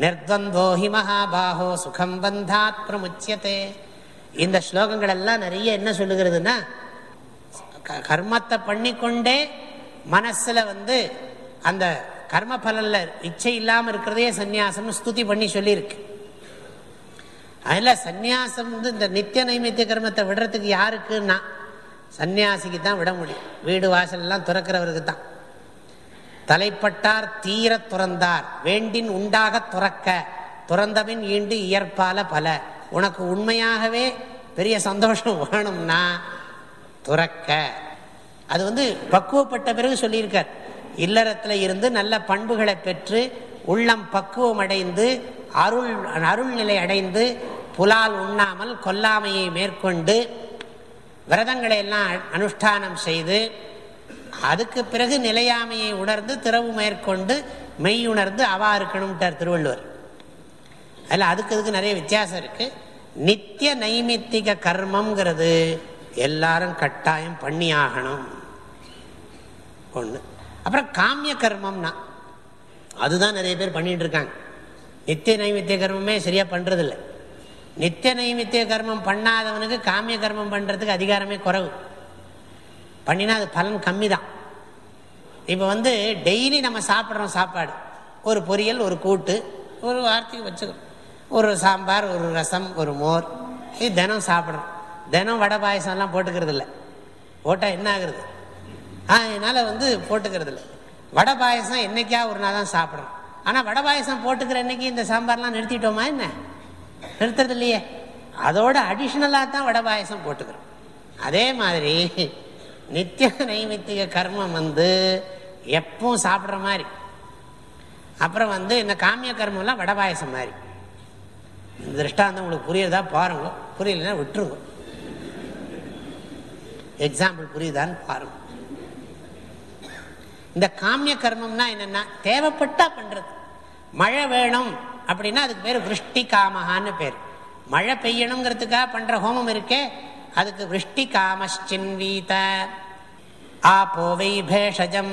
நிர்வந்தோ ஹி மகாபாஹோ சுகம் பந்தாத் பிரமுச்சியதே. இந்த ஸ்லோகங்கள் எல்லாம் நிறைய என்ன சொல்லுகிறதுன்னா கர்மத்தை பண்ணிக்கொண்டே மனசில் வந்து அந்த கர்ம பலனில் இச்சை இல்லாமல் இருக்கிறதே சந்நியாசம்னு ஸ்துதி பண்ணி சொல்லியிருக்கு. அதில் சந்நியாசம் வந்து இந்த நித்திய நைமித்திய கர்மத்தை விடுறதுக்கு யாருக்குன்னா சந்நியாசிக்கு தான் விட முடியும். வீடு வாசல்லாம் துறக்கிறவருக்கு தான். தலைப்பட்டார் தீர துறந்தார். வேண்டின் உண்டாக துறக்க துறந்தபின் ஈண்டு இயற்பால பல. உனக்கு உண்மையாகவே பெரிய சந்தோஷம் வேணும்னா துறக்க. அது வந்து பக்குவப்பட்ட பிறகு சொல்லியிருக்கார். இல்லறத்தில் இருந்து நல்ல பண்புகளை பெற்று உள்ளம் பக்குவம் அடைந்து அருள் அருள்நிலை அடைந்து புலால் உண்ணாமல் கொல்லாமையை மேற்கொண்டு விரதங்களை எல்லாம் அனுஷ்டானம் செய்து அதுக்கு பிறகு நிலையாமையை உணர்ந்து திறவு மேற்கொண்டு மெய் உணர்ந்து அவா இருக்கணும்ட்டார் திருவள்ளுவர். அதில் அதுக்கு அதுக்கு நிறைய வித்தியாசம் இருக்குது நித்திய நைமித்திக கர்மங்கிறது எல்லாரும் கட்டாயம் பண்ணி ஆகணும் ஒன்று அப்புறம் காமிய கர்மம்னா அதுதான் நிறைய பேர் பண்ணிட்டு இருக்காங்க. நித்திய நைமித்திய கர்மமே சரியா பண்றதில்லை. நித்திய நைமித்திய கர்மம் பண்ணாதவனுக்கு காமிய கர்மம் பண்றதுக்கு அதிகாரமே குறைவு. பண்ணினா அது பலன் கம்மி தான் இப்போ வந்து டெய்லி நம்ம சாப்பிட்றோம் சாப்பாடு. ஒரு பொரியல் ஒரு கூட்டு ஒரு வார்த்தைக்கு வச்சுக்கிறோம். ஒரு சாம்பார் ஒரு ரசம் ஒரு மோர் இது தினம் சாப்பிட்றோம். தினம் வடை பாயசம்லாம் போட்டுக்கிறது இல்லை போட்டால் என்ன ஆகுறது? அதனால் வந்து போட்டுக்கிறது இல்லை வடை பாயசம் என்னைக்கா ஒரு நாள் தான் சாப்பிட்றோம் ஆனால் வடை பாயசம் போட்டுக்கிற அன்னைக்கு இந்த சாம்பார்லாம் நிறுத்திட்டோமா என்ன? நிறுத்துறது இல்லையே அதோட அடிஷ்னலாக தான் வடை பாயசம் போட்டுக்கிறோம். அதே மாதிரி நித்திய நைமித்திக கர்மம் வந்து எப்பவும் சாப்பிட்ற மாதிரி. அப்புறம் வந்து இந்த காமிய கர்மம்லாம் வடை பாயசம் மாதிரி. இந்த திருஷ்டாந்தம் உங்களுக்கு புரியுறதா பாருங்க. புரியலன்னா விட்டுருங்க. எக்ஸாம்பிள் புரியுதான்னு பாருங்க. இந்த காமிய கர்மம்னா என்னன்னா தேவைப்பட்டா பண்றது. மழை வேணும் அப்படின்னா அதுக்கு பேர் விருஷ்டி காமஹான்னு பேர். மழை பெய்யணுங்கிறதுக்காக பண்ற ஹோமம் இருக்கே அதுக்கு விருஷ்டி காமச்சின்வீத ஆபோவை பேஷஜம்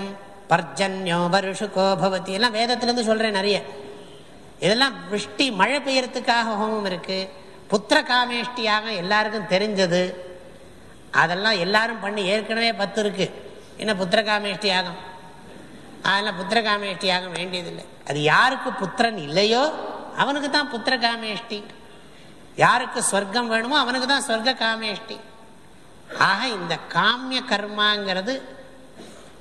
பர்ஜன்யோ வருஷுகோ பவதி. எல்லாம் வேதத்திலேருந்து சொல்றேன் நிறைய. இதெல்லாம் விருஷ்டி மழை பெய்யறதுக்காக ஹோமம் இருக்கு. புத்திர காமேஷ்டியாக எல்லாருக்கும் தெரிஞ்சது. அதெல்லாம் எல்லாரும் பண்ணி ஏற்கனவே பத்து இருக்கு. என்ன புத்திர காமேஷ்டி யாகம்? அதெல்லாம் புத்திர காமேஷ்டி யாகம் வேண்டியதில்லை. அது யாருக்கு புத்திரன் இல்லையோ அவனுக்கு தான் புத்திர காமேஷ்டி யாருக்கு ஸ்வர்க்கம் வேணுமோ அவனுக்கு தான் ஸ்வர்க்க காமேஷ்டி ஆக இந்த காமிய கர்மாங்கிறது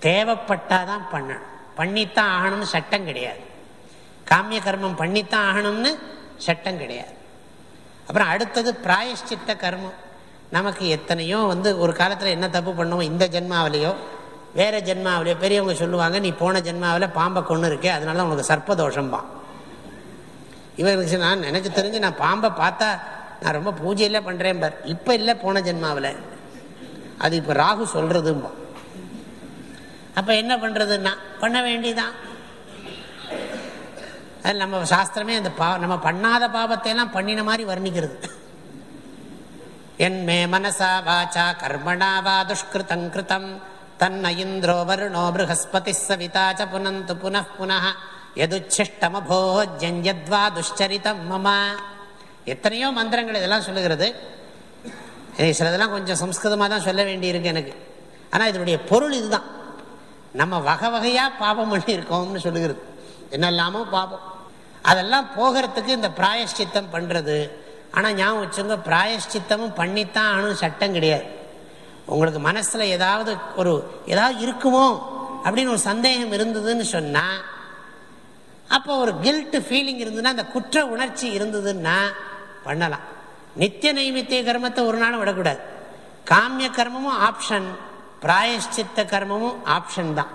தேவைப்பட்டாதான் பண்ணணும். பண்ணித்தான் ஆகணும்னு சட்டம் கிடையாது. காமிய கர்மம் பண்ணித்தான் ஆகணும்னு சட்டம் கிடையாது. அப்புறம் அடுத்தது பிராயஷ்சித்த கர்மம். நமக்கு எத்தனையோ வந்து ஒரு காலத்தில் என்ன தப்பு பண்ணுவோம் இந்த ஜென்மாவிலையோ வேற ஜென்மாவிலையோ பெரியவங்க சொல்லுவாங்க நீ போன ஜென்மாவில் பாம்பை கொண்டு இருக்கே அதனால உனக்கு சர்ப்பதோஷம்பான் இவருக்கு நான் எனக்கு தெரிஞ்சு நான் பாம்பை பார்த்தா நான் ரொம்ப பூஜையில் பண்ணுறேன் பார். இப்போ இல்லை போன ஜென்மாவில். அது இப்போ ராகு சொல்கிறதும்பா அப்போ என்ன பண்ணுறதுன்னா பண்ண வேண்டிதான். அது நம்ம சாஸ்திரமே அந்த பா நம்ம பண்ணாத பாபத்தை எல்லாம் பண்ணின மாதிரி வர்ணிக்கிறது. என் மே மனசா வாச்சா கர்மணா வா துஷ்கிருதம் கிருதம் தன்ன இந்திரோ வருணோ ப்ரஹஸ்பதி சவிதா ச புனந்து புனః புனः எதுச்சிஷ்டமபோஜ்யத்வா துஷ்சரிதம் மம. எத்தனையோ மந்திரங்கள் இதெல்லாம் சொல்லுகிறது. சிலதெல்லாம் கொஞ்சம் சம்ஸ்கிருதமாக தான் சொல்ல வேண்டியிருக்கு எனக்கு. ஆனால் இதனுடைய பொருள் இதுதான். நம்ம வகை வகையாக பாபம் பண்ணியிருக்கோம்னு சொல்லுகிறது. என்னெல்லாமோ பாபம். அதெல்லாம் போகிறதுக்கு இந்த பிராயஷ்சித்தம் பண்ணுறது ஆனால் ஞாபகம் வச்சுங்க பிராயஷ்சித்தமும் பண்ணித்தான் ஆனும் சட்டம் கிடையாது. உங்களுக்கு மனசில் ஏதாவது ஒரு ஏதாவது இருக்குமோ அப்படின்னு ஒரு சந்தேகம் இருந்ததுன்னு சொன்னால் அப்போ ஒரு கில்ட்டு ஃபீலிங் இருந்ததுன்னா அந்த குற்ற உணர்ச்சி இருந்ததுன்னா பண்ணலாம். நித்திய நைமித்திய கர்மத்தை ஒரு நாளும் விடக்கூடாது. காமிய கர்மமும் ஆப்ஷன் பிராயஷ்சித்த கர்மமும் ஆப்ஷன் தான்.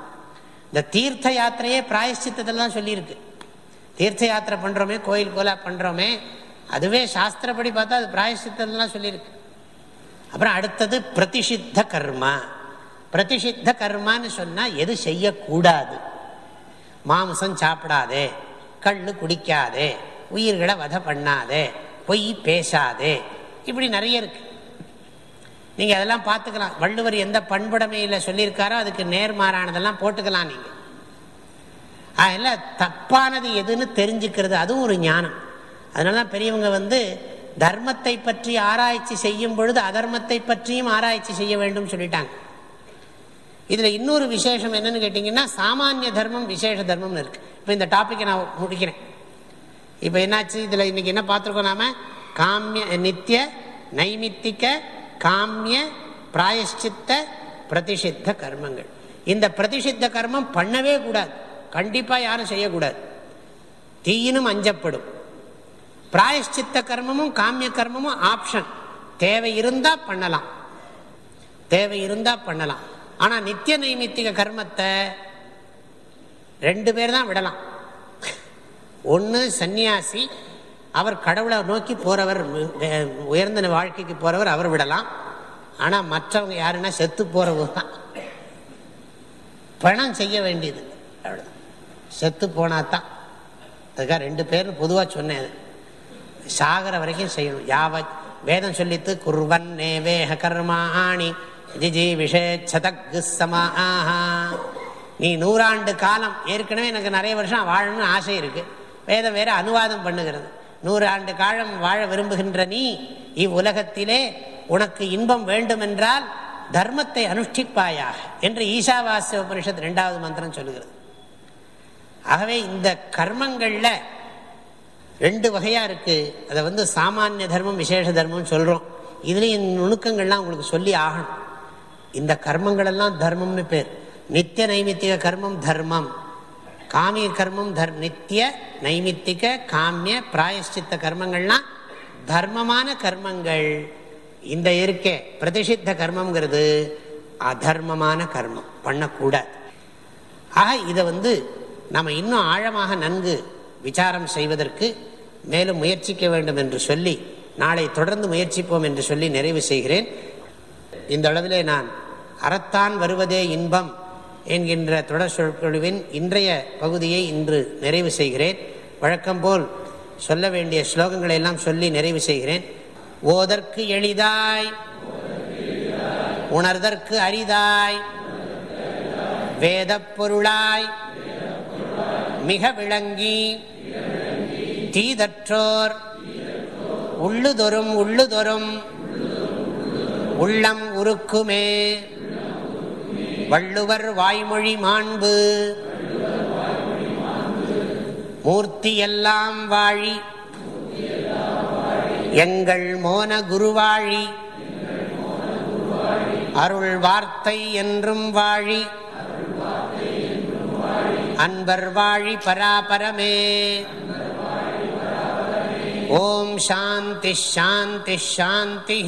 இந்த தீர்த்த யாத்திரையே பிராயஷ்சித்தத்தில் தான் சொல்லியிருக்கு. தீர்த்த யாத்திரை பண்ணுறோமே கோயில் கோலா பண்ணுறோமே அதுவே சாஸ்திரப்படி பார்த்தா அது பிராயஷ்சித்தலாம் சொல்லியிருக்கு. அப்புறம் அடுத்தது பிரதிஷித்த கர்மா. பிரதிஷித்த கர்மான்னு சொன்னால் எது செய்யக்கூடாது? மாம்சம் சாப்பிடாதே கல் குடிக்காதே உயிர்களை வதை பண்ணாதே பொய் பேசாதே. இப்படி நிறைய இருக்கு. நீங்கள் அதெல்லாம் பார்த்துக்கலாம். வள்ளுவர் எந்த பண்புடைமையில் சொல்லியிருக்காரோ அதுக்கு நேர்மாறானதெல்லாம் போட்டுக்கலாம் நீங்கள் அதில் தப்பானது எதுன்னு தெரிஞ்சுக்கிறது அதுவும் ஒரு ஞானம். அதனால தான் பெரியவங்க வந்து தர்மத்தை பற்றி ஆராய்ச்சி செய்யும் பொழுது அதர்மத்தை பற்றியும் ஆராய்ச்சி செய்ய வேண்டும் சொல்லிட்டாங்க. இதில் இன்னொரு விசேஷம் என்னன்னு கேட்டிங்கன்னா சாமானிய தர்மம் விசேஷ தர்மம்னு இருக்கு. இப்போ இந்த டாப்பிக்கை நான் முடிக்கிறேன். இப்போ என்னாச்சு? இதில் இன்னைக்கு என்ன பார்த்துருக்கோம் நாம? காமிய நித்திய நைமித்திக காமிய பிராயஷ்சித்த பிரதிஷித்த கர்மங்கள். இந்த பிரதிஷித்த கர்மம் பண்ணவே கூடாது. கண்டிப்பாக யாரும் செய்யக்கூடாது. தீயினும் அஞ்சப்படும். பிராயஷ்சித்த கர்மமும் காமிய கர்மமும் ஆப்ஷன் தேவை இருந்தா பண்ணலாம். தேவை இருந்தா பண்ணலாம். ஆனா நித்திய நைமித்திக கர்மத்தை ரெண்டு பேர் தான் விடலாம். ஒன்று சன்னியாசி அவர் கடவுளை நோக்கி போறவர் உயர்ந்த வாழ்க்கைக்கு போறவர் அவர் விடலாம். ஆனா மற்றவங்க யாருன்னா செத்து போறவர் தான். பணம் செய்ய வேண்டியது. செத்து போனா தான் அதுக்காக ரெண்டு பேரும் பொதுவாக சொன்னேன் சாகர வரைக்கும் செய்யணும். யாவத் வேதம் சொல்லித்து குர்வன் நேவேஹ கர்மாணி ஜிஜி விஷேச்சதக்கு சமாஹா. நீ நூறாண்டு காலம் ஏற்கனவே எனக்கு நிறைய வருஷம் வாழணும்னு ஆசை இருக்கு. வேதம் வேற அனுவாதம் பண்ணுகிறது. நூறாண்டு காலம் வாழ விரும்புகின்ற நீ இவ்வுலகத்திலே உனக்கு இன்பம் வேண்டுமென்றால் தர்மத்தை அனுஷ்டிப்பாயாக என்று ஈசாவாசிய உபனிஷத் இரண்டாவது மந்திரம் சொல்லுகிறது. ஆகவே இந்த கர்மங்கள்ல ரெண்டு வகையா இருக்கு. அதை வந்து சாமானிய தர்மம் விசேஷ தர்மம் சொல்றோம். இதுலயும் நுணுக்கங்கள்லாம் உங்களுக்கு சொல்லி ஆகணும். இந்த கர்மங்கள் எல்லாம் தர்மம்னு பேர். நித்திய நைமித்திக கர்மம் தர்மம். காமிய கர்மம் தர் நித்திய நைமித்திக காமிய பிராயஷ்சித்த கர்மங்கள்லாம் தர்மமான கர்மங்கள். இந்த இருக்கே பிரதிஷித்த கர்மங்கிறது அதர்மமான கர்மம். பண்ணக்கூடாது. ஆக இதை வந்து நம்ம இன்னும் ஆழமாக நன்கு விசாரம் செய்வதற்கு மேலும் முயற்சிக்க வேண்டும் என்று சொல்லி நாளை தொடர்ந்து முயற்சிப்போம் என்று சொல்லி நிறைவு செய்கிறேன். இந்த அளவிலே நான் அறத்தான் வருவதே இன்பம் என்கின்ற தொடர் சொற்குழுவின் இன்றைய பகுதியை இன்று நிறைவு செய்கிறேன். வழக்கம்போல் சொல்ல வேண்டிய ஸ்லோகங்களை எல்லாம் சொல்லி நிறைவு செய்கிறேன். ஓதற்கு எளிதாய் உணர்தற்கு அரிதாய் வேத பொருளாய் மிக விளங்கி தீதற்றோர் உள்ளுதொரும் உள்ளுதொரும் உள்ளம் உருக்குமே வள்ளுவர் வாய்மொழி மாண்பு மூர்த்தியெல்லாம் வாழி எங்கள் மோன குருவாழி அருள் வார்த்தை என்றும் வாழி அன்பர் வாழி பராபரமே. ஓம் சாந்தி ஷாந்தி ஷாந்தி